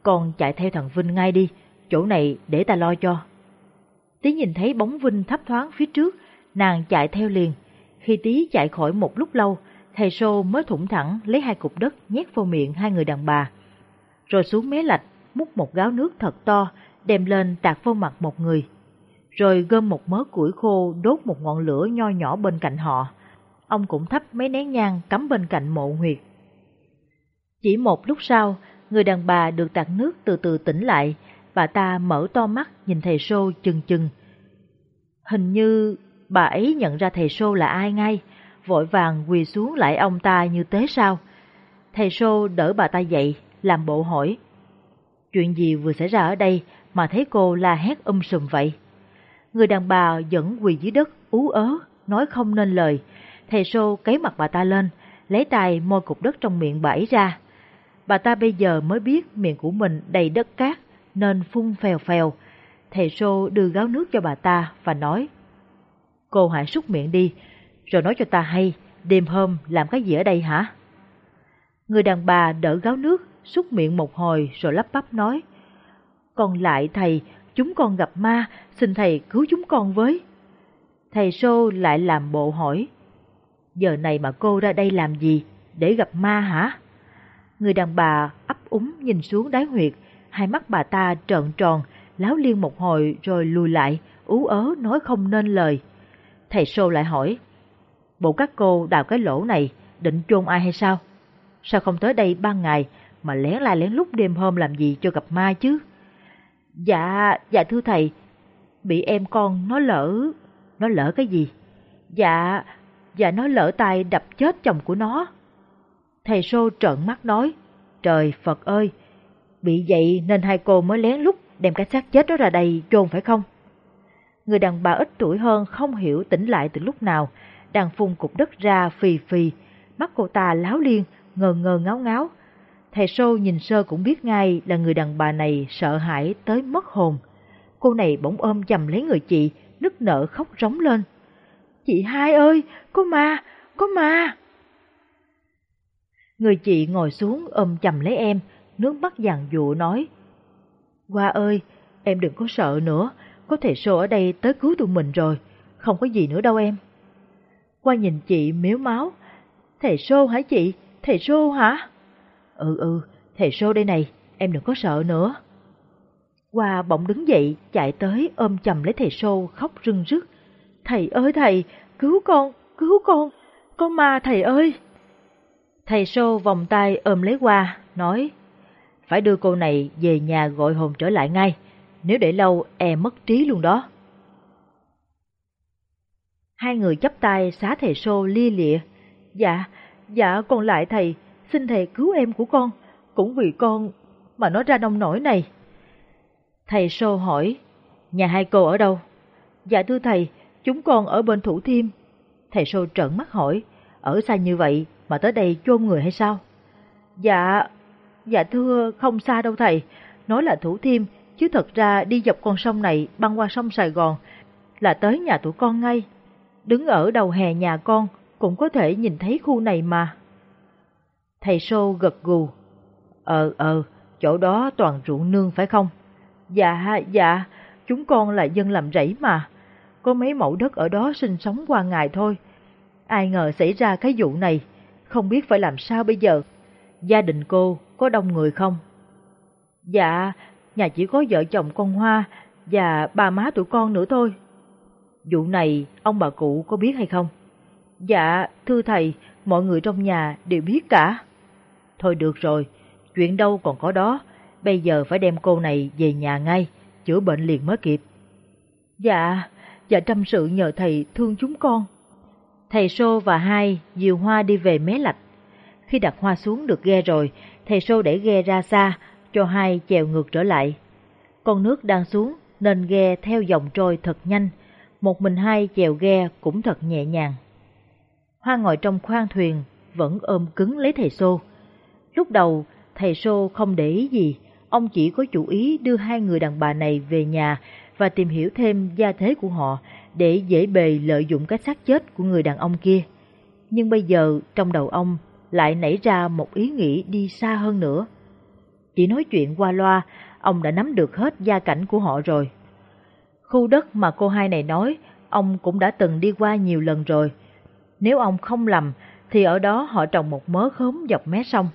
S2: con chạy theo thằng Vinh ngay đi, chỗ này để ta lo cho. Tí nhìn thấy bóng Vinh thấp thoáng phía trước, Nàng chạy theo liền. Khi tí chạy khỏi một lúc lâu, thầy Sô mới thủng thẳng lấy hai cục đất nhét vào miệng hai người đàn bà. Rồi xuống mé lạch, múc một gáo nước thật to, đem lên tạt vào mặt một người. Rồi gom một mớ củi khô đốt một ngọn lửa nho nhỏ bên cạnh họ. Ông cũng thắp mấy nén nhang cắm bên cạnh mộ huyệt. Chỉ một lúc sau, người đàn bà được tạt nước từ từ tỉnh lại, bà ta mở to mắt nhìn thầy Sô chừng chừng. Hình như bà ấy nhận ra thầy Sô là ai ngay, vội vàng quỳ xuống lại ông ta như thế sao. Thầy Sô đỡ bà ta dậy, làm bộ hỏi. Chuyện gì vừa xảy ra ở đây mà thấy cô la hét um sùm vậy? Người đàn bà vẫn quỳ dưới đất, ú ớ, nói không nên lời. Thầy Sô cấy mặt bà ta lên, lấy tay môi cục đất trong miệng bà ấy ra. Bà ta bây giờ mới biết miệng của mình đầy đất cát, nên phun phèo phèo. Thầy Sô đưa gáo nước cho bà ta và nói, Cô hãy súc miệng đi, rồi nói cho ta hay, đêm hôm làm cái gì ở đây hả? Người đàn bà đỡ gáo nước, súc miệng một hồi rồi lắp bắp nói, Còn lại thầy, chúng con gặp ma, xin thầy cứu chúng con với. Thầy Sô lại làm bộ hỏi, Giờ này mà cô ra đây làm gì, để gặp ma hả? Người đàn bà ấp úng nhìn xuống đáy huyệt, hai mắt bà ta trợn tròn, láo liên một hồi rồi lùi lại, ú ớ nói không nên lời. Thầy Sô lại hỏi, bộ các cô đào cái lỗ này định chôn ai hay sao? Sao không tới đây ban ngày mà lén la lén lúc đêm hôm làm gì cho gặp ma chứ? Dạ, dạ thưa thầy, bị em con nó lỡ, nó lỡ cái gì? Dạ, dạ nó lỡ tay đập chết chồng của nó. Thầy Sô trợn mắt nói, trời Phật ơi, bị vậy nên hai cô mới lén lút đem cái xác chết đó ra đây chôn phải không? Người đàn bà ít tuổi hơn không hiểu tỉnh lại từ lúc nào, đang phun cục đất ra phì phì, mắt cô ta láo liên, ngờ ngờ ngáo ngáo. Thầy Sô nhìn sơ cũng biết ngay là người đàn bà này sợ hãi tới mất hồn. Cô này bỗng ôm chầm lấy người chị, nức nở khóc rống lên. Chị hai ơi, có ma, có ma. Người chị ngồi xuống ôm chầm lấy em, nước mắt dằn dụ nói. Hoa ơi, em đừng có sợ nữa, có thể Sô ở đây tới cứu tụi mình rồi, không có gì nữa đâu em. Qua nhìn chị miếu máu, thầy Sô hả chị, thầy Sô hả? Ừ ừ, thầy Sô đây này, em đừng có sợ nữa. Qua bỗng đứng dậy, chạy tới ôm chầm lấy thầy Sô khóc rưng rức. Thầy ơi thầy, cứu con, cứu con, con ma thầy ơi. Thầy Sô vòng tay ôm lấy qua, nói, phải đưa cô này về nhà gọi hồn trở lại ngay, nếu để lâu e mất trí luôn đó. Hai người chấp tay xá thầy Sô lia lịa, dạ, dạ con lại thầy, xin thầy cứu em của con, cũng vì con mà nó ra nông nổi này. Thầy Sô hỏi, nhà hai cô ở đâu? Dạ thưa thầy, chúng con ở bên Thủ Thiêm. Thầy Sô trợn mắt hỏi, ở xa như vậy mà tới đây chôn người hay sao? Dạ, dạ thưa không xa đâu thầy, nói là Thủ Thiêm, chứ thật ra đi dọc con sông này băng qua sông Sài Gòn là tới nhà tụi con ngay. Đứng ở đầu hè nhà con cũng có thể nhìn thấy khu này mà. Thầy Sô gật gù. Ờ ờ, chỗ đó toàn ruộng nương phải không? Dạ, dạ, chúng con là dân làm rẫy mà. Có mấy mẫu đất ở đó sinh sống qua ngày thôi. Ai ngờ xảy ra cái vụ này, không biết phải làm sao bây giờ. Gia đình cô có đông người không? Dạ, nhà chỉ có vợ chồng con Hoa và bà má tụi con nữa thôi. Vụ này ông bà cụ có biết hay không? Dạ, thưa thầy, mọi người trong nhà đều biết cả. Thôi được rồi, chuyện đâu còn có đó, bây giờ phải đem cô này về nhà ngay, chữa bệnh liền mới kịp. Dạ, dạ trăm sự nhờ thầy thương chúng con. Thầy Sô và hai diều hoa đi về mé lạch. Khi đặt hoa xuống được ghe rồi, thầy Sô đẩy ghe ra xa, cho hai chèo ngược trở lại. Con nước đang xuống nên ghe theo dòng trôi thật nhanh, một mình hai chèo ghe cũng thật nhẹ nhàng. Hoa ngồi trong khoang thuyền vẫn ôm cứng lấy thầy Sô. Lúc đầu thầy Sô không để ý gì, ông chỉ có chủ ý đưa hai người đàn bà này về nhà và tìm hiểu thêm gia thế của họ để dễ bề lợi dụng cái xác chết của người đàn ông kia. Nhưng bây giờ trong đầu ông lại nảy ra một ý nghĩ đi xa hơn nữa. Chỉ nói chuyện qua loa, ông đã nắm được hết gia cảnh của họ rồi. Khu đất mà cô hai này nói ông cũng đã từng đi qua nhiều lần rồi. Nếu ông không lầm, thì ở đó họ trồng một mớ khóm dọc mé sông.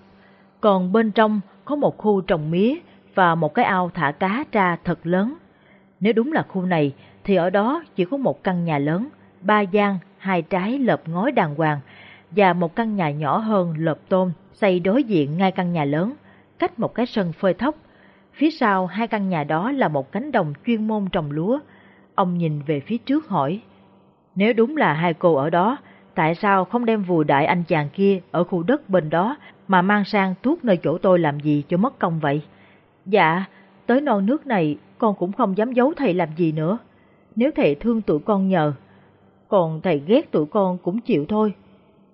S2: Còn bên trong có một khu trồng mía và một cái ao thả cá ra thật lớn. Nếu đúng là khu này, thì ở đó chỉ có một căn nhà lớn, ba gian, hai trái lợp ngói đàng hoàng, và một căn nhà nhỏ hơn lợp tôn xây đối diện ngay căn nhà lớn, cách một cái sân phơi thóc. Phía sau hai căn nhà đó là một cánh đồng chuyên môn trồng lúa. Ông nhìn về phía trước hỏi, nếu đúng là hai cô ở đó, tại sao không đem vùi đại anh chàng kia ở khu đất bên đó mà mang sang tuốt nơi chỗ tôi làm gì cho mất công vậy? Dạ, tới non nước này con cũng không dám giấu thầy làm gì nữa. Nếu thầy thương tụi con nhờ, còn thầy ghét tụi con cũng chịu thôi.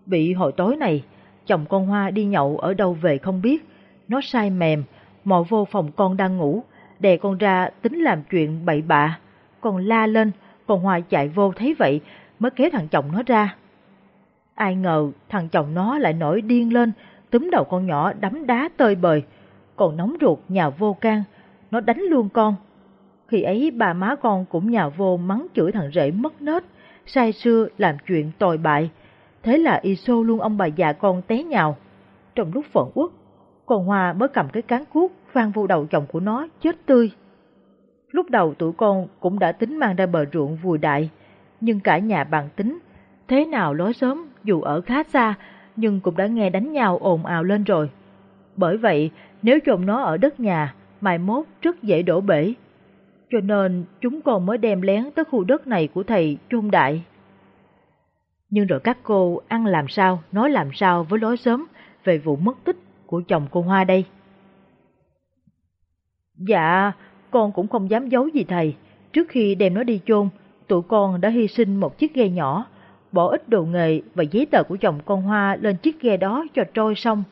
S2: Bị hồi tối này, chồng con Hoa đi nhậu ở đâu về không biết, nó sai mềm, mò vô phòng con đang ngủ, đè con ra tính làm chuyện bậy bạ. Con la lên, con Hoa chạy vô thấy vậy mới kéo thằng chồng nó ra. Ai ngờ thằng chồng nó lại nổi điên lên, túm đầu con nhỏ đấm đá tơi bời, còn nóng ruột nhào vô can, nó đánh luôn con. Khi ấy bà má con cũng nhào vô mắng chửi thằng rể mất nết, sai xưa làm chuyện tồi bại. Thế là y xô luôn ông bà già con té nhào. Trong lúc phận uất, con Hoa mới cầm cái cán cuốc vang vô đầu chồng của nó chết tươi. Lúc đầu tụi con cũng đã tính mang ra bờ ruộng vùi đại, nhưng cả nhà bàn tính, thế nào lối sớm dù ở khá xa nhưng cũng đã nghe đánh nhau ồn ào lên rồi. Bởi vậy, nếu chồng nó ở đất nhà, mai mốt rất dễ đổ bể. Cho nên chúng con mới đem lén tới khu đất này của thầy chôn đại. Nhưng rồi các cô ăn làm sao, nói làm sao với lối sớm về vụ mất tích của chồng cô Hoa đây? Dạ, con cũng không dám giấu gì thầy. Trước khi đem nó đi chôn, tụi con đã hy sinh một chiếc ghe nhỏ, bỏ ít đồ nghề và giấy tờ của chồng con Hoa lên chiếc ghe đó cho trôi sông.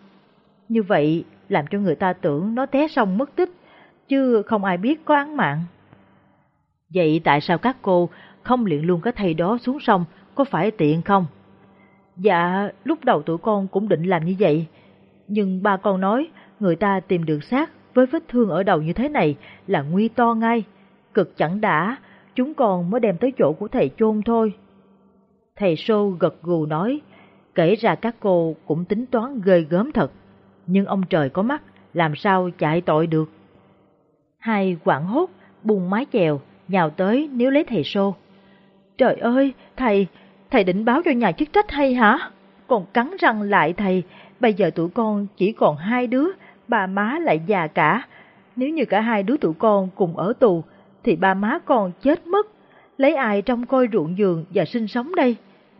S2: Như vậy làm cho người ta tưởng nó té sông mất tích, chứ không ai biết có án mạng. Vậy tại sao các cô không luyện luôn cái thầy đó xuống sông, có phải tiện không? Dạ, lúc đầu tụi con cũng định làm như vậy, nhưng ba con nói người ta tìm được xác với vết thương ở đầu như thế này là nguy to ngay, cực chẳng đã, chúng con mới đem tới chỗ của thầy chôn thôi. Thầy Sô gật gù nói, kể ra các cô cũng tính toán ghê gớm thật, nhưng ông trời có mắt, làm sao chạy tội được. Hai quảng hốt, bùng mái chèo, nhào tới nếu lấy thầy Sô. Trời ơi, thầy, thầy định báo cho nhà chức trách hay hả? Còn cắn răng lại thầy, bây giờ tụi con chỉ còn hai đứa, bà má lại già cả. Nếu như cả hai đứa tụi con cùng ở tù, thì ba má con chết mất. Lấy ai trong coi ruộng giường và sinh sống đây?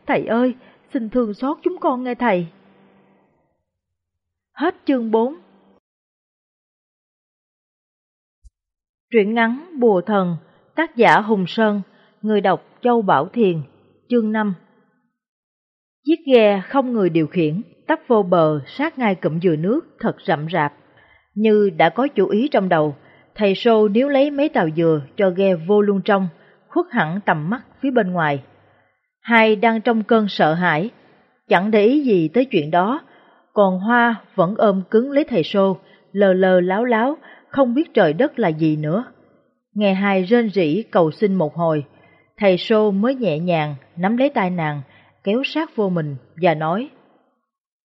S2: Thầy ơi, xin thương xót chúng con nghe thầy. Hết chương 4 Truyện ngắn Bùa Thần, tác giả Hùng Sơn, người đọc Châu Bảo Thiền, chương 5 Chiếc ghe không người điều khiển, tấp vô bờ sát ngay cụm dừa nước thật rậm rạp. Như đã có chủ ý trong đầu, thầy Sô nếu lấy mấy tàu dừa cho ghe vô luôn trong, khuất hẳn tầm mắt phía bên ngoài. Hai đang trong cơn sợ hãi, chẳng để ý gì tới chuyện đó, còn Hoa vẫn ôm cứng lấy thầy Sô, lờ lờ láo láo, không biết trời đất là gì nữa. Nghe hai rên rỉ cầu xin một hồi, thầy Sô mới nhẹ nhàng nắm lấy tay nàng, kéo sát vô mình và nói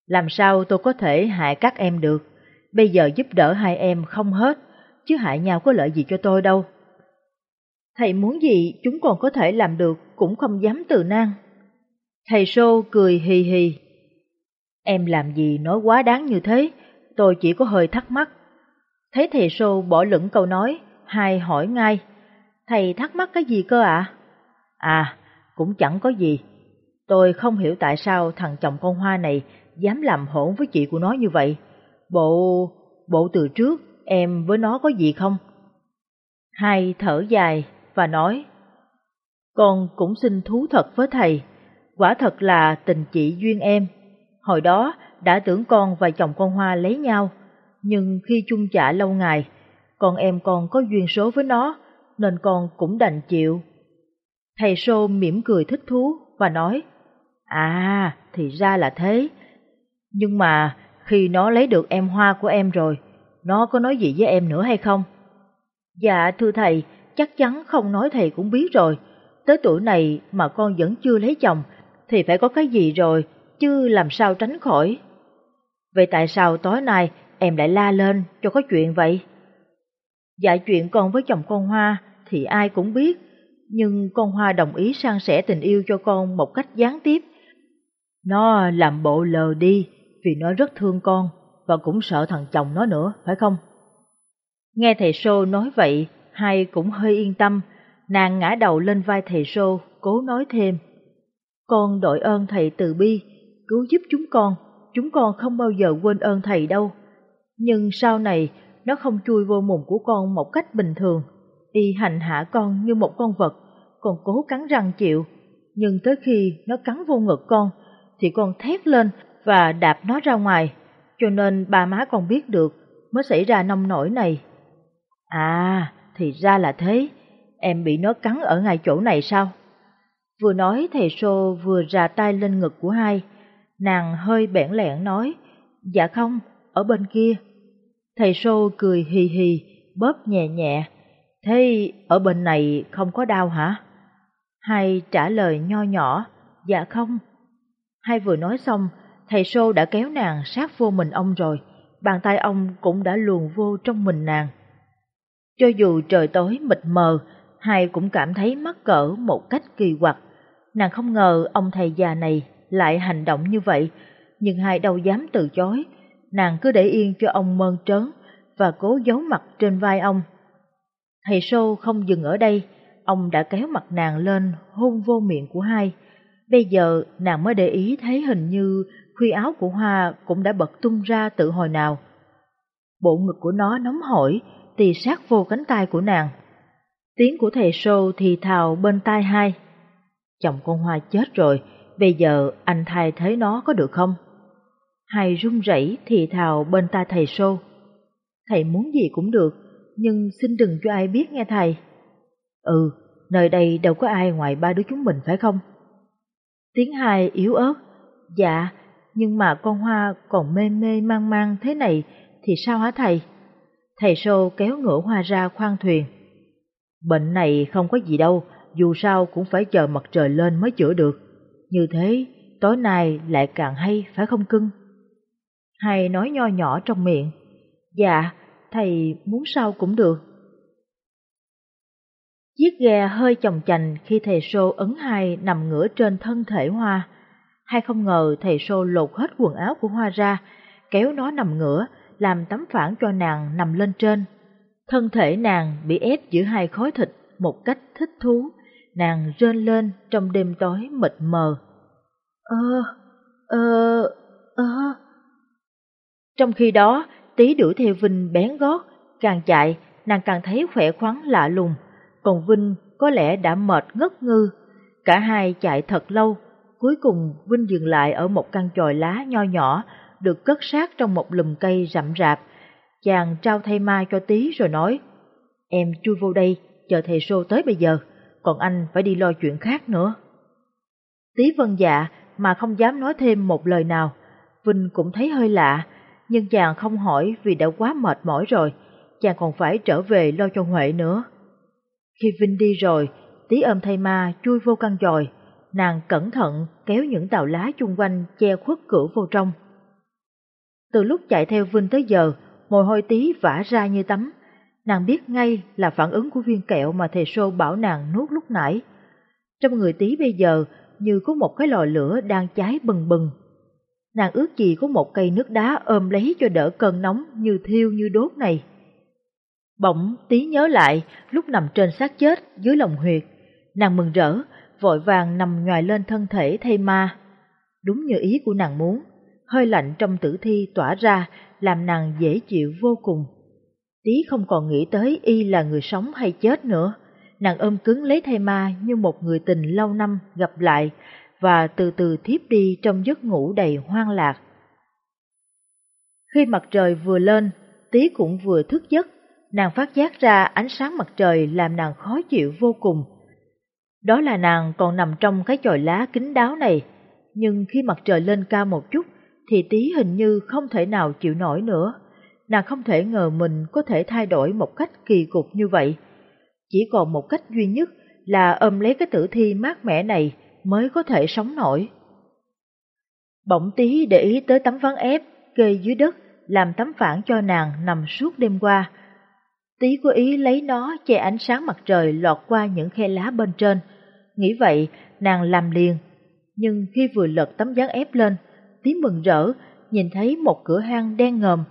S2: Làm sao tôi có thể hại các em được, bây giờ giúp đỡ hai em không hết, chứ hại nhau có lợi gì cho tôi đâu. Thầy muốn gì chúng còn có thể làm được cũng không dám từ nan. Thầy Sô cười hì hì. Em làm gì nói quá đáng như thế, tôi chỉ có hơi thắc mắc. Thấy thầy Sô bỏ lửng câu nói, hai hỏi ngay. Thầy thắc mắc cái gì cơ ạ? À? à, cũng chẳng có gì. Tôi không hiểu tại sao thằng chồng con Hoa này dám làm hỗn với chị của nó như vậy. Bộ... bộ từ trước em với nó có gì không? Hai thở dài và nói Con cũng xin thú thật với thầy, quả thật là tình chị duyên em. Hồi đó đã tưởng con và chồng con Hoa lấy nhau, nhưng khi chung chạ lâu ngày, con em con có duyên số với nó, nên con cũng đành chịu. Thầy Sô mỉm cười thích thú và nói, À, thì ra là thế. Nhưng mà khi nó lấy được em Hoa của em rồi, nó có nói gì với em nữa hay không? Dạ thưa thầy, chắc chắn không nói thầy cũng biết rồi. tới tuổi này mà con vẫn chưa lấy chồng, thì phải có cái gì rồi, chứ làm sao tránh khỏi. Vậy tại sao tối nay em lại la lên cho có chuyện vậy? Dạ chuyện con với chồng con Hoa thì ai cũng biết, nhưng con Hoa đồng ý san sẻ tình yêu cho con một cách gián tiếp. Nó làm bộ lờ đi vì nó rất thương con và cũng sợ thằng chồng nó nữa, phải không? Nghe thầy Sô nói vậy, hai cũng hơi yên tâm, nàng ngã đầu lên vai thầy Sô, cố nói thêm. Con đội ơn thầy từ bi, cứu giúp chúng con, chúng con không bao giờ quên ơn thầy đâu. Nhưng sau này, nó không chui vô mồm của con một cách bình thường, y hành hạ con như một con vật, còn cố cắn răng chịu. Nhưng tới khi nó cắn vô ngực con, thì con thét lên và đạp nó ra ngoài, cho nên ba má con biết được mới xảy ra nông nổi này. À, thì ra là thế, em bị nó cắn ở ngay chỗ này sao? Vừa nói thầy Sô vừa ra tay lên ngực của hai, nàng hơi bẽn lẽn nói, dạ không, ở bên kia. Thầy Sô cười hì hì, bóp nhẹ nhẹ, thế ở bên này không có đau hả? Hai trả lời nho nhỏ, dạ không. Hai vừa nói xong, thầy Sô đã kéo nàng sát vô mình ông rồi, bàn tay ông cũng đã luồn vô trong mình nàng. Cho dù trời tối mịt mờ, hai cũng cảm thấy mắc cỡ một cách kỳ quặc. Nàng không ngờ ông thầy già này lại hành động như vậy, nhưng hai đâu dám từ chối. Nàng cứ để yên cho ông mơn trớn và cố giấu mặt trên vai ông. Thầy Sô không dừng ở đây, ông đã kéo mặt nàng lên hôn vô miệng của hai. Bây giờ nàng mới để ý thấy hình như khuy áo của Hoa cũng đã bật tung ra tự hồi nào. Bộ ngực của nó nóng hổi, tì sát vô cánh tay của nàng. Tiếng của thầy Sô thì thào bên tai hai. Chồng con Hoa chết rồi, bây giờ anh thay thế nó có được không? Hai run rẩy thì thào bên tai thầy Sô. Thầy muốn gì cũng được, nhưng xin đừng cho ai biết nghe thầy. Ừ, nơi đây đâu có ai ngoài ba đứa chúng mình phải không? Tiếng hai yếu ớt. Dạ, nhưng mà con Hoa còn mê mê mang mang thế này thì sao hả thầy? Thầy Sô kéo ngửa Hoa ra khoang thuyền. Bệnh này không có gì đâu, dù sao cũng phải chờ mặt trời lên mới chữa được. Như thế, tối nay lại càng hay, phải không cưng? Hay nói nho nhỏ trong miệng. Dạ, thầy muốn sao cũng được. Chiếc ghe hơi chồng chành khi thầy Sô ấn hai nằm ngửa trên thân thể Hoa. Hai không ngờ thầy Sô lột hết quần áo của Hoa ra, kéo nó nằm ngửa, làm tấm phản cho nàng nằm lên trên. Thân thể nàng bị ép giữa hai khối thịt một cách thích thú, nàng rên lên trong đêm tối mịt mờ. Ơ, ơ, ơ. Trong khi đó, tí đuổi theo Vinh bén gót, càng chạy, nàng càng thấy khỏe khoắn lạ lùng, còn Vinh có lẽ đã mệt ngất ngư. Cả hai chạy thật lâu, cuối cùng Vinh dừng lại ở một căn chòi lá nho nhỏ, được cất sát trong một lùm cây rậm rạp. Chàng trao thay mai cho tí rồi nói, em chui vô đây, chờ thầy Sô tới bây giờ, còn anh phải đi lo chuyện khác nữa. Tí vân dạ mà không dám nói thêm một lời nào, Vinh cũng thấy hơi lạ, nhưng chàng không hỏi vì đã quá mệt mỏi rồi, chàng còn phải trở về lo cho Huệ nữa. Khi Vinh đi rồi, tí ôm thay ma chui vô căn dòi, nàng cẩn thận kéo những tàu lá chung quanh che khuất cửa vô trong. Từ lúc chạy theo Vinh tới giờ, mồ hôi tí vã ra như tắm, nàng biết ngay là phản ứng của viên kẹo mà thầy Sô bảo nàng nuốt lúc nãy. Trong người tí bây giờ như có một cái lò lửa đang cháy bừng bừng. Nàng ước gì có một cây nước đá ôm lấy cho đỡ cơn nóng như thiêu như đốt này. Bỗng tí nhớ lại lúc nằm trên xác chết dưới lòng huyệt, nàng mừng rỡ, vội vàng nằm nhòi lên thân thể thay ma. Đúng như ý của nàng muốn, hơi lạnh trong tử thi tỏa ra làm nàng dễ chịu vô cùng. Tí không còn nghĩ tới y là người sống hay chết nữa, nàng ôm cứng lấy thay ma như một người tình lâu năm gặp lại và từ từ thiếp đi trong giấc ngủ đầy hoang lạc. Khi mặt trời vừa lên, Tí cũng vừa thức giấc, nàng phát giác ra ánh sáng mặt trời làm nàng khó chịu vô cùng. Đó là nàng còn nằm trong cái chòi lá kín đáo này, nhưng khi mặt trời lên cao một chút thì Tí hình như không thể nào chịu nổi nữa. Nàng không thể ngờ mình có thể thay đổi một cách kỳ cục như vậy. Chỉ còn một cách duy nhất là ôm lấy cái tử thi mát mẻ này mới có thể sống nổi. Bỗng tí để ý tới tấm ván ép kê dưới đất làm tấm phản cho nàng nằm suốt đêm qua. Tí có ý lấy nó che ánh sáng mặt trời lọt qua những khe lá bên trên. Nghĩ vậy, nàng làm liền. Nhưng khi vừa lật tấm ván ép lên, tí mừng rỡ nhìn thấy một cửa hang đen ngòm.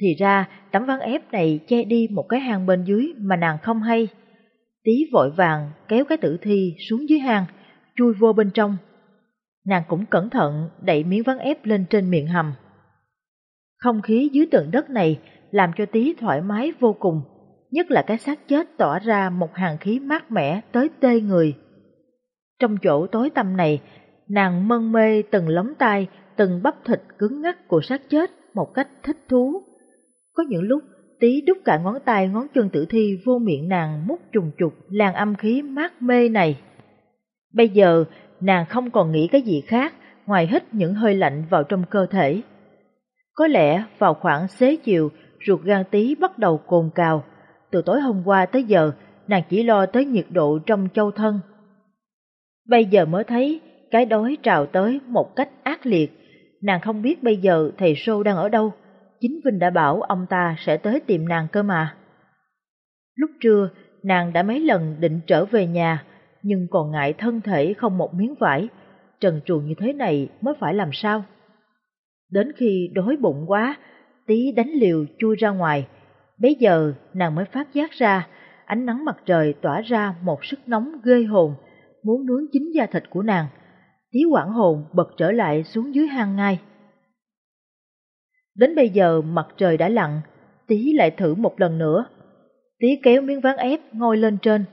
S2: Thì ra tấm ván ép này che đi một cái hang bên dưới mà nàng không hay. Tí vội vàng kéo cái tử thi xuống dưới hang, chui vô bên trong. Nàng cũng cẩn thận đẩy miếng ván ép lên trên miệng hầm. Không khí dưới tầng đất này làm cho tí thoải mái vô cùng, nhất là cái xác chết tỏa ra một hàng khí mát mẻ tới tê người. Trong chỗ tối tăm này, nàng mân mê từng lóng tay, từng bắp thịt cứng ngắc của xác chết một cách thích thú. Có những lúc tí đút cả ngón tay ngón chân tử thi vô miệng nàng mút trùng trục làn âm khí mát mê này. Bây giờ nàng không còn nghĩ cái gì khác ngoài hít những hơi lạnh vào trong cơ thể. Có lẽ vào khoảng xế chiều, ruột gan tí bắt đầu cồn cào. Từ tối hôm qua tới giờ, nàng chỉ lo tới nhiệt độ trong châu thân. Bây giờ mới thấy cái đói trào tới một cách ác liệt. Nàng không biết bây giờ thầy Sô đang ở đâu. Chính Vinh đã bảo ông ta sẽ tới tìm nàng cơ mà. Lúc trưa, nàng đã mấy lần định trở về nhà, nhưng còn ngại thân thể không một miếng vải. Trần truồng như thế này mới phải làm sao? Đến khi đói bụng quá, tí đánh liều chui ra ngoài. Bấy giờ nàng mới phát giác ra, ánh nắng mặt trời tỏa ra một sức nóng ghê hồn, muốn nướng chín da thịt của nàng. Tí quảng hồn bật trở lại xuống dưới hang ngay. Đến bây giờ mặt trời đã lặn, tí lại thử một lần nữa. Tí kéo miếng ván ép ngồi lên trên.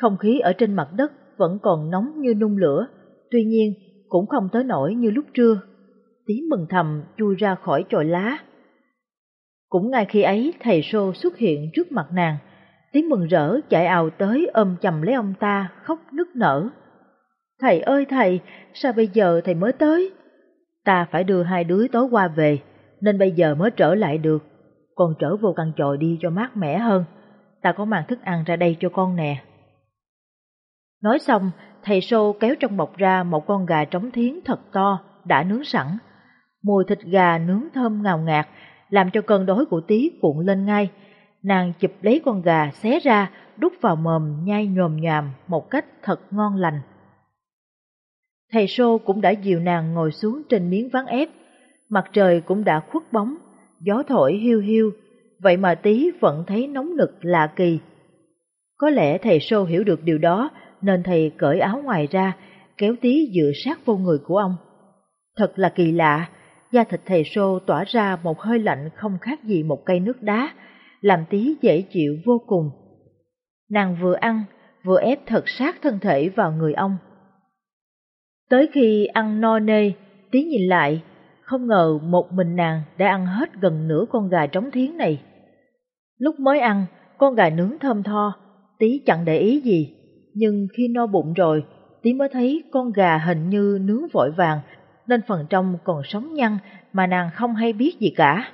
S2: Không khí ở trên mặt đất vẫn còn nóng như nung lửa, tuy nhiên cũng không tới nổi như lúc trưa tí mừng thầm chui ra khỏi chòi lá. Cũng ngay khi ấy thầy Sô xuất hiện trước mặt nàng, tí mừng rỡ chạy ào tới ôm chầm lấy ông ta khóc nức nở. Thầy ơi thầy, sao bây giờ thầy mới tới? Ta phải đưa hai đứa tối qua về, nên bây giờ mới trở lại được. Con trở vô căn chòi đi cho mát mẻ hơn, ta có mang thức ăn ra đây cho con nè. Nói xong, thầy Sô kéo trong bọc ra một con gà trống thiến thật to, đã nướng sẵn, Mùi thịt gà nướng thơm ngào ngạt, làm cho cơn đói của tí cuộn lên ngay. Nàng chụp lấy con gà xé ra, đút vào mồm nhai nhồm nhòm một cách thật ngon lành. Thầy Sô cũng đã dìu nàng ngồi xuống trên miếng ván ép, mặt trời cũng đã khuất bóng, gió thổi hiu hiu, vậy mà tí vẫn thấy nóng nực lạ kỳ. Có lẽ thầy Sô hiểu được điều đó nên thầy cởi áo ngoài ra, kéo tí dựa sát vô người của ông. Thật là kỳ lạ, da thịt thầy sô tỏa ra một hơi lạnh không khác gì một cây nước đá, làm tí dễ chịu vô cùng. Nàng vừa ăn, vừa ép thật sát thân thể vào người ông. Tới khi ăn no nê, tí nhìn lại, không ngờ một mình nàng đã ăn hết gần nửa con gà trống thiến này. Lúc mới ăn, con gà nướng thơm tho, tí chẳng để ý gì, nhưng khi no bụng rồi, tí mới thấy con gà hình như nướng vội vàng nên phần trong còn sống nhăn mà nàng không hay biết gì cả.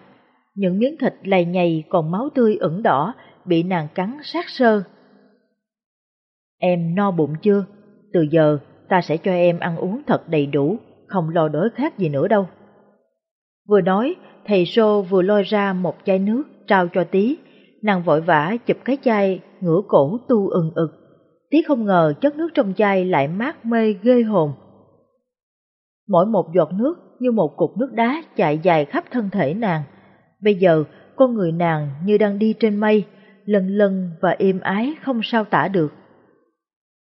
S2: Những miếng thịt lầy nhầy còn máu tươi ửng đỏ bị nàng cắn sát sơ. Em no bụng chưa? Từ giờ ta sẽ cho em ăn uống thật đầy đủ, không lo đói khát gì nữa đâu. Vừa nói, thầy Sô vừa lôi ra một chai nước trao cho tí, nàng vội vã chụp cái chai, ngửa cổ tu ừng ực. Tí không ngờ chất nước trong chai lại mát mê ghê hồn, Mỗi một giọt nước như một cục nước đá chạy dài khắp thân thể nàng. Bây giờ, con người nàng như đang đi trên mây, lần lần và êm ái không sao tả được.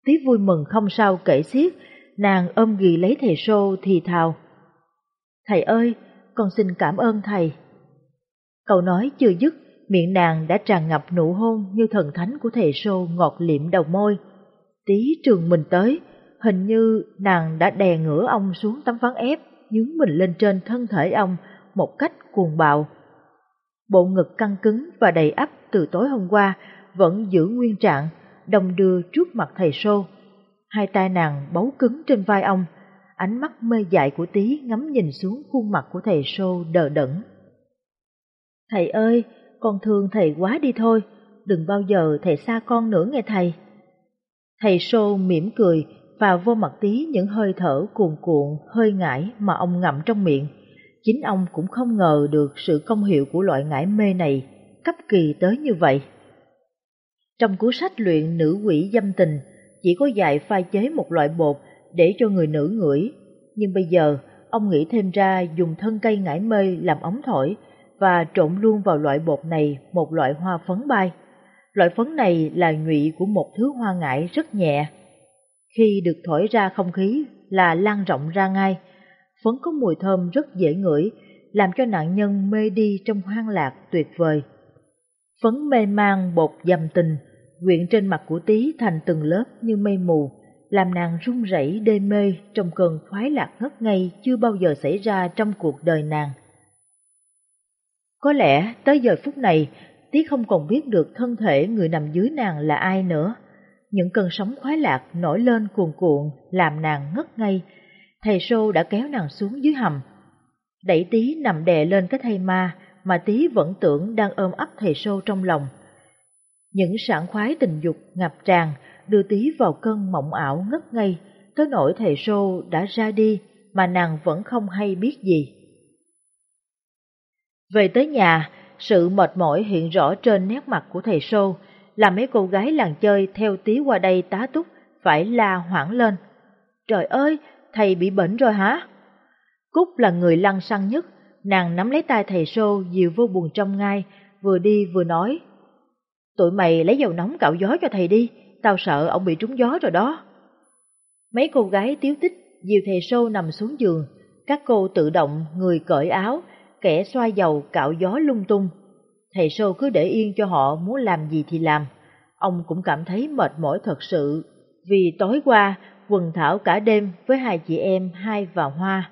S2: Tí vui mừng không sao kể xiết, nàng ôm ghì lấy thầy Sô thì thào. Thầy ơi, con xin cảm ơn thầy. Câu nói chưa dứt, miệng nàng đã tràn ngập nụ hôn như thần thánh của thầy Sô ngọt liệm đầu môi. Tí trường mình tới, Hình như nàng đã đè ngửa ông xuống tấm ván ép, nhướng mình lên trên thân thể ông một cách cuồng bạo. Bộ ngực căng cứng và đầy ắp từ tối hôm qua vẫn giữ nguyên trạng, đồng đưa trước mặt thầy Sô. Hai tay nàng bấu cứng trên vai ông, ánh mắt mê dại của tí ngắm nhìn xuống khuôn mặt của thầy Sô đờ đẫn. Thầy ơi, con thương thầy quá đi thôi, đừng bao giờ thầy xa con nữa nghe thầy. Thầy Sô mỉm cười và vô mặt tí những hơi thở cuồn cuộn, hơi ngải mà ông ngậm trong miệng. Chính ông cũng không ngờ được sự công hiệu của loại ngải mê này cấp kỳ tới như vậy. Trong cuốn sách luyện nữ quỷ dâm tình, chỉ có dạy pha chế một loại bột để cho người nữ ngửi, nhưng bây giờ ông nghĩ thêm ra dùng thân cây ngải mê làm ống thổi và trộn luôn vào loại bột này một loại hoa phấn bay. Loại phấn này là nhụy của một thứ hoa ngải rất nhẹ. Khi được thổi ra không khí là lan rộng ra ngay, phấn có mùi thơm rất dễ ngửi, làm cho nạn nhân mê đi trong hoang lạc tuyệt vời. Phấn mê mang bột dầm tình, quyện trên mặt của tí thành từng lớp như mây mù, làm nàng run rẩy đê mê trong cơn khoái lạc ngất ngây chưa bao giờ xảy ra trong cuộc đời nàng. Có lẽ tới giờ phút này, tí không còn biết được thân thể người nằm dưới nàng là ai nữa. Những cơn sóng khoái lạc nổi lên cuồn cuộn làm nàng ngất ngây. Thầy Sô đã kéo nàng xuống dưới hầm. Đẩy tí nằm đè lên cái thây ma mà tí vẫn tưởng đang ôm ấp thầy Sô trong lòng. Những sảng khoái tình dục ngập tràn đưa tí vào cơn mộng ảo ngất ngây, tới nỗi thầy Sô đã ra đi mà nàng vẫn không hay biết gì. Về tới nhà, sự mệt mỏi hiện rõ trên nét mặt của thầy Sô, làm mấy cô gái làng chơi theo tí qua đây tá túc, phải la hoảng lên. Trời ơi, thầy bị bệnh rồi hả? Cúc là người lăng xăng nhất, nàng nắm lấy tay thầy Sô dịu vô buồn trong ngay, vừa đi vừa nói. Tụi mày lấy dầu nóng cạo gió cho thầy đi, tao sợ ông bị trúng gió rồi đó. Mấy cô gái tiếu tích dìu thầy Sô nằm xuống giường, các cô tự động người cởi áo, kẻ xoa dầu cạo gió lung tung. Thầy Sô cứ để yên cho họ muốn làm gì thì làm. Ông cũng cảm thấy mệt mỏi thật sự, vì tối qua quần thảo cả đêm với hai chị em Hai và Hoa.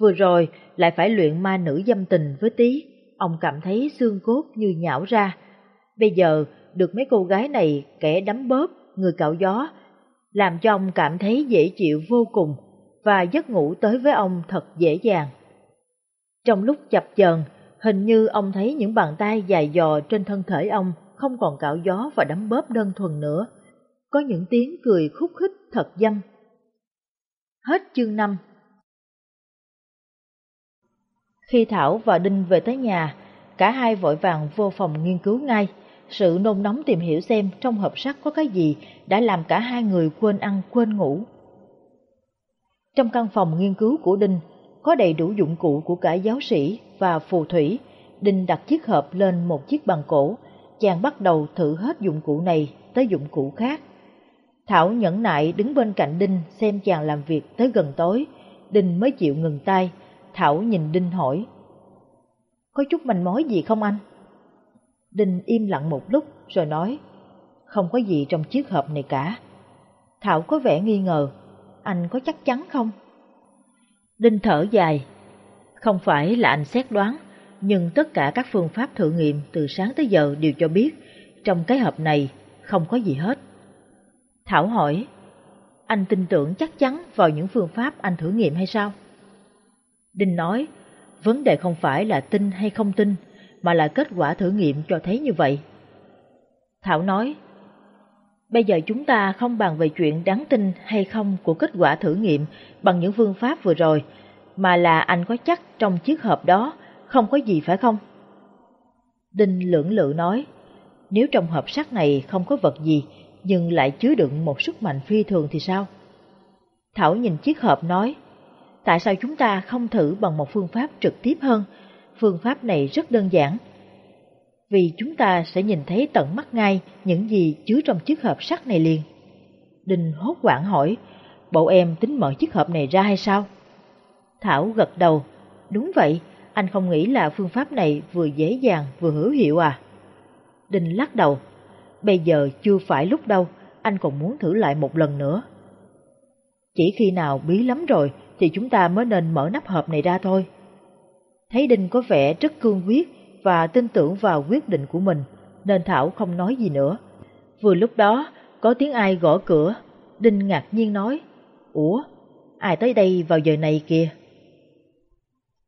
S2: Vừa rồi lại phải luyện ma nữ dâm tình với tí, ông cảm thấy xương cốt như nhão ra. Bây giờ được mấy cô gái này kẻ đấm bóp, người cạo gió, làm cho ông cảm thấy dễ chịu vô cùng và giấc ngủ tới với ông thật dễ dàng. Trong lúc chập chờn, hình như ông thấy những bàn tay dài dò trên thân thể ông không còn cạo gió và đấm bóp đơn thuần nữa. Có những tiếng cười khúc khích thật dâm. Hết chương 5 Khi Thảo và Đinh về tới nhà, cả hai vội vàng vô phòng nghiên cứu ngay. Sự nôn nóng tìm hiểu xem trong hộp sắt có cái gì đã làm cả hai người quên ăn quên ngủ. Trong căn phòng nghiên cứu của Đinh, có đầy đủ dụng cụ của cả giáo sĩ và phù thủy. Đinh đặt chiếc hộp lên một chiếc bàn cổ, chàng bắt đầu thử hết dụng cụ này tới dụng cụ khác. Thảo nhẫn nại đứng bên cạnh Đinh xem chàng làm việc tới gần tối, Đinh mới chịu ngừng tay. Thảo nhìn Đinh hỏi, Có chút manh mối gì không anh? Đinh im lặng một lúc rồi nói, Không có gì trong chiếc hộp này cả. Thảo có vẻ nghi ngờ, anh có chắc chắn không? Đinh thở dài. Không phải là anh xét đoán, nhưng tất cả các phương pháp thử nghiệm từ sáng tới giờ đều cho biết trong cái hộp này không có gì hết. Thảo hỏi, anh tin tưởng chắc chắn vào những phương pháp anh thử nghiệm hay sao? Đinh nói, vấn đề không phải là tin hay không tin, mà là kết quả thử nghiệm cho thấy như vậy. Thảo nói, bây giờ chúng ta không bàn về chuyện đáng tin hay không của kết quả thử nghiệm bằng những phương pháp vừa rồi, mà là anh có chắc trong chiếc hộp đó không có gì phải không? Đinh lưỡng lự nói, nếu trong hộp sắt này không có vật gì, nhưng lại chứa đựng một sức mạnh phi thường thì sao? Thảo nhìn chiếc hộp nói, tại sao chúng ta không thử bằng một phương pháp trực tiếp hơn? Phương pháp này rất đơn giản. Vì chúng ta sẽ nhìn thấy tận mắt ngay những gì chứa trong chiếc hộp sắt này liền. Đinh hốt quảng hỏi, bộ em tính mở chiếc hộp này ra hay sao? Thảo gật đầu, đúng vậy, anh không nghĩ là phương pháp này vừa dễ dàng vừa hữu hiệu à? Đinh lắc đầu, bây giờ chưa phải lúc đâu, anh còn muốn thử lại một lần nữa. Chỉ khi nào bí lắm rồi thì chúng ta mới nên mở nắp hộp này ra thôi. Thấy Đinh có vẻ rất cương quyết và tin tưởng vào quyết định của mình, nên Thảo không nói gì nữa. Vừa lúc đó, có tiếng ai gõ cửa, Đinh ngạc nhiên nói, Ủa, ai tới đây vào giờ này kìa?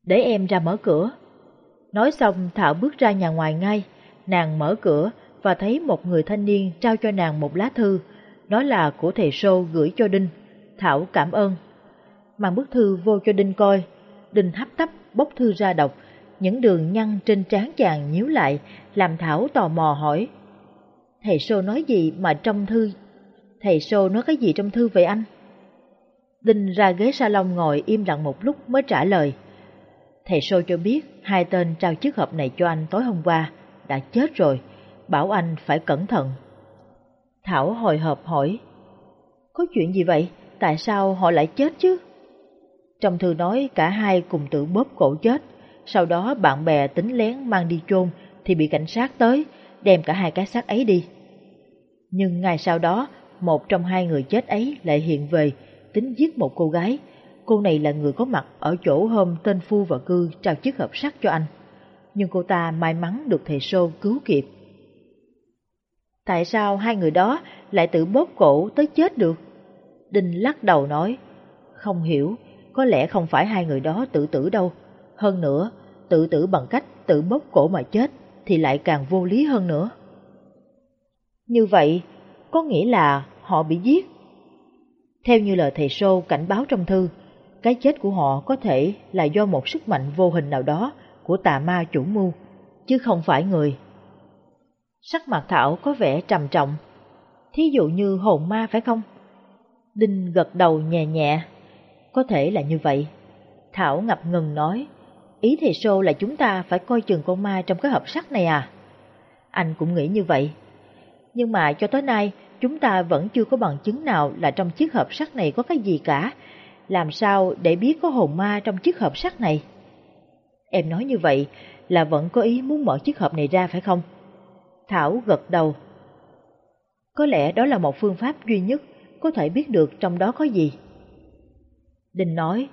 S2: Để em ra mở cửa. Nói xong Thảo bước ra nhà ngoài ngay, nàng mở cửa và thấy một người thanh niên trao cho nàng một lá thư, Nó là của thầy Sô gửi cho Đinh. Thảo cảm ơn. Mang bức thư vô cho Đinh coi. Đinh hấp tấp bốc thư ra đọc. Những đường nhăn trên trán chàng nhíu lại, làm Thảo tò mò hỏi. Thầy Sô nói gì mà trong thư? Thầy Sô nói cái gì trong thư vậy anh? Đinh ra ghế salon ngồi im lặng một lúc mới trả lời. Thầy Sô cho biết hai tên trao chiếc hộp này cho anh tối hôm qua đã chết rồi, bảo anh phải cẩn thận. Thảo hồi hộp hỏi, có chuyện gì vậy? Tại sao họ lại chết chứ? Trong thư nói cả hai cùng tự bóp cổ chết, sau đó bạn bè tính lén mang đi chôn thì bị cảnh sát tới, đem cả hai cái xác ấy đi. Nhưng ngày sau đó, một trong hai người chết ấy lại hiện về, tính giết một cô gái. Cô này là người có mặt ở chỗ hôm tên Phu và Cư trao chiếc hộp sắt cho anh. Nhưng cô ta may mắn được thầy Sô cứu kịp. Tại sao hai người đó lại tự bóp cổ tới chết được? Đinh lắc đầu nói, không hiểu, có lẽ không phải hai người đó tự tử đâu. Hơn nữa, tự tử bằng cách tự bóp cổ mà chết thì lại càng vô lý hơn nữa. Như vậy, có nghĩa là họ bị giết. Theo như lời thầy Sô cảnh báo trong thư, cái chết của họ có thể là do một sức mạnh vô hình nào đó của tà ma chủ mưu, chứ không phải người. Sắc mặt Thảo có vẻ trầm trọng, thí dụ như hồn ma phải không? Đinh gật đầu nhẹ nhẹ, có thể là như vậy. Thảo ngập ngừng nói, ý thầy Sô là chúng ta phải coi chừng con ma trong cái hộp sắt này à? Anh cũng nghĩ như vậy. Nhưng mà cho tới nay, chúng ta vẫn chưa có bằng chứng nào là trong chiếc hộp sắt này có cái gì cả. Làm sao để biết có hồn ma trong chiếc hộp sắt này? Em nói như vậy là vẫn có ý muốn mở chiếc hộp này ra phải không? Thảo gật đầu. Có lẽ đó là một phương pháp duy nhất có thể biết được trong đó có gì. Đình nói,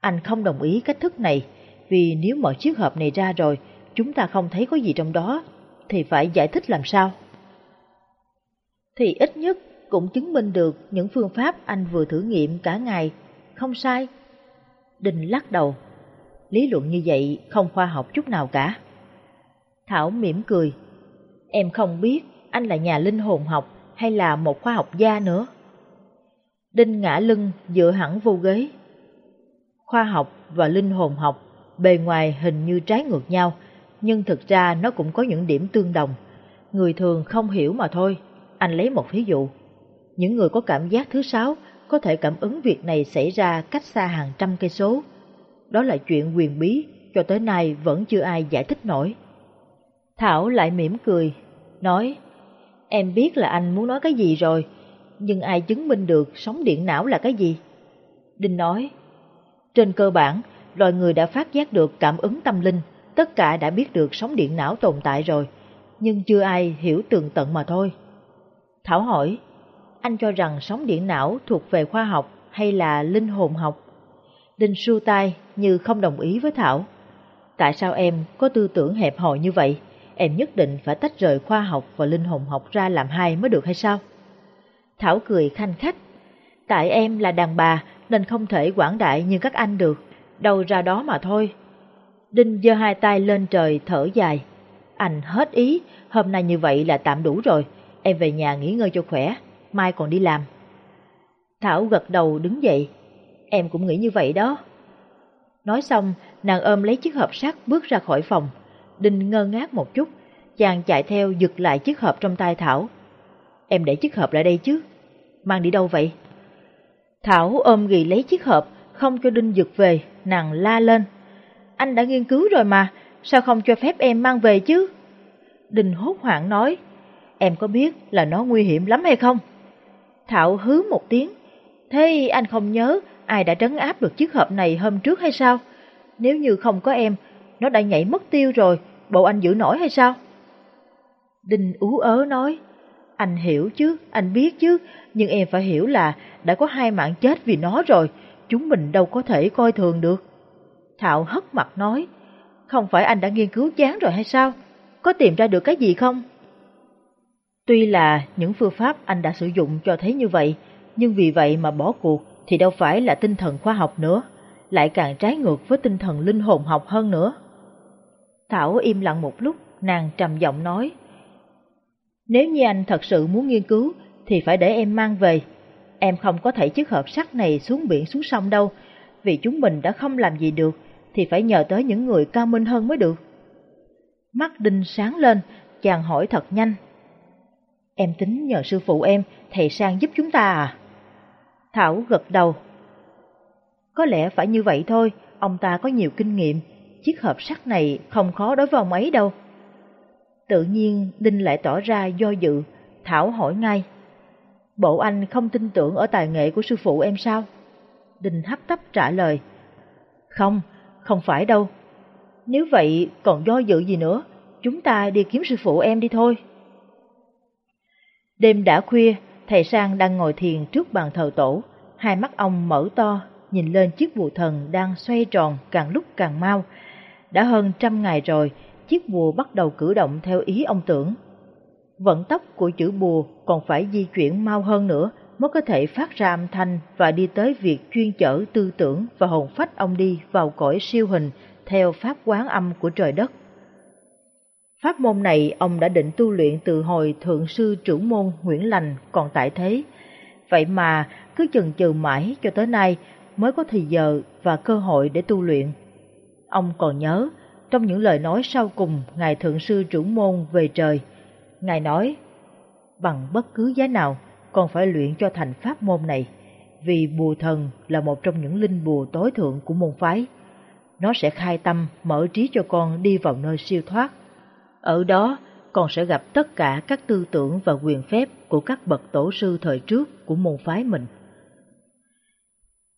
S2: anh không đồng ý cách thức này, vì nếu mở chiếc hộp này ra rồi, chúng ta không thấy có gì trong đó, thì phải giải thích làm sao? Thì ít nhất cũng chứng minh được những phương pháp anh vừa thử nghiệm cả ngày, không sai. đình lắc đầu, lý luận như vậy không khoa học chút nào cả. Thảo mỉm cười, em không biết anh là nhà linh hồn học hay là một khoa học gia nữa. Đinh ngã lưng dựa hẳn vô ghế. Khoa học và linh hồn học bề ngoài hình như trái ngược nhau, nhưng thực ra nó cũng có những điểm tương đồng. Người thường không hiểu mà thôi. Anh lấy một ví dụ. Những người có cảm giác thứ sáu có thể cảm ứng việc này xảy ra cách xa hàng trăm cây số. Đó là chuyện quyền bí, cho tới nay vẫn chưa ai giải thích nổi. Thảo lại mỉm cười, nói, em biết là anh muốn nói cái gì rồi, nhưng ai chứng minh được sóng điện não là cái gì? Đinh nói, trên cơ bản, loài người đã phát giác được cảm ứng tâm linh, tất cả đã biết được sóng điện não tồn tại rồi, nhưng chưa ai hiểu tường tận mà thôi. Thảo hỏi, anh cho rằng sóng điện não thuộc về khoa học hay là linh hồn học? Đinh su tay như không đồng ý với Thảo. Tại sao em có tư tưởng hẹp hòi như vậy? Em nhất định phải tách rời khoa học và linh hồn học ra làm hai mới được hay sao? Thảo cười khanh khách. Tại em là đàn bà nên không thể quảng đại như các anh được, đâu ra đó mà thôi. Đinh giơ hai tay lên trời thở dài. Anh hết ý, hôm nay như vậy là tạm đủ rồi, em về nhà nghỉ ngơi cho khỏe, mai còn đi làm. Thảo gật đầu đứng dậy, em cũng nghĩ như vậy đó. Nói xong, nàng ôm lấy chiếc hộp sắt bước ra khỏi phòng. Đinh ngơ ngác một chút, chàng chạy theo giật lại chiếc hộp trong tay Thảo. Em để chiếc hộp lại đây chứ, mang đi đâu vậy? Thảo ôm ghì lấy chiếc hộp, không cho Đinh giật về, nàng la lên. Anh đã nghiên cứu rồi mà, sao không cho phép em mang về chứ? Đinh hốt hoảng nói, em có biết là nó nguy hiểm lắm hay không? Thảo hứ một tiếng, thế anh không nhớ ai đã trấn áp được chiếc hộp này hôm trước hay sao? Nếu như không có em, nó đã nhảy mất tiêu rồi, bộ anh giữ nổi hay sao? Đinh ú ớ nói, anh hiểu chứ, anh biết chứ, nhưng em phải hiểu là đã có hai mạng chết vì nó rồi, chúng mình đâu có thể coi thường được. Thảo hất mặt nói, không phải anh đã nghiên cứu chán rồi hay sao? Có tìm ra được cái gì không? Tuy là những phương pháp anh đã sử dụng cho thấy như vậy, nhưng vì vậy mà bỏ cuộc thì đâu phải là tinh thần khoa học nữa, lại càng trái ngược với tinh thần linh hồn học hơn nữa. Thảo im lặng một lúc, nàng trầm giọng nói, Nếu như anh thật sự muốn nghiên cứu thì phải để em mang về. Em không có thể chiếc hộp sắt này xuống biển xuống sông đâu, vì chúng mình đã không làm gì được thì phải nhờ tới những người cao minh hơn mới được. Mắt Đinh sáng lên, chàng hỏi thật nhanh. Em tính nhờ sư phụ em, thầy sang giúp chúng ta à? Thảo gật đầu. Có lẽ phải như vậy thôi, ông ta có nhiều kinh nghiệm, chiếc hộp sắt này không khó đối với ông ấy đâu. Tự nhiên Đinh lại tỏ ra do dự, Thảo hỏi ngay. Bộ anh không tin tưởng ở tài nghệ của sư phụ em sao? Đình hấp tấp trả lời. Không, không phải đâu. Nếu vậy còn do dự gì nữa, chúng ta đi kiếm sư phụ em đi thôi. Đêm đã khuya, thầy Sang đang ngồi thiền trước bàn thờ tổ, hai mắt ông mở to, nhìn lên chiếc bùa thần đang xoay tròn càng lúc càng mau. Đã hơn trăm ngày rồi, chiếc bùa bắt đầu cử động theo ý ông tưởng. Vận tốc của chữ bùa còn phải di chuyển mau hơn nữa mới có thể phát ra âm thanh và đi tới việc chuyên chở tư tưởng và hồn phách ông đi vào cõi siêu hình theo pháp quán âm của trời đất. Pháp môn này ông đã định tu luyện từ hồi thượng sư trưởng môn Nguyễn Lành còn tại thế. Vậy mà cứ chần chừ mãi cho tới nay mới có thời giờ và cơ hội để tu luyện. Ông còn nhớ, trong những lời nói sau cùng Ngài Thượng sư trưởng môn về trời, Ngài nói, bằng bất cứ giá nào, con phải luyện cho thành pháp môn này, vì bùa thần là một trong những linh bùa tối thượng của môn phái. Nó sẽ khai tâm, mở trí cho con đi vào nơi siêu thoát. Ở đó, con sẽ gặp tất cả các tư tưởng và quyền phép của các bậc tổ sư thời trước của môn phái mình.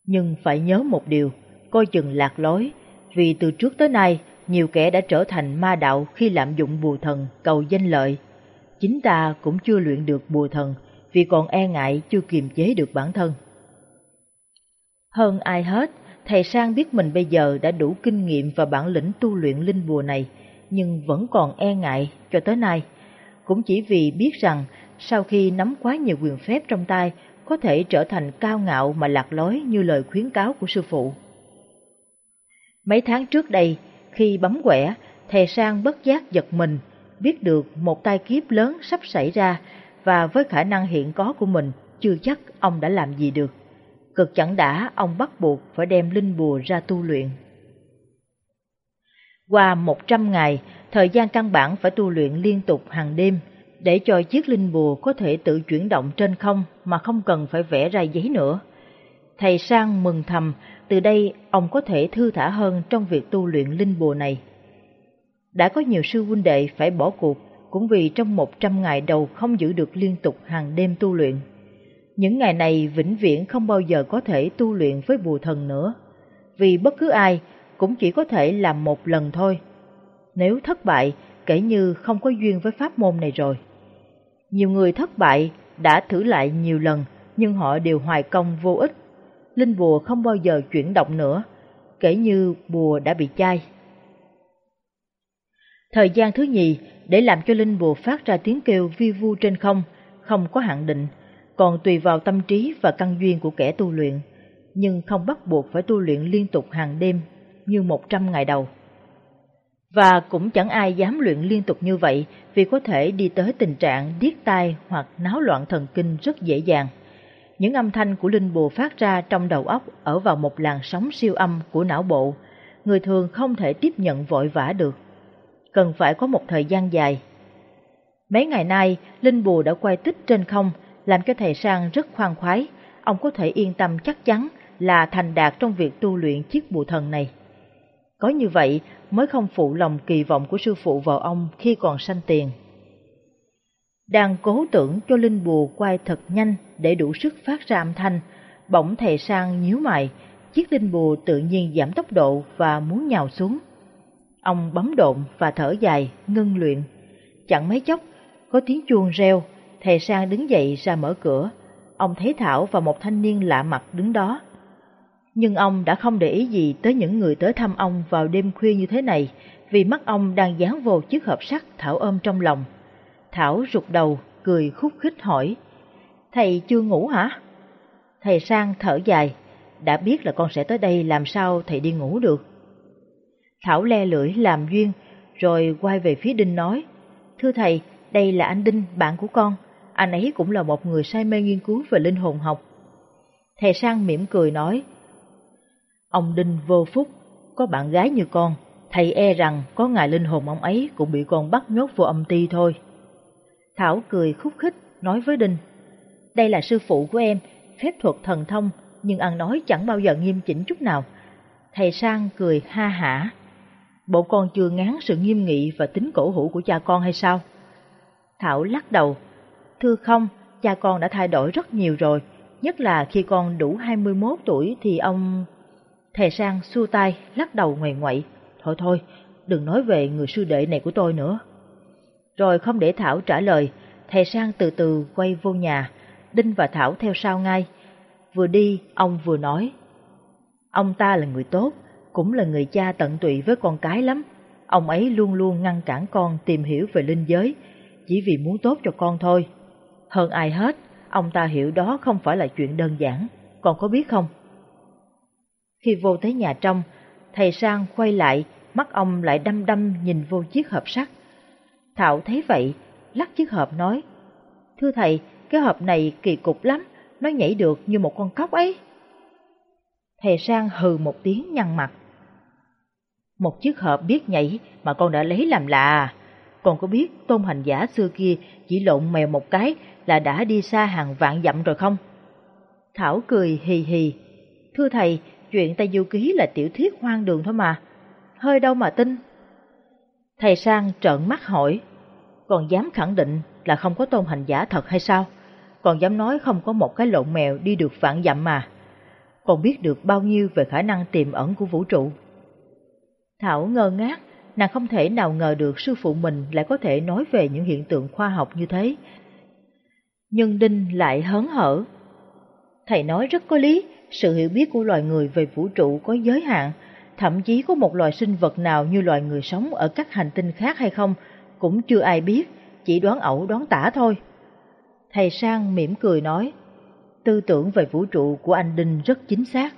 S2: Nhưng phải nhớ một điều, coi chừng lạc lối, vì từ trước tới nay, nhiều kẻ đã trở thành ma đạo khi lạm dụng bùa thần cầu danh lợi. Chính ta cũng chưa luyện được bùa thần vì còn e ngại chưa kiềm chế được bản thân. Hơn ai hết, thầy Sang biết mình bây giờ đã đủ kinh nghiệm và bản lĩnh tu luyện linh bùa này, nhưng vẫn còn e ngại cho tới nay. Cũng chỉ vì biết rằng sau khi nắm quá nhiều quyền phép trong tay, có thể trở thành cao ngạo mà lạc lối như lời khuyến cáo của sư phụ. Mấy tháng trước đây, khi bấm quẻ, thầy Sang bất giác giật mình, biết được một tai kiếp lớn sắp xảy ra và với khả năng hiện có của mình, chưa chắc ông đã làm gì được. Cực chẳng đã, ông bắt buộc phải đem linh bùa ra tu luyện. Qua một trăm ngày, thời gian căn bản phải tu luyện liên tục hàng đêm, để cho chiếc linh bùa có thể tự chuyển động trên không mà không cần phải vẽ ra giấy nữa. Thầy Sang mừng thầm, từ đây ông có thể thư thả hơn trong việc tu luyện linh bùa này. Đã có nhiều sư huynh đệ phải bỏ cuộc cũng vì trong một trăm ngày đầu không giữ được liên tục hàng đêm tu luyện. Những ngày này vĩnh viễn không bao giờ có thể tu luyện với bùa thần nữa, vì bất cứ ai cũng chỉ có thể làm một lần thôi. Nếu thất bại, kể như không có duyên với pháp môn này rồi. Nhiều người thất bại đã thử lại nhiều lần, nhưng họ đều hoài công vô ích. Linh bùa không bao giờ chuyển động nữa, kể như bùa đã bị chai. Thời gian thứ nhì để làm cho linh bùa phát ra tiếng kêu vi vu trên không, không có hạn định, còn tùy vào tâm trí và căn duyên của kẻ tu luyện, nhưng không bắt buộc phải tu luyện liên tục hàng đêm như một trăm ngày đầu. Và cũng chẳng ai dám luyện liên tục như vậy vì có thể đi tới tình trạng điếc tai hoặc náo loạn thần kinh rất dễ dàng. Những âm thanh của linh bùa phát ra trong đầu óc ở vào một làn sóng siêu âm của não bộ, người thường không thể tiếp nhận vội vã được cần phải có một thời gian dài. Mấy ngày nay, Linh Bùa đã quay tích trên không, làm cho thầy Sang rất khoan khoái, ông có thể yên tâm chắc chắn là thành đạt trong việc tu luyện chiếc bùa thần này. Có như vậy mới không phụ lòng kỳ vọng của sư phụ vào ông khi còn sanh tiền. Đang cố tưởng cho linh bùa quay thật nhanh để đủ sức phát ra âm thanh, bỗng thầy sang nhíu mày, chiếc linh bùa tự nhiên giảm tốc độ và muốn nhào xuống. Ông bấm độn và thở dài, ngưng luyện. Chẳng mấy chốc, có tiếng chuông reo, thầy sang đứng dậy ra mở cửa. Ông thấy Thảo và một thanh niên lạ mặt đứng đó. Nhưng ông đã không để ý gì tới những người tới thăm ông vào đêm khuya như thế này, vì mắt ông đang dán vô chiếc hộp sắt Thảo ôm trong lòng. Thảo rụt đầu, cười khúc khích hỏi, Thầy chưa ngủ hả? Thầy sang thở dài, đã biết là con sẽ tới đây làm sao thầy đi ngủ được. Thảo le lưỡi làm duyên, rồi quay về phía Đinh nói, Thưa thầy, đây là anh Đinh, bạn của con. Anh ấy cũng là một người say mê nghiên cứu về linh hồn học. Thầy Sang mỉm cười nói, Ông Đinh vô phúc, có bạn gái như con, thầy e rằng có ngày linh hồn ông ấy cũng bị con bắt nhốt vô âm ti thôi. Thảo cười khúc khích, nói với Đinh, đây là sư phụ của em, phép thuật thần thông, nhưng ăn nói chẳng bao giờ nghiêm chỉnh chút nào. Thầy Sang cười ha hả. Bộ con chưa ngán sự nghiêm nghị và tính cổ hủ của cha con hay sao? Thảo lắc đầu. Thưa không, cha con đã thay đổi rất nhiều rồi, nhất là khi con đủ 21 tuổi thì ông... Thầy Sang xua tay, lắc đầu ngoài ngoậy. Thôi thôi, đừng nói về người sư đệ này của tôi nữa. Rồi không để Thảo trả lời, thầy Sang từ từ quay vô nhà, Đinh và Thảo theo sau ngay. Vừa đi, ông vừa nói. Ông ta là người tốt, cũng là người cha tận tụy với con cái lắm. Ông ấy luôn luôn ngăn cản con tìm hiểu về linh giới, chỉ vì muốn tốt cho con thôi. Hơn ai hết, ông ta hiểu đó không phải là chuyện đơn giản, con có biết không? Khi vô tới nhà trong, thầy Sang quay lại, mắt ông lại đăm đăm nhìn vô chiếc hộp sắt. Thảo thấy vậy, lắc chiếc hộp nói, Thưa thầy, cái hộp này kỳ cục lắm, nó nhảy được như một con cóc ấy. Thầy Sang hừ một tiếng nhăn mặt. Một chiếc hộp biết nhảy mà con đã lấy làm lạ à? Con có biết tôn hành giả xưa kia chỉ lộn mèo một cái là đã đi xa hàng vạn dặm rồi không? Thảo cười hì hì. Thưa thầy, chuyện Tây Du Ký là tiểu thuyết hoang đường thôi mà. Hơi đâu mà tin. Thầy Sang trợn mắt hỏi. Còn dám khẳng định là không có tôn hành giả thật hay sao? Còn dám nói không có một cái lộn mèo đi được vạn dặm mà. Còn biết được bao nhiêu về khả năng tiềm ẩn của vũ trụ. Thảo ngơ ngác, nàng không thể nào ngờ được sư phụ mình lại có thể nói về những hiện tượng khoa học như thế. Nhưng Đinh lại hớn hở. Thầy nói rất có lý, sự hiểu biết của loài người về vũ trụ có giới hạn, thậm chí có một loài sinh vật nào như loài người sống ở các hành tinh khác hay không, cũng chưa ai biết, chỉ đoán ẩu đoán tả thôi. Thầy Sang mỉm cười nói, tư tưởng về vũ trụ của anh Đinh rất chính xác.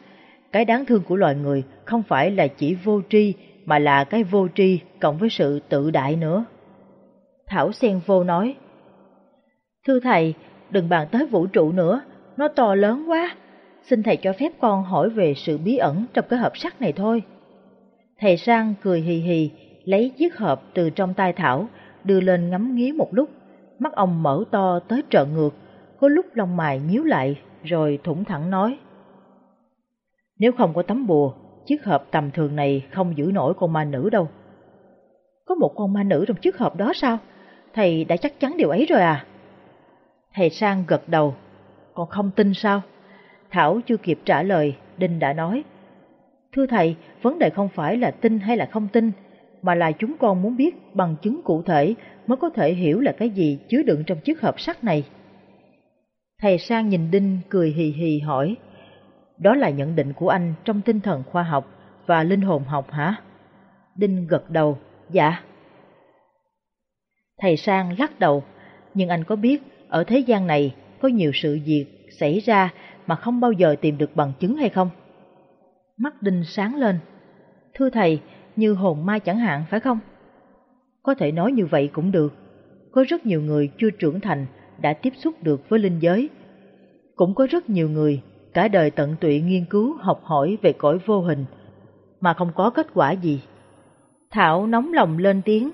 S2: Cái đáng thương của loài người không phải là chỉ vô tri, mà là cái vô tri cộng với sự tự đại nữa. Thảo Sen vô nói, Thưa thầy, đừng bàn tới vũ trụ nữa, nó to lớn quá. Xin thầy cho phép con hỏi về sự bí ẩn trong cái hộp sắt này thôi. Thầy Sang cười hì hì, lấy chiếc hộp từ trong tay Thảo, đưa lên ngắm nghía một lúc. Mắt ông mở to tới trợn ngược, có lúc lông mày nhíu lại, rồi thủng thẳng nói. Nếu không có tấm bùa, chiếc hộp tầm thường này không giữ nổi con ma nữ đâu. Có một con ma nữ trong chiếc hộp đó sao? Thầy đã chắc chắn điều ấy rồi à? Thầy Sang gật đầu. Còn không tin sao? Thảo chưa kịp trả lời, Đinh đã nói. Thưa thầy, vấn đề không phải là tin hay là không tin, mà là chúng con muốn biết bằng chứng cụ thể mới có thể hiểu là cái gì chứa đựng trong chiếc hộp sắt này. Thầy Sang nhìn Đinh cười hì hì hỏi, đó là nhận định của anh trong tinh thần khoa học và linh hồn học hả? Đinh gật đầu, dạ. Thầy Sang lắc đầu, nhưng anh có biết ở thế gian này có nhiều sự việc xảy ra mà không bao giờ tìm được bằng chứng hay không? Mắt Đinh sáng lên. Thưa thầy, như hồn ma chẳng hạn phải không? Có thể nói như vậy cũng được. Có rất nhiều người chưa trưởng thành đã tiếp xúc được với linh giới. Cũng có rất nhiều người cả đời tận tụy nghiên cứu học hỏi về cõi vô hình mà không có kết quả gì. Thảo nóng lòng lên tiếng,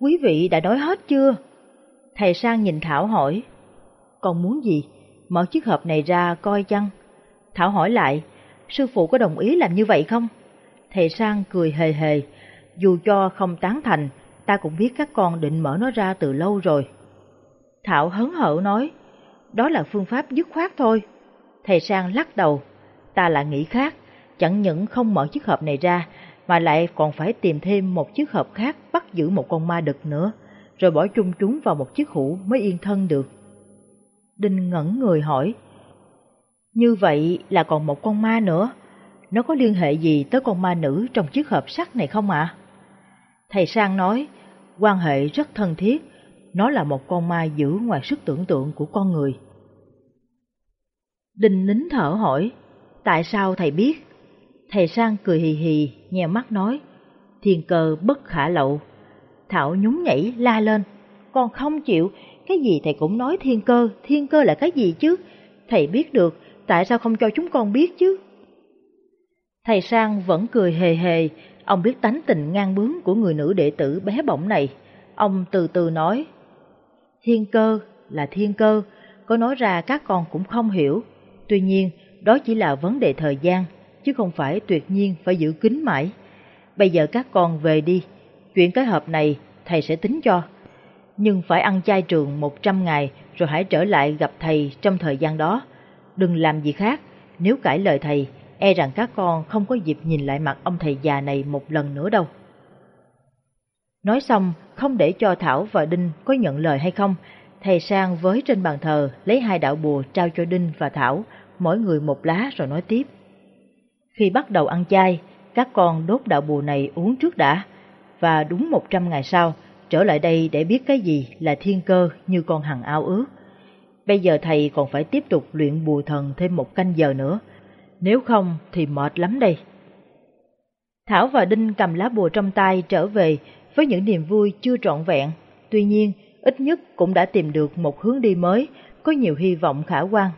S2: quý vị đã nói hết chưa? Thầy sang nhìn Thảo hỏi, còn muốn gì? Mở chiếc hộp này ra coi chăng? Thảo hỏi lại, sư phụ có đồng ý làm như vậy không? Thầy sang cười hề hề, dù cho không tán thành, ta cũng biết các con định mở nó ra từ lâu rồi. Thảo hớn hở nói, đó là phương pháp dứt khoát thôi. Thầy sang lắc đầu, ta lại nghĩ khác, chẳng những không mở chiếc hộp này ra, mà lại còn phải tìm thêm một chiếc hộp khác bắt giữ một con ma đực nữa, rồi bỏ chung chúng vào một chiếc hũ mới yên thân được. Đinh ngẩn người hỏi, như vậy là còn một con ma nữa, nó có liên hệ gì tới con ma nữ trong chiếc hộp sắt này không ạ? Thầy Sang nói, quan hệ rất thân thiết, nó là một con ma giữ ngoài sức tưởng tượng của con người. Đinh nín thở hỏi, tại sao thầy biết? Thầy Sang cười hì hì, nheo mắt nói, thiên cơ bất khả lậu. Thảo nhún nhảy la lên, con không chịu, cái gì thầy cũng nói thiên cơ, thiên cơ là cái gì chứ? Thầy biết được, tại sao không cho chúng con biết chứ? Thầy Sang vẫn cười hề hề, ông biết tánh tình ngang bướng của người nữ đệ tử bé bỏng này. Ông từ từ nói, thiên cơ là thiên cơ, có nói ra các con cũng không hiểu. Tuy nhiên, đó chỉ là vấn đề thời gian, chứ không phải tuyệt nhiên phải giữ kín mãi. Bây giờ các con về đi, chuyện cái hộp này thầy sẽ tính cho. Nhưng phải ăn chay trường 100 ngày rồi hãy trở lại gặp thầy trong thời gian đó. Đừng làm gì khác, nếu cãi lời thầy, e rằng các con không có dịp nhìn lại mặt ông thầy già này một lần nữa đâu. Nói xong, không để cho Thảo và Đinh có nhận lời hay không, thầy sang với trên bàn thờ lấy hai đạo bùa trao cho Đinh và Thảo, mỗi người một lá rồi nói tiếp. Khi bắt đầu ăn chay, các con đốt đạo bùa này uống trước đã, và đúng một trăm ngày sau, trở lại đây để biết cái gì là thiên cơ như con hằng ao ước. Bây giờ thầy còn phải tiếp tục luyện bùa thần thêm một canh giờ nữa, nếu không thì mệt lắm đây. Thảo và Đinh cầm lá bùa trong tay trở về với những niềm vui chưa trọn vẹn, tuy nhiên ít nhất cũng đã tìm được một hướng đi mới, có nhiều hy vọng khả quan.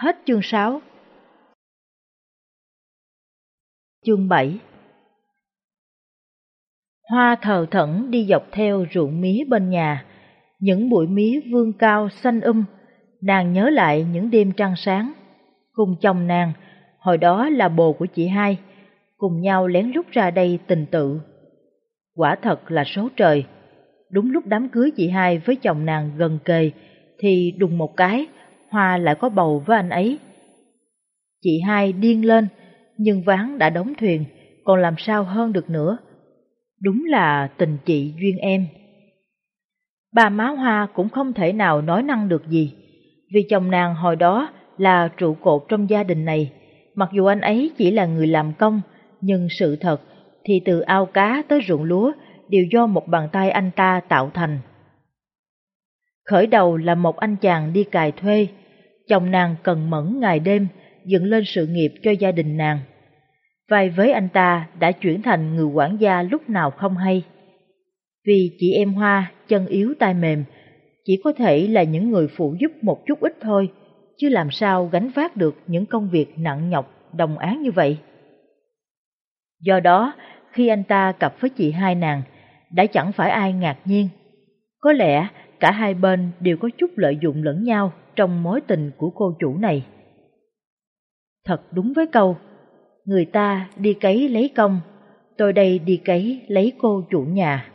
S2: Hết chương 6 Chương 7 Hoa thờ thẫn đi dọc theo ruộng mía bên nhà, những bụi mía vương cao xanh um, nàng nhớ lại những đêm trăng sáng. Cùng chồng nàng, hồi đó là bồ của chị hai, cùng nhau lén lút ra đây tình tự. Quả thật là số trời. Đúng lúc đám cưới chị hai với chồng nàng gần kề, thì đùng một cái, Hoa lại có bầu với anh ấy. Chị hai điên lên, nhưng ván đã đóng thuyền, còn làm sao hơn được nữa. Đúng là tình chị duyên em. Bà má Hoa cũng không thể nào nói năng được gì, vì chồng nàng hồi đó là trụ cột trong gia đình này. Mặc dù anh ấy chỉ là người làm công, nhưng sự thật thì từ ao cá tới ruộng lúa đều do một bàn tay anh ta tạo thành. Khởi đầu là một anh chàng đi cài thuê, chồng nàng cần mẫn ngày đêm dựng lên sự nghiệp cho gia đình nàng. Vai với anh ta đã chuyển thành người quản gia lúc nào không hay. Vì chị em Hoa chân yếu tay mềm, chỉ có thể là những người phụ giúp một chút ít thôi, chứ làm sao gánh vác được những công việc nặng nhọc, đồng án như vậy. Do đó, khi anh ta cặp với chị hai nàng, đã chẳng phải ai ngạc nhiên. Có lẽ cả hai bên đều có chút lợi dụng lẫn nhau trong mối tình của cô chủ này. Thật đúng với câu, người ta đi cấy lấy công, tôi đây đi cấy lấy cô chủ nhà.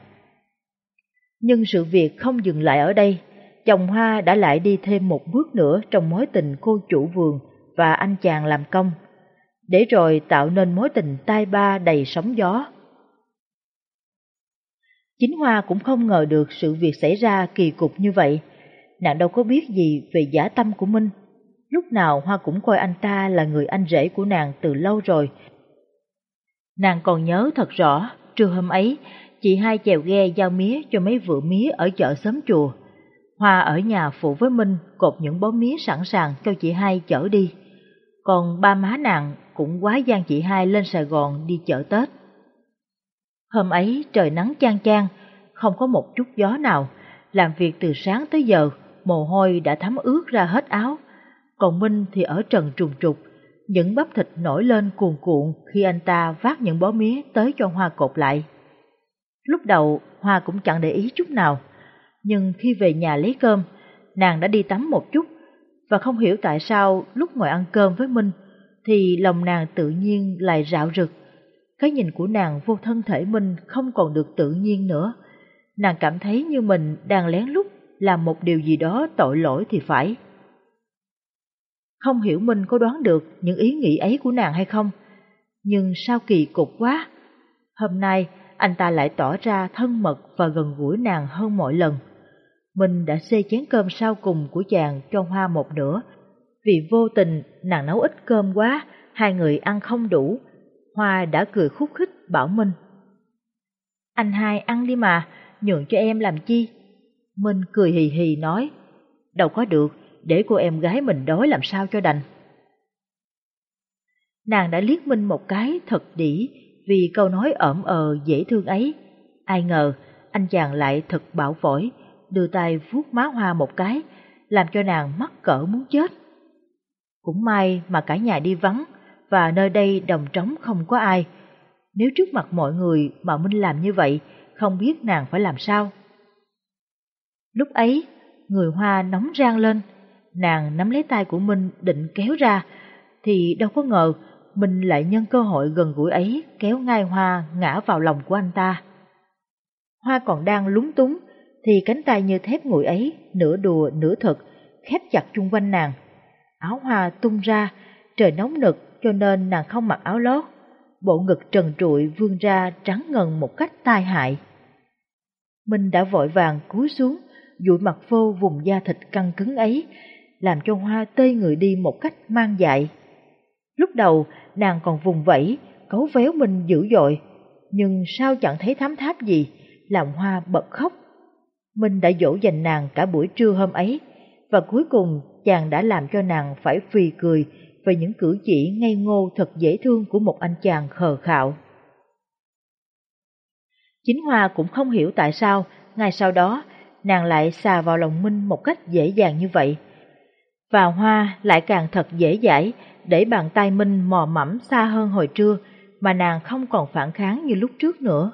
S2: Nhưng sự việc không dừng lại ở đây, chồng Hoa đã lại đi thêm một bước nữa trong mối tình cô chủ vườn và anh chàng làm công, để rồi tạo nên mối tình tai ba đầy sóng gió. Chính Hoa cũng không ngờ được sự việc xảy ra kỳ cục như vậy, nàng đâu có biết gì về giả tâm của Minh. Lúc nào Hoa cũng coi anh ta là người anh rể của nàng từ lâu rồi. Nàng còn nhớ thật rõ, trưa hôm ấy, chị hai chèo ghe giao mía cho mấy vựa mía ở chợ xóm chùa. Hoa ở nhà phụ với Minh cột những bó mía sẵn sàng cho chị hai chở đi. Còn ba má nàng cũng quá gian chị hai lên Sài Gòn đi chợ Tết. Hôm ấy trời nắng chang chang, không có một chút gió nào, làm việc từ sáng tới giờ, mồ hôi đã thấm ướt ra hết áo. Còn Minh thì ở trần trùng trục, những bắp thịt nổi lên cuồn cuộn khi anh ta vác những bó mía tới cho Hoa cột lại. Lúc đầu Hoa cũng chẳng để ý chút nào, nhưng khi về nhà lấy cơm, nàng đã đi tắm một chút, và không hiểu tại sao lúc ngồi ăn cơm với Minh, thì lòng nàng tự nhiên lại rạo rực. Cái nhìn của nàng vô thân thể mình không còn được tự nhiên nữa. Nàng cảm thấy như mình đang lén lút làm một điều gì đó tội lỗi thì phải. Không hiểu mình có đoán được những ý nghĩ ấy của nàng hay không, nhưng sao kỳ cục quá. Hôm nay anh ta lại tỏ ra thân mật và gần gũi nàng hơn mọi lần. mình đã xê chén cơm sau cùng của chàng cho Hoa một nửa, vì vô tình nàng nấu ít cơm quá, hai người ăn không đủ. Hoa đã cười khúc khích bảo Minh. Anh hai ăn đi mà, nhường cho em làm chi? Minh cười hì hì nói, đâu có được, để cô em gái mình đói làm sao cho đành. Nàng đã liếc Minh một cái thật đỉ vì câu nói ẩm ờ dễ thương ấy. Ai ngờ, anh chàng lại thật bảo phổi đưa tay vuốt má hoa một cái, làm cho nàng mắc cỡ muốn chết. Cũng may mà cả nhà đi vắng, và nơi đây đồng trống không có ai. Nếu trước mặt mọi người mà Minh làm như vậy, không biết nàng phải làm sao. Lúc ấy, người Hoa nóng rang lên, nàng nắm lấy tay của Minh định kéo ra, thì đâu có ngờ Minh lại nhân cơ hội gần gũi ấy kéo ngai Hoa ngã vào lòng của anh ta. Hoa còn đang lúng túng, thì cánh tay như thép nguội ấy, nửa đùa nửa thật, khép chặt chung quanh nàng. Áo Hoa tung ra, trời nóng nực cho nên nàng không mặc áo lót, bộ ngực trần trụi vươn ra trắng ngần một cách tai hại. Minh đã vội vàng cúi xuống, dụi mặt vô vùng da thịt căng cứng ấy, làm cho Hoa tê người đi một cách mang dại. Lúc đầu nàng còn vùng vẫy, cấu véo Minh dữ dội, nhưng sao chẳng thấy thám tháp gì, làm Hoa bật khóc. Minh đã dỗ dành nàng cả buổi trưa hôm ấy, và cuối cùng chàng đã làm cho nàng phải phì cười về những cử chỉ ngây ngô thật dễ thương của một anh chàng khờ khạo. Chính Hoa cũng không hiểu tại sao, ngay sau đó, nàng lại xà vào lòng Minh một cách dễ dàng như vậy. Và Hoa lại càng thật dễ dãi, để bàn tay Minh mò mẫm xa hơn hồi trưa, mà nàng không còn phản kháng như lúc trước nữa.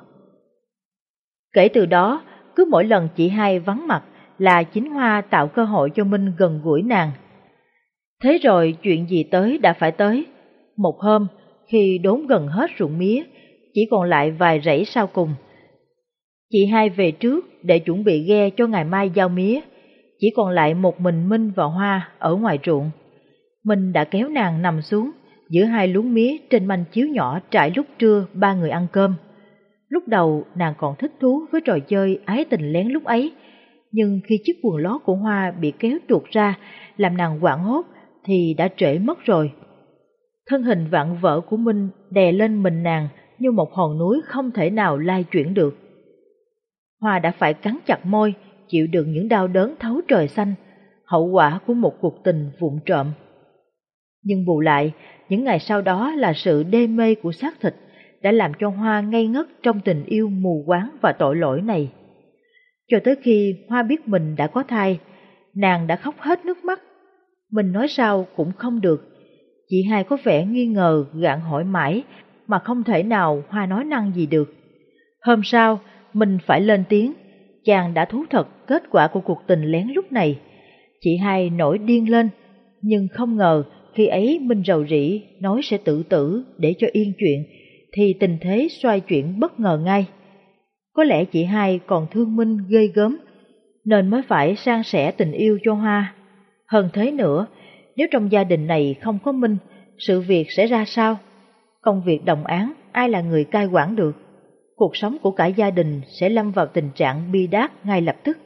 S2: Kể từ đó, cứ mỗi lần chị hai vắng mặt là chính Hoa tạo cơ hội cho Minh gần gũi nàng. Thế rồi chuyện gì tới đã phải tới. Một hôm, khi đốn gần hết ruộng mía, chỉ còn lại vài rẫy sau cùng. Chị hai về trước để chuẩn bị ghe cho ngày mai giao mía, chỉ còn lại một mình Minh và Hoa ở ngoài ruộng. Minh đã kéo nàng nằm xuống giữa hai luống mía trên manh chiếu nhỏ trải lúc trưa ba người ăn cơm. Lúc đầu nàng còn thích thú với trò chơi ái tình lén lúc ấy, nhưng khi chiếc quần lót của Hoa bị kéo tuột ra làm nàng quảng hốt thì đã trễ mất rồi. Thân hình vặn vỡ của Minh đè lên mình nàng như một hòn núi không thể nào lai chuyển được. Hoa đã phải cắn chặt môi, chịu đựng những đau đớn thấu trời xanh, hậu quả của một cuộc tình vụng trộm. Nhưng bù lại, những ngày sau đó là sự đê mê của xác thịt đã làm cho Hoa ngây ngất trong tình yêu mù quáng và tội lỗi này. Cho tới khi Hoa biết mình đã có thai, nàng đã khóc hết nước mắt. Mình nói sao cũng không được. Chị hai có vẻ nghi ngờ gạn hỏi mãi mà không thể nào Hoa nói năng gì được. Hôm sau, mình phải lên tiếng. Chàng đã thú thật kết quả của cuộc tình lén lúc này. Chị hai nổi điên lên, nhưng không ngờ khi ấy Minh rầu rĩ nói sẽ tự tử để cho yên chuyện, thì tình thế xoay chuyển bất ngờ ngay. Có lẽ chị hai còn thương Minh ghê gớm, nên mới phải san sẻ tình yêu cho Hoa. Hơn thế nữa, nếu trong gia đình này không có Minh, sự việc sẽ ra sao? Công việc đồng án, ai là người cai quản được? Cuộc sống của cả gia đình sẽ lâm vào tình trạng bi đát ngay lập tức.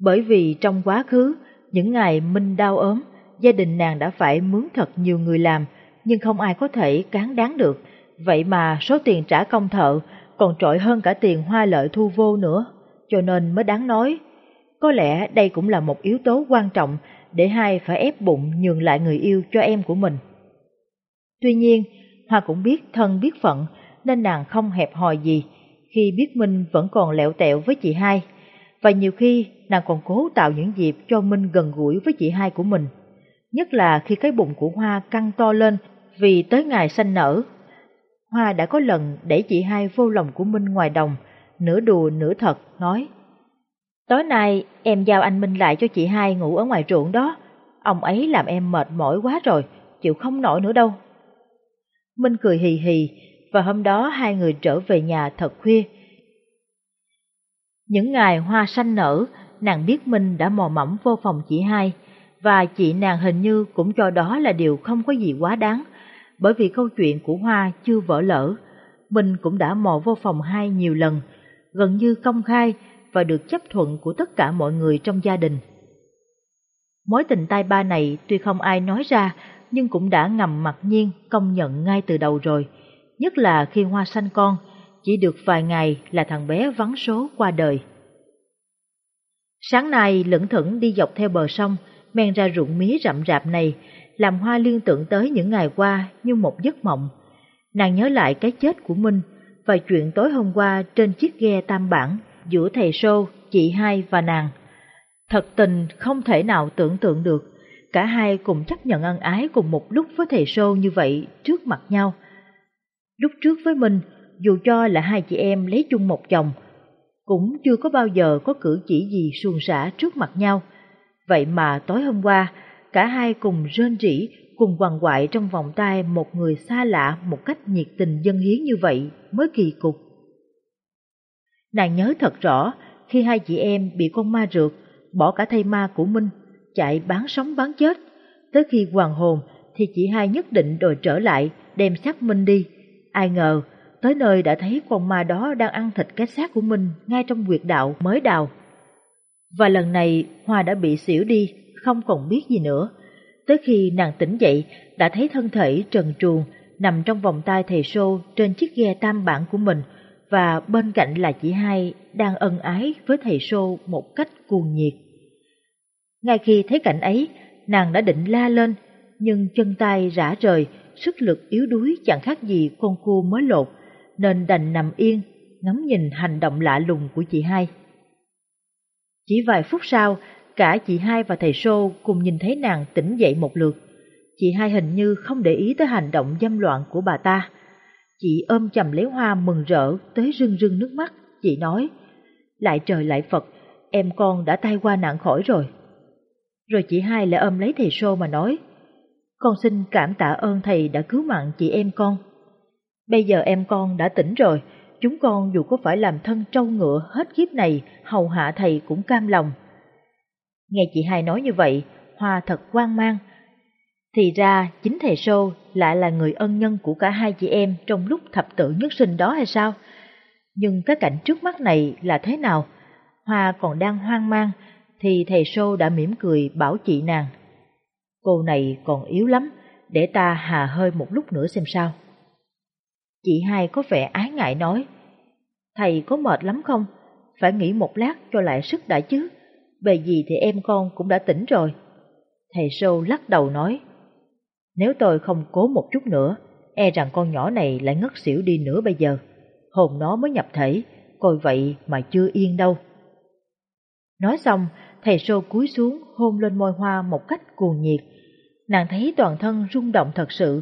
S2: Bởi vì trong quá khứ, những ngày Minh đau ốm, gia đình nàng đã phải mướn thật nhiều người làm, nhưng không ai có thể cán đáng được. Vậy mà số tiền trả công thợ còn trội hơn cả tiền hoa lợi thu vô nữa, cho nên mới đáng nói. Có lẽ đây cũng là một yếu tố quan trọng để hai phải ép bụng nhường lại người yêu cho em của mình. Tuy nhiên, Hoa cũng biết thân biết phận nên nàng không hẹp hòi gì khi biết Minh vẫn còn lẹo tẹo với chị hai, và nhiều khi nàng còn cố tạo những dịp cho Minh gần gũi với chị hai của mình. Nhất là khi cái bụng của Hoa căng to lên vì tới ngày sanh nở. Hoa đã có lần để chị hai vô lòng của Minh ngoài đồng, nửa đùa nửa thật, nói Tối nay em giao anh Minh lại cho chị hai ngủ ở ngoài ruộng đó, ông ấy làm em mệt mỏi quá rồi, chịu không nổi nữa đâu. Minh cười hì hì, và hôm đó hai người trở về nhà thật khuya. Những ngày hoa xanh nở, nàng biết Minh đã mò mẫm vô phòng chị hai, và chị nàng hình như cũng cho đó là điều không có gì quá đáng, bởi vì câu chuyện của Hoa chưa vỡ lỡ. Minh cũng đã mò vô phòng hai nhiều lần, gần như công khai và được chấp thuận của tất cả mọi người trong gia đình. Mối tình tai ba này tuy không ai nói ra, nhưng cũng đã ngầm mặc nhiên công nhận ngay từ đầu rồi, nhất là khi Hoa sanh con, chỉ được vài ngày là thằng bé vắng số qua đời. Sáng nay lững thững đi dọc theo bờ sông, men ra ruộng mía rậm rạp này, làm Hoa liên tưởng tới những ngày qua như một giấc mộng. Nàng nhớ lại cái chết của Minh và chuyện tối hôm qua trên chiếc ghe tam bản, giữa thầy Sô, chị hai và nàng. Thật tình không thể nào tưởng tượng được, cả hai cùng chấp nhận ân ái cùng một lúc với thầy Sô như vậy trước mặt nhau. Lúc trước với mình, dù cho là hai chị em lấy chung một chồng, cũng chưa có bao giờ có cử chỉ gì suôn sẻ trước mặt nhau. Vậy mà tối hôm qua, cả hai cùng rên rỉ, cùng quằn quại trong vòng tay một người xa lạ một cách nhiệt tình dân hiến như vậy mới kỳ cục. Nàng nhớ thật rõ, khi hai chị em bị con ma rượt, bỏ cả thây ma của Minh, chạy bán sống bán chết, tới khi hoàng hồn thì chị hai nhất định đòi trở lại đem xác Minh đi. Ai ngờ, tới nơi đã thấy con ma đó đang ăn thịt cái xác của Minh ngay trong quyệt đạo mới đào. Và lần này Hoa đã bị xỉu đi, không còn biết gì nữa. Tới khi nàng tỉnh dậy, đã thấy thân thể trần truồng nằm trong vòng tay thầy Sô trên chiếc ghe tam bản của mình, và bên cạnh là chị hai đang ân ái với thầy Sô một cách cuồng nhiệt. Ngay khi thấy cảnh ấy, nàng đã định la lên, nhưng chân tay rã rời, sức lực yếu đuối chẳng khác gì con cua mới lột, nên đành nằm yên, ngắm nhìn hành động lạ lùng của chị hai. Chỉ vài phút sau, cả chị hai và thầy Sô cùng nhìn thấy nàng tỉnh dậy một lượt. Chị hai hình như không để ý tới hành động dâm loạn của bà ta. Chị ôm chầm lấy hoa mừng rỡ tới rưng rưng nước mắt, chị nói, lại trời lại Phật, em con đã tai qua nạn khỏi rồi. Rồi chị hai lại ôm lấy thầy Sô mà nói, con xin cảm tạ ơn thầy đã cứu mạng chị em con. Bây giờ em con đã tỉnh rồi, chúng con dù có phải làm thân trâu ngựa hết kiếp này, hầu hạ thầy cũng cam lòng. Nghe chị hai nói như vậy, Hoa thật quan mang. Thì ra chính thầy Sô lại là người ân nhân của cả hai chị em trong lúc thập tử nhất sinh đó hay sao? Nhưng cái cảnh trước mắt này là thế nào? Hoa còn đang hoang mang, thì thầy Sô đã mỉm cười bảo chị nàng. Cô này còn yếu lắm, để ta hà hơi một lúc nữa xem sao. Chị hai có vẻ ái ngại nói, thầy có mệt lắm không? Phải nghỉ một lát cho lại sức đã chứ, Về gì thì em con cũng đã tỉnh rồi. Thầy Sô lắc đầu nói, nếu tôi không cố một chút nữa, e rằng con nhỏ này lại ngất xỉu đi nữa bây giờ. Hồn nó mới nhập thể, coi vậy mà chưa yên đâu. Nói xong, thầy Sô cúi xuống hôn lên môi hoa một cách cuồng nhiệt. Nàng thấy toàn thân rung động thật sự,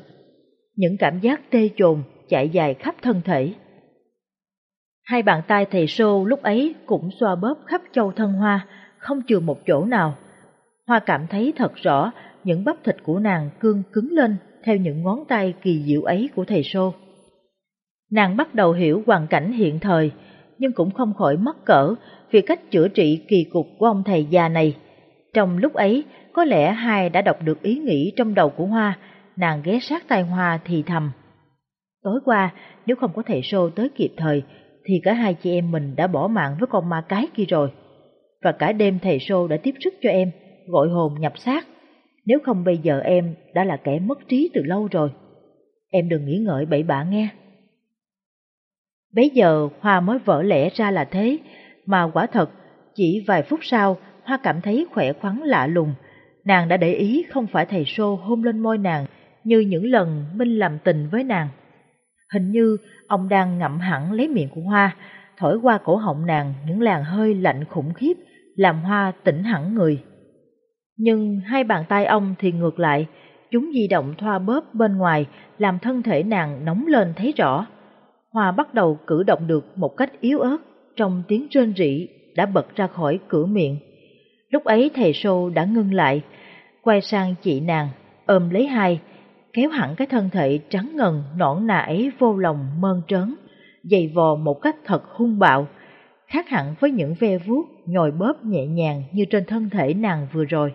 S2: những cảm giác tê chồn chạy dài khắp thân thể. Hai bàn tay thầy Sô lúc ấy cũng xoa bóp khắp châu thân hoa, không chừa một chỗ nào. Hoa cảm thấy thật rõ những bắp thịt của nàng cương cứng lên theo những ngón tay kỳ diệu ấy của thầy Sô. Nàng bắt đầu hiểu hoàn cảnh hiện thời, nhưng cũng không khỏi mắc cỡ vì cách chữa trị kỳ cục của ông thầy già này. Trong lúc ấy, có lẽ hai đã đọc được ý nghĩ trong đầu của Hoa, nàng ghé sát tai Hoa thì thầm. Tối qua, nếu không có thầy Sô tới kịp thời, thì cả hai chị em mình đã bỏ mạng với con ma cái kia rồi. Và cả đêm thầy Sô đã tiếp sức cho em, gọi hồn nhập xác. Nếu không bây giờ em đã là kẻ mất trí từ lâu rồi. Em đừng nghĩ ngợi bậy bạ nghe. Bấy giờ Hoa mới vỡ lẽ ra là thế, mà quả thật, chỉ vài phút sau, Hoa cảm thấy khỏe khoắn lạ lùng. Nàng đã để ý không phải thầy Sô hôn lên môi nàng như những lần Minh làm tình với nàng. Hình như ông đang ngậm hẳn lấy miệng của Hoa, thổi qua cổ họng nàng những làn hơi lạnh khủng khiếp, làm Hoa tỉnh hẳn người. Nhưng hai bàn tay ông thì ngược lại, chúng di động thoa bóp bên ngoài, làm thân thể nàng nóng lên thấy rõ. Hoa bắt đầu cử động được một cách yếu ớt, trong tiếng rên rỉ đã bật ra khỏi cửa miệng. Lúc ấy thầy Sô đã ngưng lại, quay sang chị nàng, ôm lấy hai, kéo hẳn cái thân thể trắng ngần nõn nà ấy vô lòng mơn trớn, dày vò một cách thật hung bạo, khác hẳn với những ve vuốt nhồi bóp nhẹ nhàng như trên thân thể nàng vừa rồi.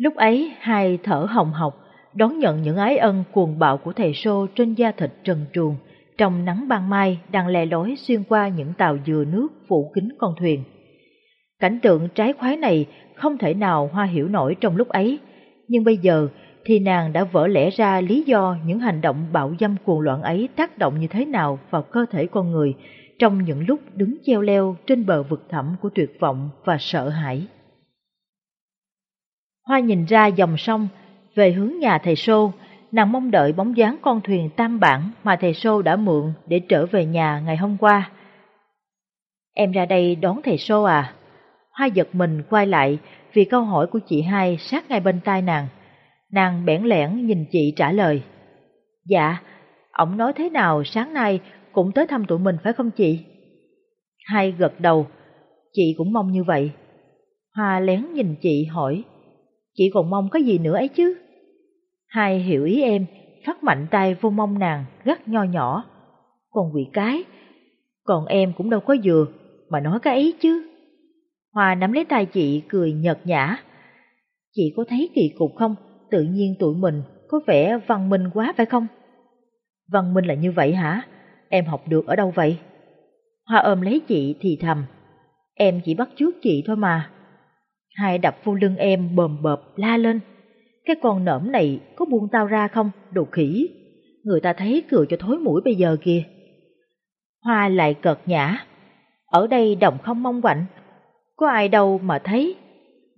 S2: Lúc ấy hai thở hồng hộc, đón nhận những ái ân cuồng bạo của thầy Sô trên da thịt trần truồng, trong nắng ban mai đang lè lối xuyên qua những tàu dừa nước phủ kín con thuyền. Cảnh tượng trái khoái này không thể nào Hoa hiểu nổi trong lúc ấy, nhưng bây giờ thì nàng đã vỡ lẽ ra lý do những hành động bạo dâm cuồng loạn ấy tác động như thế nào vào cơ thể con người trong những lúc đứng treo leo trên bờ vực thẳm của tuyệt vọng và sợ hãi. Hoa nhìn ra dòng sông, về hướng nhà thầy Sô, nàng mong đợi bóng dáng con thuyền tam bản mà thầy Sô đã mượn để trở về nhà ngày hôm qua. Em ra đây đón thầy Sô à? Hoa giật mình quay lại vì câu hỏi của chị hai sát ngay bên tai nàng. Nàng bẽn lẽn nhìn chị trả lời. Dạ, ổng nói thế nào sáng nay cũng tới thăm tụi mình phải không chị? Hai gật đầu, chị cũng mong như vậy. Hoa lén nhìn chị hỏi, chị còn mong cái gì nữa ấy chứ? Hai hiểu ý em, phát mạnh tay vô mông nàng, gắt nho nhỏ. Còn quỷ cái, còn em cũng đâu có vừa, mà nói cái ấy chứ. Hoa nắm lấy tay chị cười nhợt nhã. Chị có thấy kỳ cục không? Tự nhiên tụi mình có vẻ văn minh quá phải không? Văn minh là như vậy hả? Em học được ở đâu vậy? Hoa ôm lấy chị thì thầm. Em chỉ bắt chước chị thôi mà. Hai đập vô lưng em bồm bợp la lên. Cái con nởm này có buông tao ra không, đồ khỉ. Người ta thấy cười cho thối mũi bây giờ kìa. Hoa lại cợt nhã. Ở đây đồng không mong quạnh. Có ai đâu mà thấy.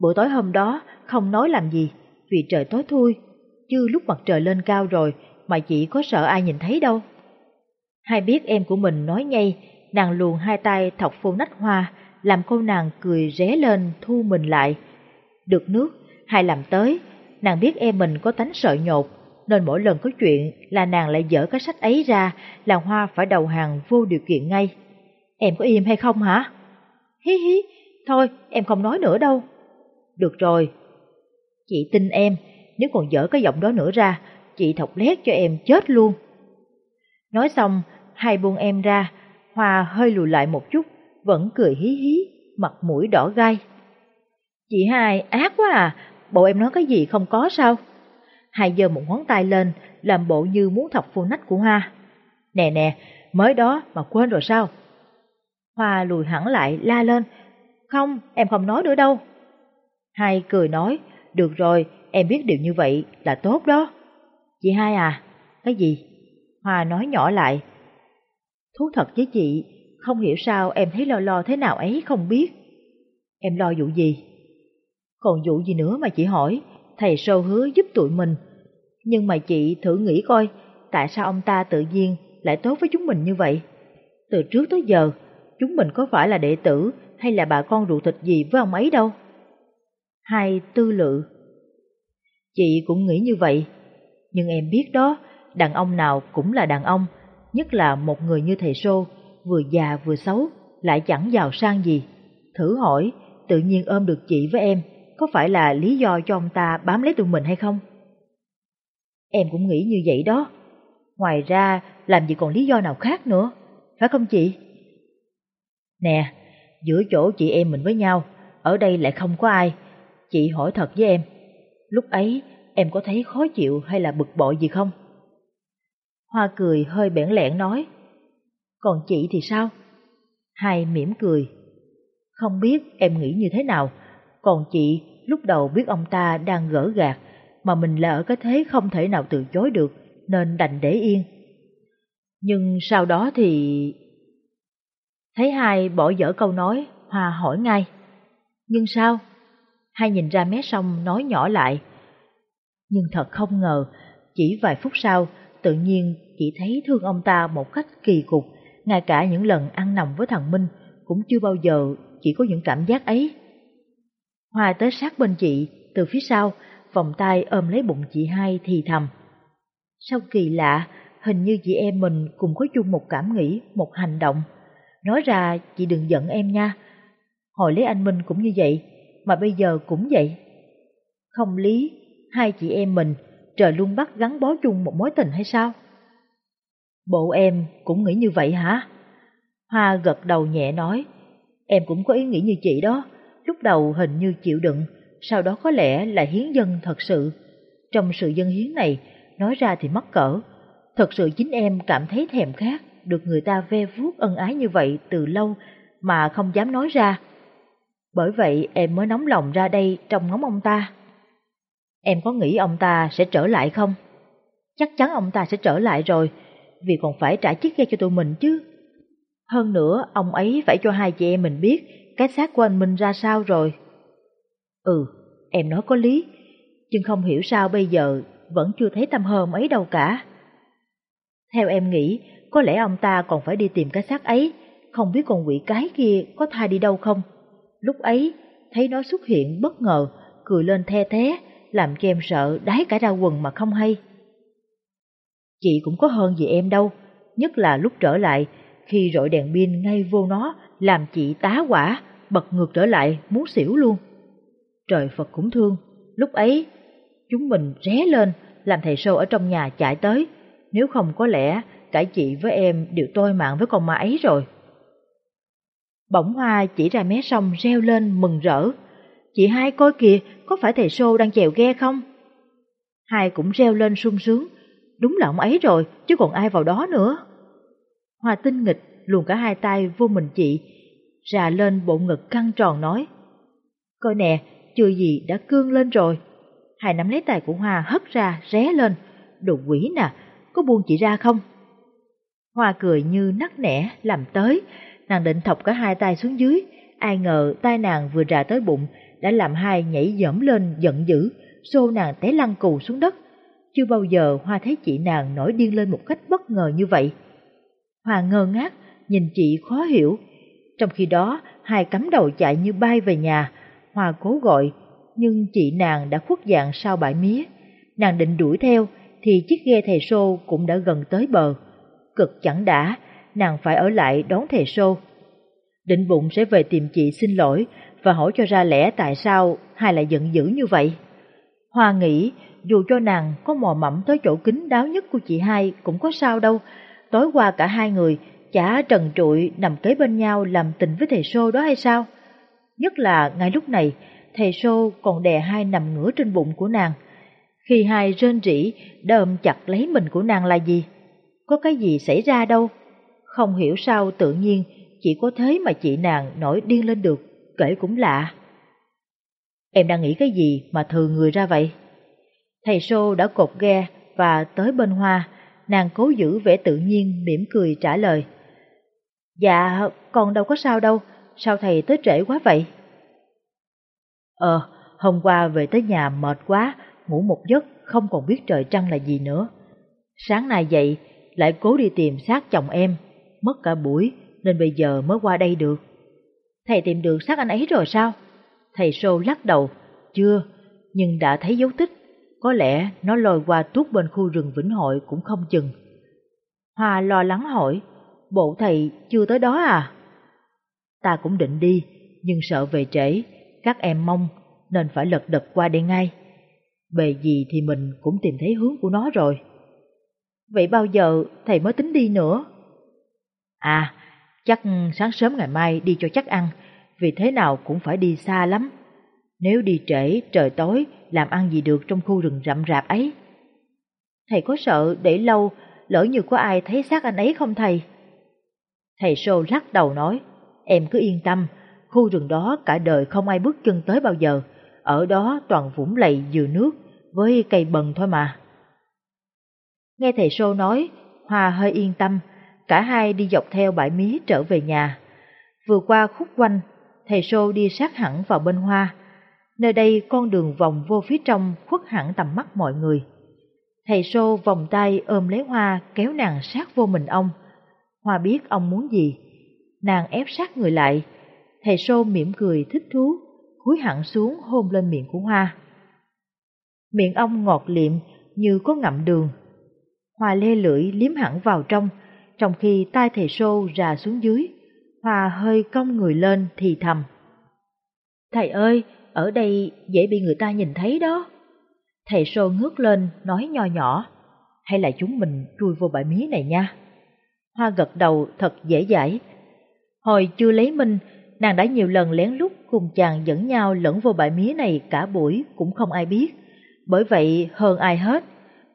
S2: Bữa tối hôm đó không nói làm gì, vì trời tối thui. Chứ lúc mặt trời lên cao rồi mà chị có sợ ai nhìn thấy đâu. Hai biết em của mình nói nhây, nàng luồn hai tay thọc phô nách hoa, làm cô nàng cười ré lên thu mình lại. Được nước, hai làm tới, nàng biết em mình có tánh sợ nhột, nên mỗi lần có chuyện là nàng lại dở cái sách ấy ra, là hoa phải đầu hàng vô điều kiện ngay. Em có im hay không hả? Hí hí, thôi em không nói nữa đâu. Được rồi, chị tin em, nếu còn dở cái giọng đó nữa ra, chị thọc lét cho em chết luôn. Nói xong, hai buông em ra, Hoa hơi lùi lại một chút, vẫn cười hí hí, mặt mũi đỏ gai. Chị hai ác quá à, bộ em nói cái gì không có sao? Hai giơ một ngón tay lên, làm bộ như muốn thọc phô nách của Hoa. Nè nè, mới đó mà quên rồi sao? Hoa lùi hẳn lại, la lên. Không, em không nói nữa đâu. Hai cười nói, được rồi, em biết điều như vậy là tốt đó. Chị hai à, cái gì? Hoa nói nhỏ lại. Thú thật với chị, không hiểu sao em thấy lo lo thế nào ấy không biết. Em lo vụ gì? Còn vụ gì nữa mà chị hỏi, thầy sâu hứa giúp tụi mình. Nhưng mà chị thử nghĩ coi, tại sao ông ta tự nhiên lại tốt với chúng mình như vậy? Từ trước tới giờ, chúng mình có phải là đệ tử hay là bà con ruột thịt gì với ông ấy đâu? Hai tư lự Chị cũng nghĩ như vậy, nhưng em biết đó, đàn ông nào cũng là đàn ông, nhất là một người như thầy Sô, vừa già vừa xấu, lại chẳng giàu sang gì. Thử hỏi, tự nhiên ôm được chị với em, có phải là lý do cho ông ta bám lấy tụi mình hay không? Em cũng nghĩ như vậy đó. Ngoài ra, làm gì còn lý do nào khác nữa, phải không chị? Nè, giữa chỗ chị em mình với nhau, ở đây lại không có ai. Chị hỏi thật với em, lúc ấy em có thấy khó chịu hay là bực bội gì không? Hoa cười hơi bẽn lẽn nói, còn chị thì sao? Hai mỉm cười, không biết em nghĩ như thế nào, còn chị lúc đầu biết ông ta đang gỡ gạt, mà mình là ở cái thế không thể nào từ chối được, nên đành để yên. Nhưng sau đó thì... Thấy hai bỏ dở câu nói, Hoa hỏi ngay. Nhưng sao? Hai nhìn ra mé sông nói nhỏ lại. Nhưng thật không ngờ, chỉ vài phút sau, tự nhiên chị thấy thương ông ta một cách kỳ cục, ngay cả những lần ăn nằm với thằng Minh cũng chưa bao giờ chỉ có những cảm giác ấy. Hoa tới sát bên chị, từ phía sau, vòng tay ôm lấy bụng chị hai thì thầm. Sao kỳ lạ, hình như chị em mình cùng có chung một cảm nghĩ, một hành động. Nói ra chị đừng giận em nha. Hồi lấy anh Minh cũng như vậy, mà bây giờ cũng vậy. Không lý, hai chị em mình trời luôn bắt gắn bó chung một mối tình hay sao? Bộ em cũng nghĩ như vậy hả? Hoa gật đầu nhẹ nói, em cũng có ý nghĩ như chị đó, lúc đầu hình như chịu đựng, sau đó có lẽ là hiến dân thật sự. Trong sự dân hiến này, nói ra thì mắc cỡ, thật sự chính em cảm thấy thèm khát được người ta ve vuốt ân ái như vậy từ lâu mà không dám nói ra. Bởi vậy em mới nóng lòng ra đây trong ngóng ông ta. Em có nghĩ ông ta sẽ trở lại không? Chắc chắn ông ta sẽ trở lại rồi, vì còn phải trả chiếc ghe cho tụi mình chứ. Hơn nữa, ông ấy phải cho hai chị em mình biết cái xác của anh Minh ra sao rồi. Ừ, em nói có lý, nhưng không hiểu sao bây giờ vẫn chưa thấy tâm hồn ấy đâu cả. Theo em nghĩ, có lẽ ông ta còn phải đi tìm cái xác ấy, không biết con quỷ cái kia có thai đi đâu không. Lúc ấy, thấy nó xuất hiện bất ngờ, cười lên the thế, làm cho em sợ đái cả ra quần mà không hay. Chị cũng có hơn gì em đâu, nhất là lúc trở lại, khi rọi đèn pin ngay vô nó, làm chị tá quả, bật ngược trở lại, muốn xỉu luôn. Trời Phật cũng thương, lúc ấy, chúng mình ré lên, làm thầy sâu ở trong nhà chạy tới, nếu không có lẽ cả chị với em đều tôi mạng với con ma ấy rồi. Bỗng hoa chỉ ra mé sông reo lên mừng rỡ. Chị hai coi kìa, có phải thầy sô đang chèo ghe không? Hai cũng reo lên sung sướng. Đúng là ông ấy rồi, chứ còn ai vào đó nữa. Hoa tinh nghịch luồn cả hai tay vô mình chị, ra lên bộ ngực căng tròn nói. Coi nè, chưa gì đã cương lên rồi. Hai nắm lấy tay của Hoa hất ra, ré lên. Đồ quỷ nè, có buông chị ra không? Hoa cười như nắc nẻ, làm tới, nàng định thọc cả hai tay xuống dưới, ai ngờ tay nàng vừa ra tới bụng, đã làm hai nhảy dẫm lên giận dữ, xô nàng té lăn cù xuống đất. Chưa bao giờ Hoa thấy chị nàng nổi điên lên một cách bất ngờ như vậy. Hoa ngơ ngác, nhìn chị khó hiểu. Trong khi đó, hai cắm đầu chạy như bay về nhà, Hoa cố gọi, nhưng chị nàng đã khuất dạng sau bãi mía. Nàng định đuổi theo, thì chiếc ghe thầy sô cũng đã gần tới bờ. Cực chẳng đã, nàng phải ở lại đón thầy sô. Định bụng sẽ về tìm chị xin lỗi và hỏi cho ra lẽ tại sao hai lại giận dữ như vậy. Hoa nghĩ dù cho nàng có mò mẫm tới chỗ kín đáo nhất của chị hai cũng có sao đâu. Tối qua cả hai người chả trần trụi nằm kế bên nhau làm tình với thầy sô đó hay sao? Nhất là ngay lúc này, thầy sô còn đè hai nằm ngửa trên bụng của nàng. Khi hai rên rỉ, đơm chặt lấy mình của nàng là gì? Có cái gì xảy ra đâu? Không hiểu sao tự nhiên chỉ có thế mà chị nàng nổi điên lên được, kể cũng lạ. Em đang nghĩ cái gì mà thừa người ra vậy? Thầy Sô đã cột ghe và tới bên hoa, nàng cố giữ vẻ tự nhiên mỉm cười trả lời. Dạ, con đâu có sao đâu, sao thầy tới trễ quá vậy? Ờ, hôm qua về tới nhà mệt quá, ngủ một giấc không còn biết trời trăng là gì nữa. Sáng nay dậy, lại cố đi tìm xác chồng em, mất cả buổi nên bây giờ mới qua đây được. Thầy tìm được xác anh ấy rồi sao? Thầy Sô lắc đầu, chưa, nhưng đã thấy dấu tích, có lẽ nó lôi qua tuốt bên khu rừng Vĩnh Hội cũng không chừng. Hoa lo lắng hỏi, bộ thầy chưa tới đó à? Ta cũng định đi, nhưng sợ về trễ, các em mong nên phải lật đật qua đây ngay. Bề gì thì mình cũng tìm thấy hướng của nó rồi. Vậy bao giờ thầy mới tính đi nữa? À, chắc sáng sớm ngày mai đi cho chắc ăn, vì thế nào cũng phải đi xa lắm. Nếu đi trễ, trời tối, làm ăn gì được trong khu rừng rậm rạp ấy? Thầy có sợ để lâu, lỡ như có ai thấy xác anh ấy không thầy? Thầy Sô lắc đầu nói, em cứ yên tâm, khu rừng đó cả đời không ai bước chân tới bao giờ, ở đó toàn vũng lầy dừa nước với cây bần thôi mà. Nghe thầy Sô nói, Hoa hơi yên tâm, cả hai đi dọc theo bãi mía trở về nhà. Vừa qua khúc quanh, thầy Sô đi sát hẳn vào bên Hoa. Nơi đây con đường vòng vô phía trong khuất hẳn tầm mắt mọi người. Thầy Sô vòng tay ôm lấy Hoa kéo nàng sát vô mình ông. Hoa biết ông muốn gì. Nàng ép sát người lại. Thầy Sô mỉm cười thích thú, cúi hẳn xuống hôn lên miệng của Hoa. Miệng ông ngọt liệm như có ngậm đường. Hoa lê lưỡi liếm hẳn vào trong, trong khi tai thầy Sô rà xuống dưới. Hoa hơi cong người lên thì thầm. Thầy ơi, ở đây dễ bị người ta nhìn thấy đó. Thầy Sô ngước lên nói nho nhỏ, hay là chúng mình chui vô bãi mía này nha. Hoa gật đầu thật dễ dãi. Hồi chưa lấy minh, nàng đã nhiều lần lén lút cùng chàng dẫn nhau lẫn vô bãi mía này cả buổi cũng không ai biết. Bởi vậy hơn ai hết,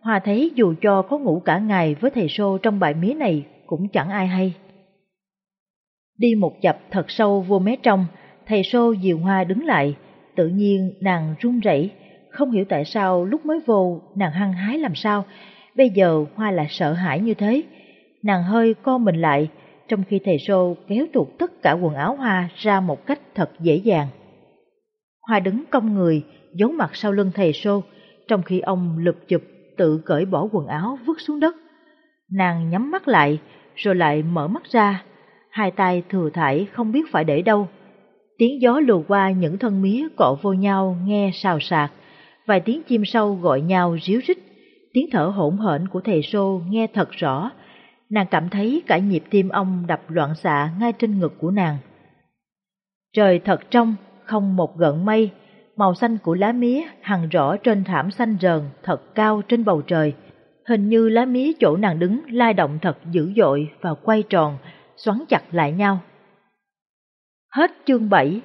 S2: Hoa thấy dù cho có ngủ cả ngày với thầy Sô trong bãi mía này cũng chẳng ai hay. Đi một chập thật sâu vô mé trong, thầy Sô dìu Hoa đứng lại, tự nhiên nàng run rẩy, không hiểu tại sao lúc mới vô nàng hăng hái làm sao, bây giờ Hoa lại sợ hãi như thế. Nàng hơi co mình lại, trong khi thầy Sô kéo tuột tất cả quần áo Hoa ra một cách thật dễ dàng. Hoa đứng cong người, giấu mặt sau lưng thầy Sô, trong khi ông lụp chụp tự cởi bỏ quần áo vứt xuống đất. Nàng nhắm mắt lại, rồi lại mở mắt ra. hai tay thừa thải không biết phải để đâu. Tiếng gió lùa qua những thân mía cọ vô nhau nghe xào xạc, vài tiếng chim sâu gọi nhau ríu rít, tiếng thở hỗn hển của thầy Sô nghe thật rõ. Nàng cảm thấy cả nhịp tim ông đập loạn xạ ngay trên ngực của nàng. Trời thật trong, không một gợn mây, màu xanh của lá mía hằn rõ trên thảm xanh rờn thật cao trên bầu trời. Hình như lá mía chỗ nàng đứng lai động thật dữ dội và quay tròn, xoắn chặt lại nhau. Hết chương 7